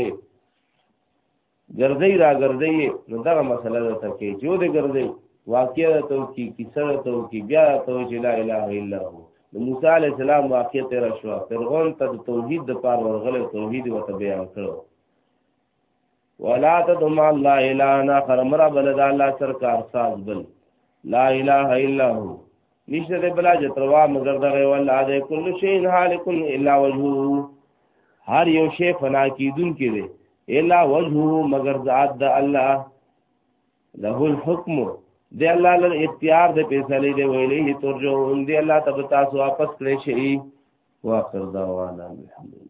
ګرځي را ګرځي نو دا مسله ده ته کې جو دې ګرځي واقعیا ته کی کیسه ته کی بیا ته چې لا اله الا هو موسی علی السلام واقعیا تیر شو فرعون ته توحید د پاره ورغله توحید وته بیان کړو ولا تدم الله الا انا خرمرا بلد الله سرکار ساز بل لا اله الا هو نشته د بلا جتروا مگر دغه ولا د کل شی حالک الا وجهه هر یو شی فنا کیدون کې دی الا وجهه مگر ذات د الله له الحكم دی الله له اختیار د فیصله دی ویلې ترجون دی الله تب تاسو واپس کړی شي واخر دعوانا الحمدلله